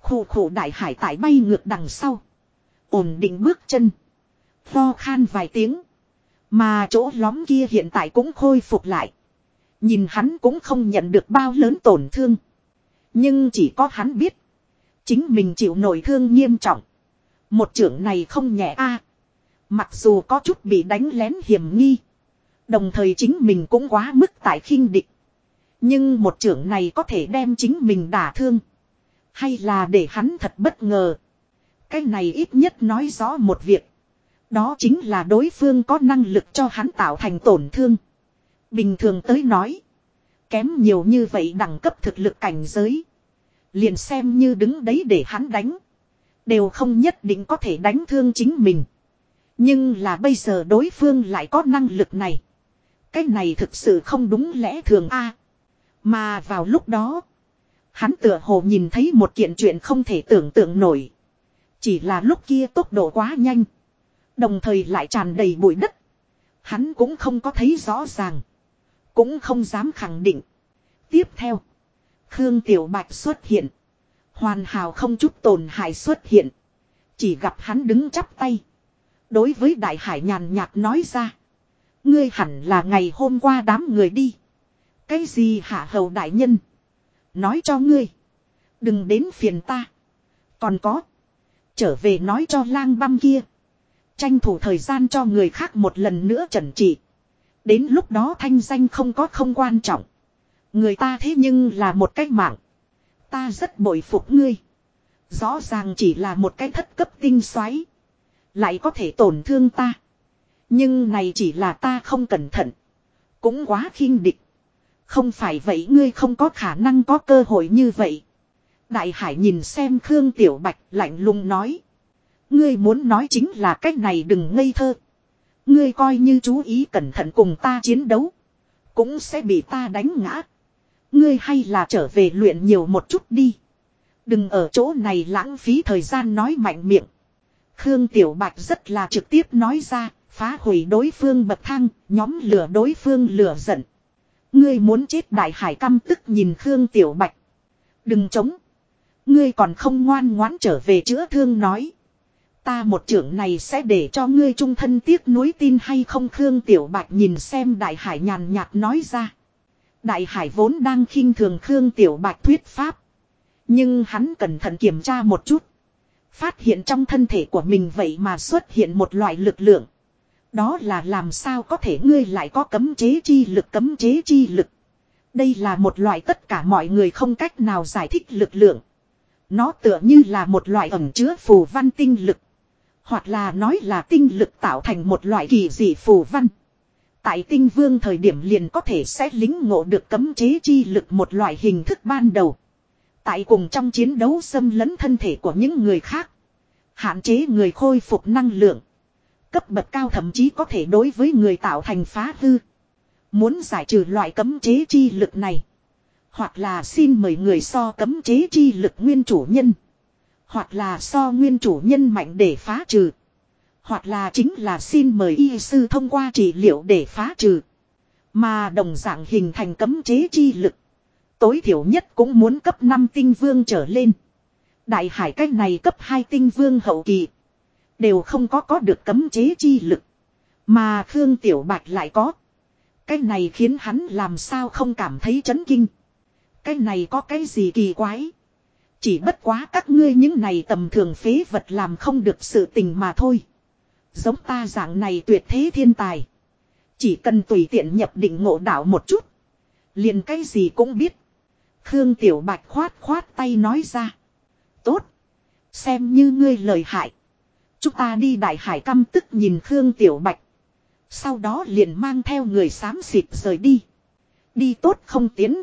khổ khổ đại hải tại bay ngược đằng sau. Ổn định bước chân. Lo khan vài tiếng. Mà chỗ lõm kia hiện tại cũng khôi phục lại. Nhìn hắn cũng không nhận được bao lớn tổn thương. Nhưng chỉ có hắn biết. Chính mình chịu nổi thương nghiêm trọng. Một trưởng này không nhẹ a. Mặc dù có chút bị đánh lén hiểm nghi. Đồng thời chính mình cũng quá mức tại khinh địch. Nhưng một trưởng này có thể đem chính mình đả thương. Hay là để hắn thật bất ngờ. Cái này ít nhất nói rõ một việc. Đó chính là đối phương có năng lực cho hắn tạo thành tổn thương. Bình thường tới nói. Kém nhiều như vậy đẳng cấp thực lực cảnh giới. Liền xem như đứng đấy để hắn đánh. Đều không nhất định có thể đánh thương chính mình. Nhưng là bây giờ đối phương lại có năng lực này. Cái này thực sự không đúng lẽ thường a Mà vào lúc đó. Hắn tựa hồ nhìn thấy một kiện chuyện không thể tưởng tượng nổi. Chỉ là lúc kia tốc độ quá nhanh. Đồng thời lại tràn đầy bụi đất. Hắn cũng không có thấy rõ ràng. Cũng không dám khẳng định. Tiếp theo. Khương Tiểu Bạch xuất hiện. Hoàn hảo không chút tổn hại xuất hiện. Chỉ gặp hắn đứng chắp tay. Đối với đại hải nhàn nhạt nói ra. Ngươi hẳn là ngày hôm qua đám người đi. Cái gì hạ hầu đại nhân. Nói cho ngươi. Đừng đến phiền ta. Còn có. Trở về nói cho lang băm kia. Tranh thủ thời gian cho người khác một lần nữa trần trị. Đến lúc đó thanh danh không có không quan trọng. Người ta thế nhưng là một cách mạng. Ta rất bội phục ngươi. Rõ ràng chỉ là một cái thất cấp tinh xoáy. Lại có thể tổn thương ta. Nhưng này chỉ là ta không cẩn thận. Cũng quá khinh địch. Không phải vậy ngươi không có khả năng có cơ hội như vậy. Đại Hải nhìn xem Khương Tiểu Bạch lạnh lùng nói. Ngươi muốn nói chính là cách này đừng ngây thơ. Ngươi coi như chú ý cẩn thận cùng ta chiến đấu. Cũng sẽ bị ta đánh ngã. Ngươi hay là trở về luyện nhiều một chút đi. Đừng ở chỗ này lãng phí thời gian nói mạnh miệng. Khương Tiểu Bạch rất là trực tiếp nói ra, phá hủy đối phương bậc thang, nhóm lửa đối phương lửa giận. Ngươi muốn chết đại hải căm tức nhìn Khương Tiểu Bạch. Đừng chống. Ngươi còn không ngoan ngoãn trở về chữa thương nói. Ta một trưởng này sẽ để cho ngươi trung thân tiếc nuối tin hay không Khương Tiểu Bạch nhìn xem đại hải nhàn nhạt nói ra. Đại hải vốn đang khinh thường Khương Tiểu Bạch thuyết pháp. Nhưng hắn cẩn thận kiểm tra một chút. Phát hiện trong thân thể của mình vậy mà xuất hiện một loại lực lượng. Đó là làm sao có thể ngươi lại có cấm chế chi lực, cấm chế chi lực. Đây là một loại tất cả mọi người không cách nào giải thích lực lượng. Nó tựa như là một loại ẩm chứa phù văn tinh lực. Hoặc là nói là tinh lực tạo thành một loại kỳ dị phù văn. Tại tinh vương thời điểm liền có thể sẽ lính ngộ được cấm chế chi lực một loại hình thức ban đầu. Tại cùng trong chiến đấu xâm lấn thân thể của những người khác. Hạn chế người khôi phục năng lượng. Cấp bậc cao thậm chí có thể đối với người tạo thành phá hư. Muốn giải trừ loại cấm chế chi lực này. Hoặc là xin mời người so cấm chế chi lực nguyên chủ nhân. Hoặc là so nguyên chủ nhân mạnh để phá trừ. Hoặc là chính là xin mời y sư thông qua trị liệu để phá trừ. Mà đồng dạng hình thành cấm chế chi lực. Tối thiểu nhất cũng muốn cấp 5 tinh vương trở lên. Đại hải cách này cấp 2 tinh vương hậu kỳ. Đều không có có được cấm chế chi lực. Mà Khương Tiểu Bạch lại có. Cái này khiến hắn làm sao không cảm thấy chấn kinh. Cái này có cái gì kỳ quái. Chỉ bất quá các ngươi những này tầm thường phế vật làm không được sự tình mà thôi. Giống ta dạng này tuyệt thế thiên tài. Chỉ cần tùy tiện nhập định ngộ đạo một chút. Liền cái gì cũng biết. Khương Tiểu Bạch khoát khoát tay nói ra. Tốt. Xem như ngươi lời hại. Chúng ta đi đại hải căm tức nhìn Khương Tiểu Bạch. Sau đó liền mang theo người xám xịt rời đi. Đi tốt không tiến.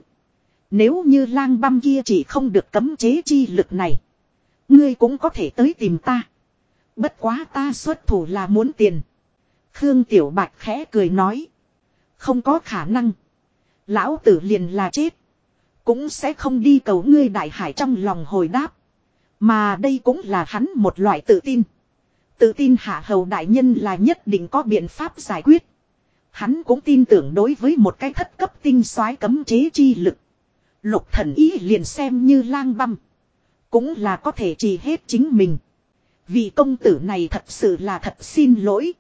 Nếu như lang băm kia chỉ không được cấm chế chi lực này. Ngươi cũng có thể tới tìm ta. Bất quá ta xuất thủ là muốn tiền. Khương Tiểu Bạch khẽ cười nói. Không có khả năng. Lão tử liền là chết. Cũng sẽ không đi cầu ngươi đại hải trong lòng hồi đáp. Mà đây cũng là hắn một loại tự tin. Tự tin hạ hầu đại nhân là nhất định có biện pháp giải quyết. Hắn cũng tin tưởng đối với một cái thất cấp tinh soái cấm chế chi lực. Lục thần ý liền xem như lang băm. Cũng là có thể trì hết chính mình. Vì công tử này thật sự là thật xin lỗi.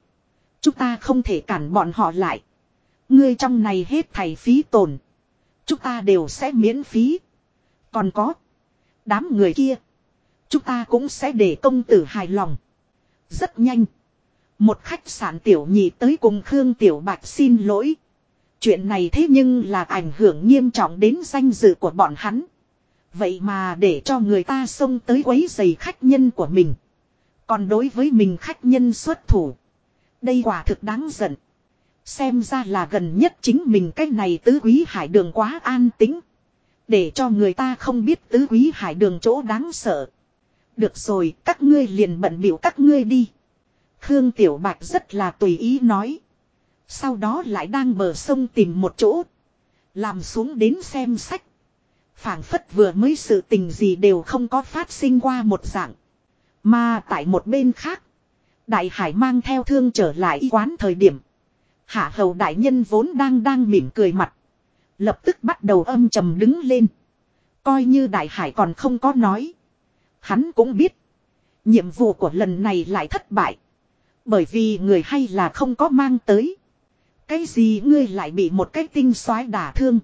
Chúng ta không thể cản bọn họ lại. Ngươi trong này hết thầy phí tổn. Chúng ta đều sẽ miễn phí. Còn có. Đám người kia. Chúng ta cũng sẽ để công tử hài lòng. Rất nhanh. Một khách sạn tiểu nhị tới cùng Khương Tiểu Bạch xin lỗi. Chuyện này thế nhưng là ảnh hưởng nghiêm trọng đến danh dự của bọn hắn. Vậy mà để cho người ta xông tới quấy giày khách nhân của mình. Còn đối với mình khách nhân xuất thủ. Đây quả thực đáng giận. Xem ra là gần nhất chính mình cái này tứ quý hải đường quá an tính. Để cho người ta không biết tứ quý hải đường chỗ đáng sợ. Được rồi, các ngươi liền bận biểu các ngươi đi. Khương Tiểu Bạch rất là tùy ý nói. Sau đó lại đang bờ sông tìm một chỗ. Làm xuống đến xem sách. phảng phất vừa mới sự tình gì đều không có phát sinh qua một dạng. Mà tại một bên khác. Đại Hải mang theo thương trở lại quán thời điểm. Hạ hầu đại nhân vốn đang đang mỉm cười mặt. Lập tức bắt đầu âm trầm đứng lên. Coi như đại hải còn không có nói. Hắn cũng biết. Nhiệm vụ của lần này lại thất bại. Bởi vì người hay là không có mang tới. Cái gì ngươi lại bị một cái tinh soái đả thương.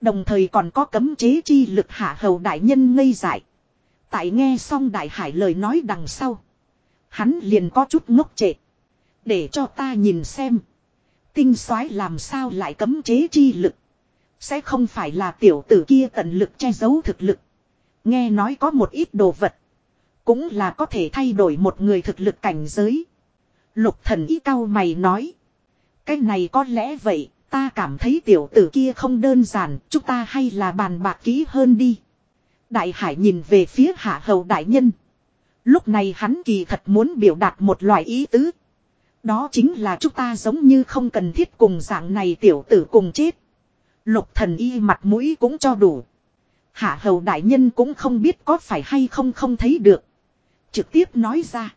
Đồng thời còn có cấm chế chi lực hạ hầu đại nhân ngây dại. Tại nghe xong đại hải lời nói đằng sau. Hắn liền có chút ngốc trệ. Để cho ta nhìn xem. Tinh soái làm sao lại cấm chế chi lực. Sẽ không phải là tiểu tử kia tận lực che giấu thực lực. Nghe nói có một ít đồ vật. Cũng là có thể thay đổi một người thực lực cảnh giới. Lục thần ý cao mày nói. Cái này có lẽ vậy, ta cảm thấy tiểu tử kia không đơn giản, chúng ta hay là bàn bạc kỹ hơn đi. Đại hải nhìn về phía hạ hầu đại nhân. Lúc này hắn kỳ thật muốn biểu đạt một loại ý tứ. Đó chính là chúng ta giống như không cần thiết cùng dạng này tiểu tử cùng chết. Lục thần y mặt mũi cũng cho đủ. Hạ hầu đại nhân cũng không biết có phải hay không không thấy được. Trực tiếp nói ra.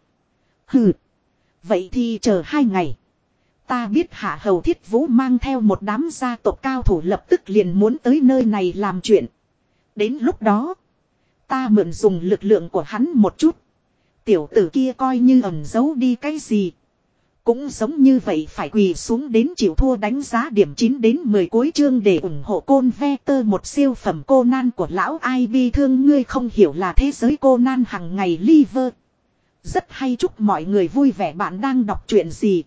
Hừ. Vậy thì chờ hai ngày. Ta biết hạ hầu thiết vũ mang theo một đám gia tộc cao thủ lập tức liền muốn tới nơi này làm chuyện. Đến lúc đó. Ta mượn dùng lực lượng của hắn một chút. Tiểu tử kia coi như ẩn giấu đi cái gì. Cũng giống như vậy phải quỳ xuống đến chịu thua đánh giá điểm 9 đến 10 cuối chương để ủng hộ côn ve tơ một siêu phẩm cô nan của lão ai bi thương ngươi không hiểu là thế giới cô nan hằng ngày liver. Rất hay chúc mọi người vui vẻ bạn đang đọc chuyện gì.